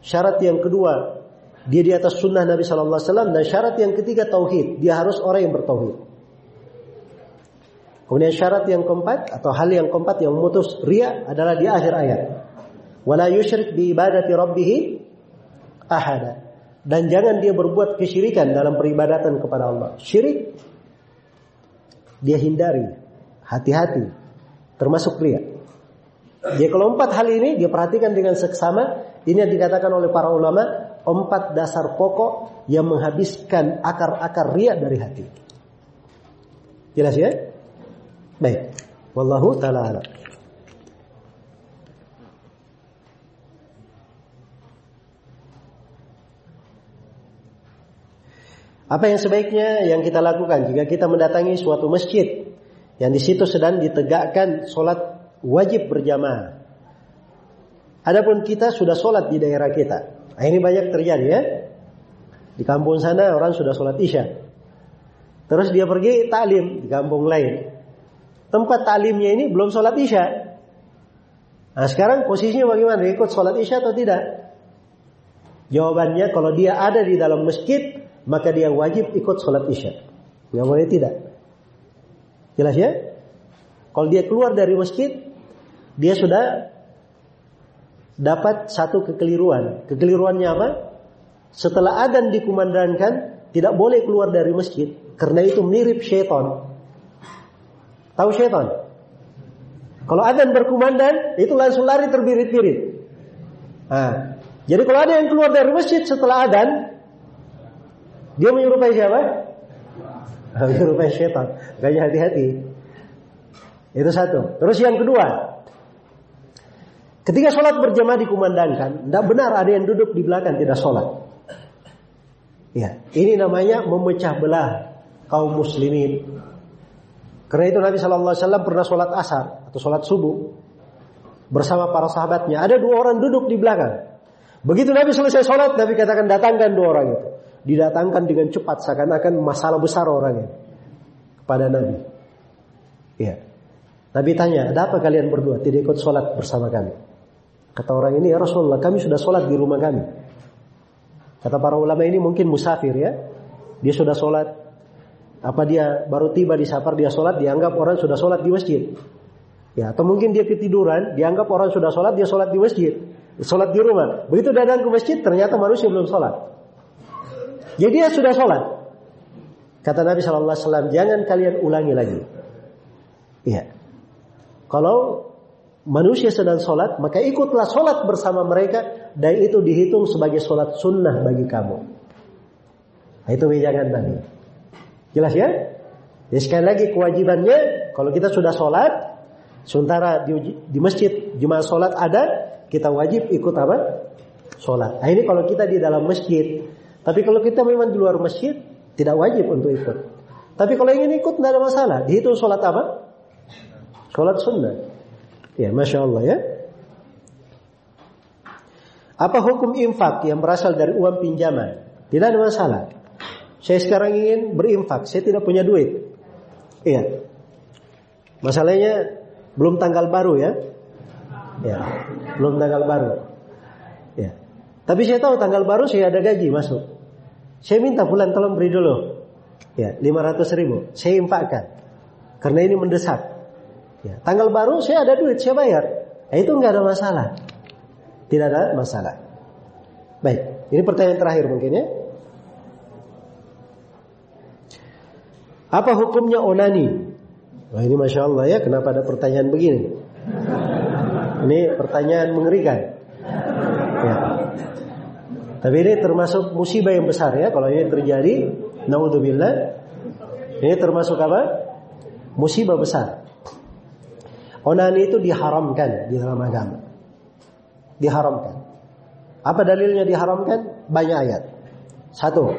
syarat yang kedua dia di atas sunnah Nabi Shallallahu Alaihi Wasallam dan syarat yang ketiga tauhid. Dia harus orang yang bertauhid. Kemudian syarat yang keempat atau hal yang keempat yang memutus ria adalah di akhir ayat. Wala yushrik bi ibadati rabbih ahada. Dan jangan dia berbuat kesyirikan dalam peribadatan kepada Allah. Syirik dia hindari. Hati-hati. Termasuk ria. Dia empat hal ini dia perhatikan dengan seksama. Ini yang dikatakan oleh para ulama empat dasar pokok yang menghabiskan akar-akar ria dari hati. Jelas ya? Baik. Wallahu taala Apa yang sebaiknya yang kita lakukan jika kita mendatangi suatu masjid yang di situ sedang ditegakkan sholat wajib berjamaah. Adapun kita sudah sholat di daerah kita. Nah, ini banyak terjadi ya. Di kampung sana orang sudah sholat isya. Terus dia pergi taklim di kampung lain. Tempat taklimnya ini belum sholat isya. Nah sekarang posisinya bagaimana? Ikut sholat isya atau tidak? Jawabannya kalau dia ada di dalam masjid maka dia wajib ikut sholat isya. Nggak boleh tidak. Jelas ya? Kalau dia keluar dari masjid, dia sudah dapat satu kekeliruan. Kekeliruannya apa? Setelah adan dikumandangkan, tidak boleh keluar dari masjid. Karena itu mirip syaitan. Tahu syaitan? Kalau adan berkumandang, itu langsung lari terbirit-birit. Nah, jadi kalau ada yang keluar dari masjid setelah adan, dia menyerupai siapa? menyerupai setan. Makanya hati-hati. Itu satu. Terus yang kedua, ketika sholat berjamaah dikumandangkan, tidak benar ada yang duduk di belakang tidak sholat. Ya, ini namanya memecah belah kaum muslimin. Karena itu Nabi Shallallahu Alaihi Wasallam pernah sholat asar atau sholat subuh bersama para sahabatnya. Ada dua orang duduk di belakang. Begitu Nabi selesai sholat, Nabi katakan datangkan dua orang itu didatangkan dengan cepat seakan-akan masalah besar orangnya kepada Nabi. Ya. Nabi tanya, ada apa kalian berdua tidak ikut sholat bersama kami? Kata orang ini, ya Rasulullah, kami sudah sholat di rumah kami. Kata para ulama ini mungkin musafir ya. Dia sudah sholat. Apa dia baru tiba di safar dia sholat, dianggap orang sudah sholat di masjid. Ya, atau mungkin dia ketiduran, dianggap orang sudah sholat, dia sholat di masjid. Sholat di rumah. Begitu datang ke masjid, ternyata manusia belum sholat. Jadi dia sudah sholat. Kata Nabi Shallallahu Alaihi Wasallam, jangan kalian ulangi lagi. Iya. Kalau manusia sedang sholat, maka ikutlah sholat bersama mereka dan itu dihitung sebagai sholat sunnah bagi kamu. Nah, itu wejangan Nabi. Jelas ya? Jadi sekali lagi kewajibannya, kalau kita sudah sholat, sementara di, di masjid jemaah sholat ada, kita wajib ikut apa? Sholat. Nah ini kalau kita di dalam masjid, tapi kalau kita memang di luar masjid, tidak wajib untuk ikut. Tapi kalau ingin ikut, tidak ada masalah. Dihitung sholat apa? Sholat sunnah. Ya, Masya Allah ya. Apa hukum infak yang berasal dari uang pinjaman? Tidak ada masalah. Saya sekarang ingin berinfak, saya tidak punya duit. Iya. Masalahnya belum tanggal baru ya. Ya, belum tanggal baru. Ya. Tapi saya tahu tanggal baru saya ada gaji masuk. Saya minta bulan tolong beri dulu. Ya, 500 ribu. Saya infakkan. Karena ini mendesak. Ya, tanggal baru saya ada duit, saya bayar. Ya, itu nggak ada masalah. Tidak ada masalah. Baik, ini pertanyaan terakhir mungkin ya. Apa hukumnya onani? Wah ini masya Allah ya, kenapa ada pertanyaan begini? Ini pertanyaan mengerikan. Ya. Tapi ini termasuk musibah yang besar ya kalau ini terjadi. Naudzubillah. Ini termasuk apa? Musibah besar. Onani itu diharamkan di dalam agama. Diharamkan. Apa dalilnya diharamkan? Banyak ayat. Satu.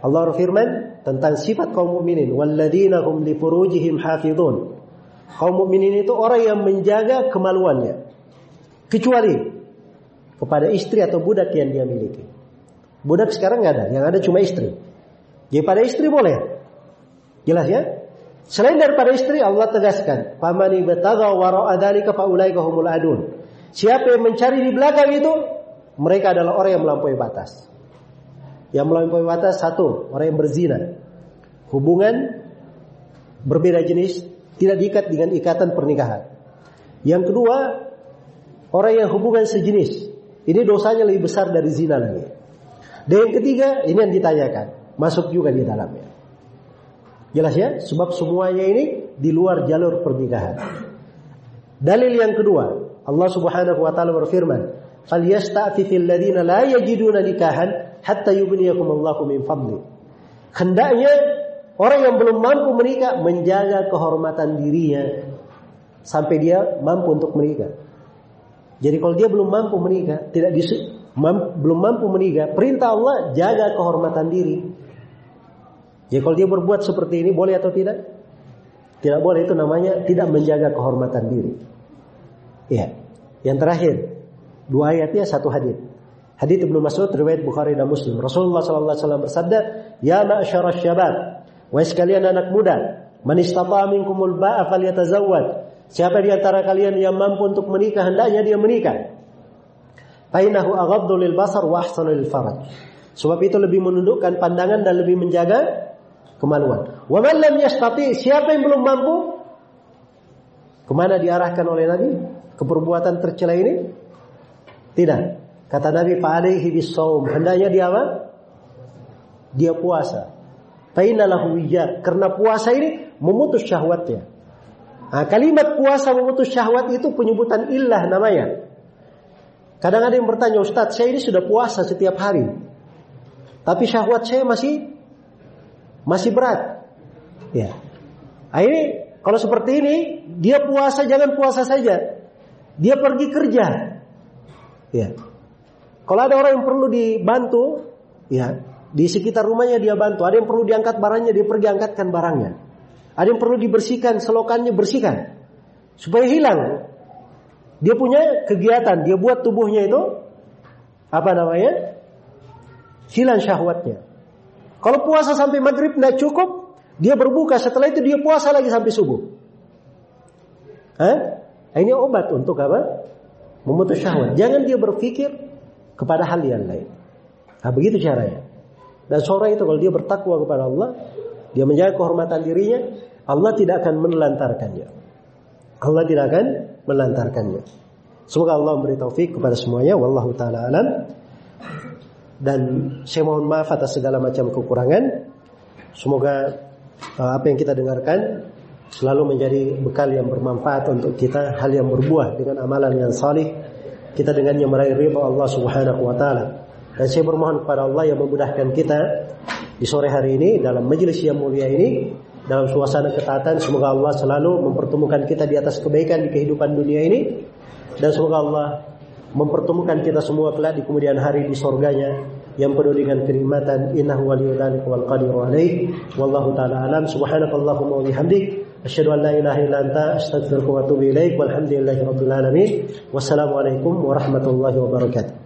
Allah berfirman tentang sifat kaum mukminin, "Walladzina hum li furujihim hafizun." Kaum mukminin itu orang yang menjaga kemaluannya. Kecuali kepada istri atau budak yang dia miliki. Budak sekarang nggak ada, yang ada cuma istri. Jadi pada istri boleh. Jelas ya? Selain daripada istri Allah tegaskan, "Famani batagha wara'a dzalika faulaika humul adun." Siapa yang mencari di belakang itu, mereka adalah orang yang melampaui batas. Yang melampaui batas satu, orang yang berzina. Hubungan berbeda jenis tidak diikat dengan ikatan pernikahan. Yang kedua, orang yang hubungan sejenis. Ini dosanya lebih besar dari zina lagi. Dan yang ketiga, ini yang ditanyakan. Masuk juga di dalamnya. Jelas ya? Sebab semuanya ini di luar jalur pernikahan. Dalil yang kedua, Allah Subhanahu wa taala berfirman, "Falyasta'fifil ladzina la yajiduna nikahan hatta yughniyahum Allahu min fadli." Hendaknya orang yang belum mampu menikah menjaga kehormatan dirinya sampai dia mampu untuk menikah. Jadi kalau dia belum mampu menikah, tidak disu mam, belum mampu menikah, perintah Allah jaga kehormatan diri. Jadi kalau dia berbuat seperti ini boleh atau tidak? Tidak boleh itu namanya tidak menjaga kehormatan diri. Ya. Yang terakhir, dua ayatnya satu hadis. Hadis Ibnu Mas'ud riwayat Bukhari dan Muslim. Rasulullah sallallahu alaihi wasallam bersabda, "Ya ma'syarasy syabab, wahai sekalian anak muda, man istata'a minkumul ba'a falyatazawwaj." Siapa di antara kalian yang mampu untuk menikah hendaknya dia menikah. Fainahu aghaddu lil basar wa ahsanu lil faraj. Sebab itu lebih menundukkan pandangan dan lebih menjaga kemaluan. Wa man siapa yang belum mampu? Ke mana diarahkan oleh Nabi? Ke perbuatan tercela ini? Tidak. Kata Nabi, fa'alaihi bisawm. Hendaknya dia apa? Dia puasa. Fainalahu wija. Karena puasa ini memutus syahwatnya. Nah, kalimat puasa memutus syahwat itu penyebutan ilah namanya. Kadang ada yang bertanya, Ustadz, saya ini sudah puasa setiap hari. Tapi syahwat saya masih masih berat. Ya. Nah, ini kalau seperti ini, dia puasa jangan puasa saja. Dia pergi kerja. Ya. Kalau ada orang yang perlu dibantu, ya, di sekitar rumahnya dia bantu. Ada yang perlu diangkat barangnya, dia pergi angkatkan barangnya. Ada yang perlu dibersihkan, selokannya bersihkan. Supaya hilang. Dia punya kegiatan, dia buat tubuhnya itu apa namanya? Hilang syahwatnya. Kalau puasa sampai maghrib tidak cukup, dia berbuka setelah itu dia puasa lagi sampai subuh. Hah? Ini obat untuk apa? Memutus syahwat. Jangan dia berpikir kepada hal yang lain. Nah, begitu caranya. Dan seorang itu kalau dia bertakwa kepada Allah, dia menjaga kehormatan dirinya, Allah tidak akan menelantarkannya. Allah tidak akan melantarkannya. Semoga Allah memberi taufik kepada semuanya. Wallahu taala alam. Dan saya mohon maaf atas segala macam kekurangan. Semoga uh, apa yang kita dengarkan selalu menjadi bekal yang bermanfaat untuk kita, hal yang berbuah dengan amalan yang salih. Kita dengannya meraih ridha Allah Subhanahu wa taala. Dan saya bermohon kepada Allah yang memudahkan kita di sore hari ini dalam majelis yang mulia ini dalam suasana ketaatan semoga Allah selalu mempertemukan kita di atas kebaikan di kehidupan dunia ini dan semoga Allah mempertemukan kita semua kelak di kemudian hari di surganya yang penuh dengan kenikmatan. Innahu waliyudzalika wal qadiru alaih. Wallahu taala alam. Subhanakallahumma wa bihamdik. Asyhadu an la ilaha illa anta astaghfiruka wa atubu ilaik. Walhamdulillahi rabbil alamin. Wassalamu alaikum warahmatullahi wabarakatuh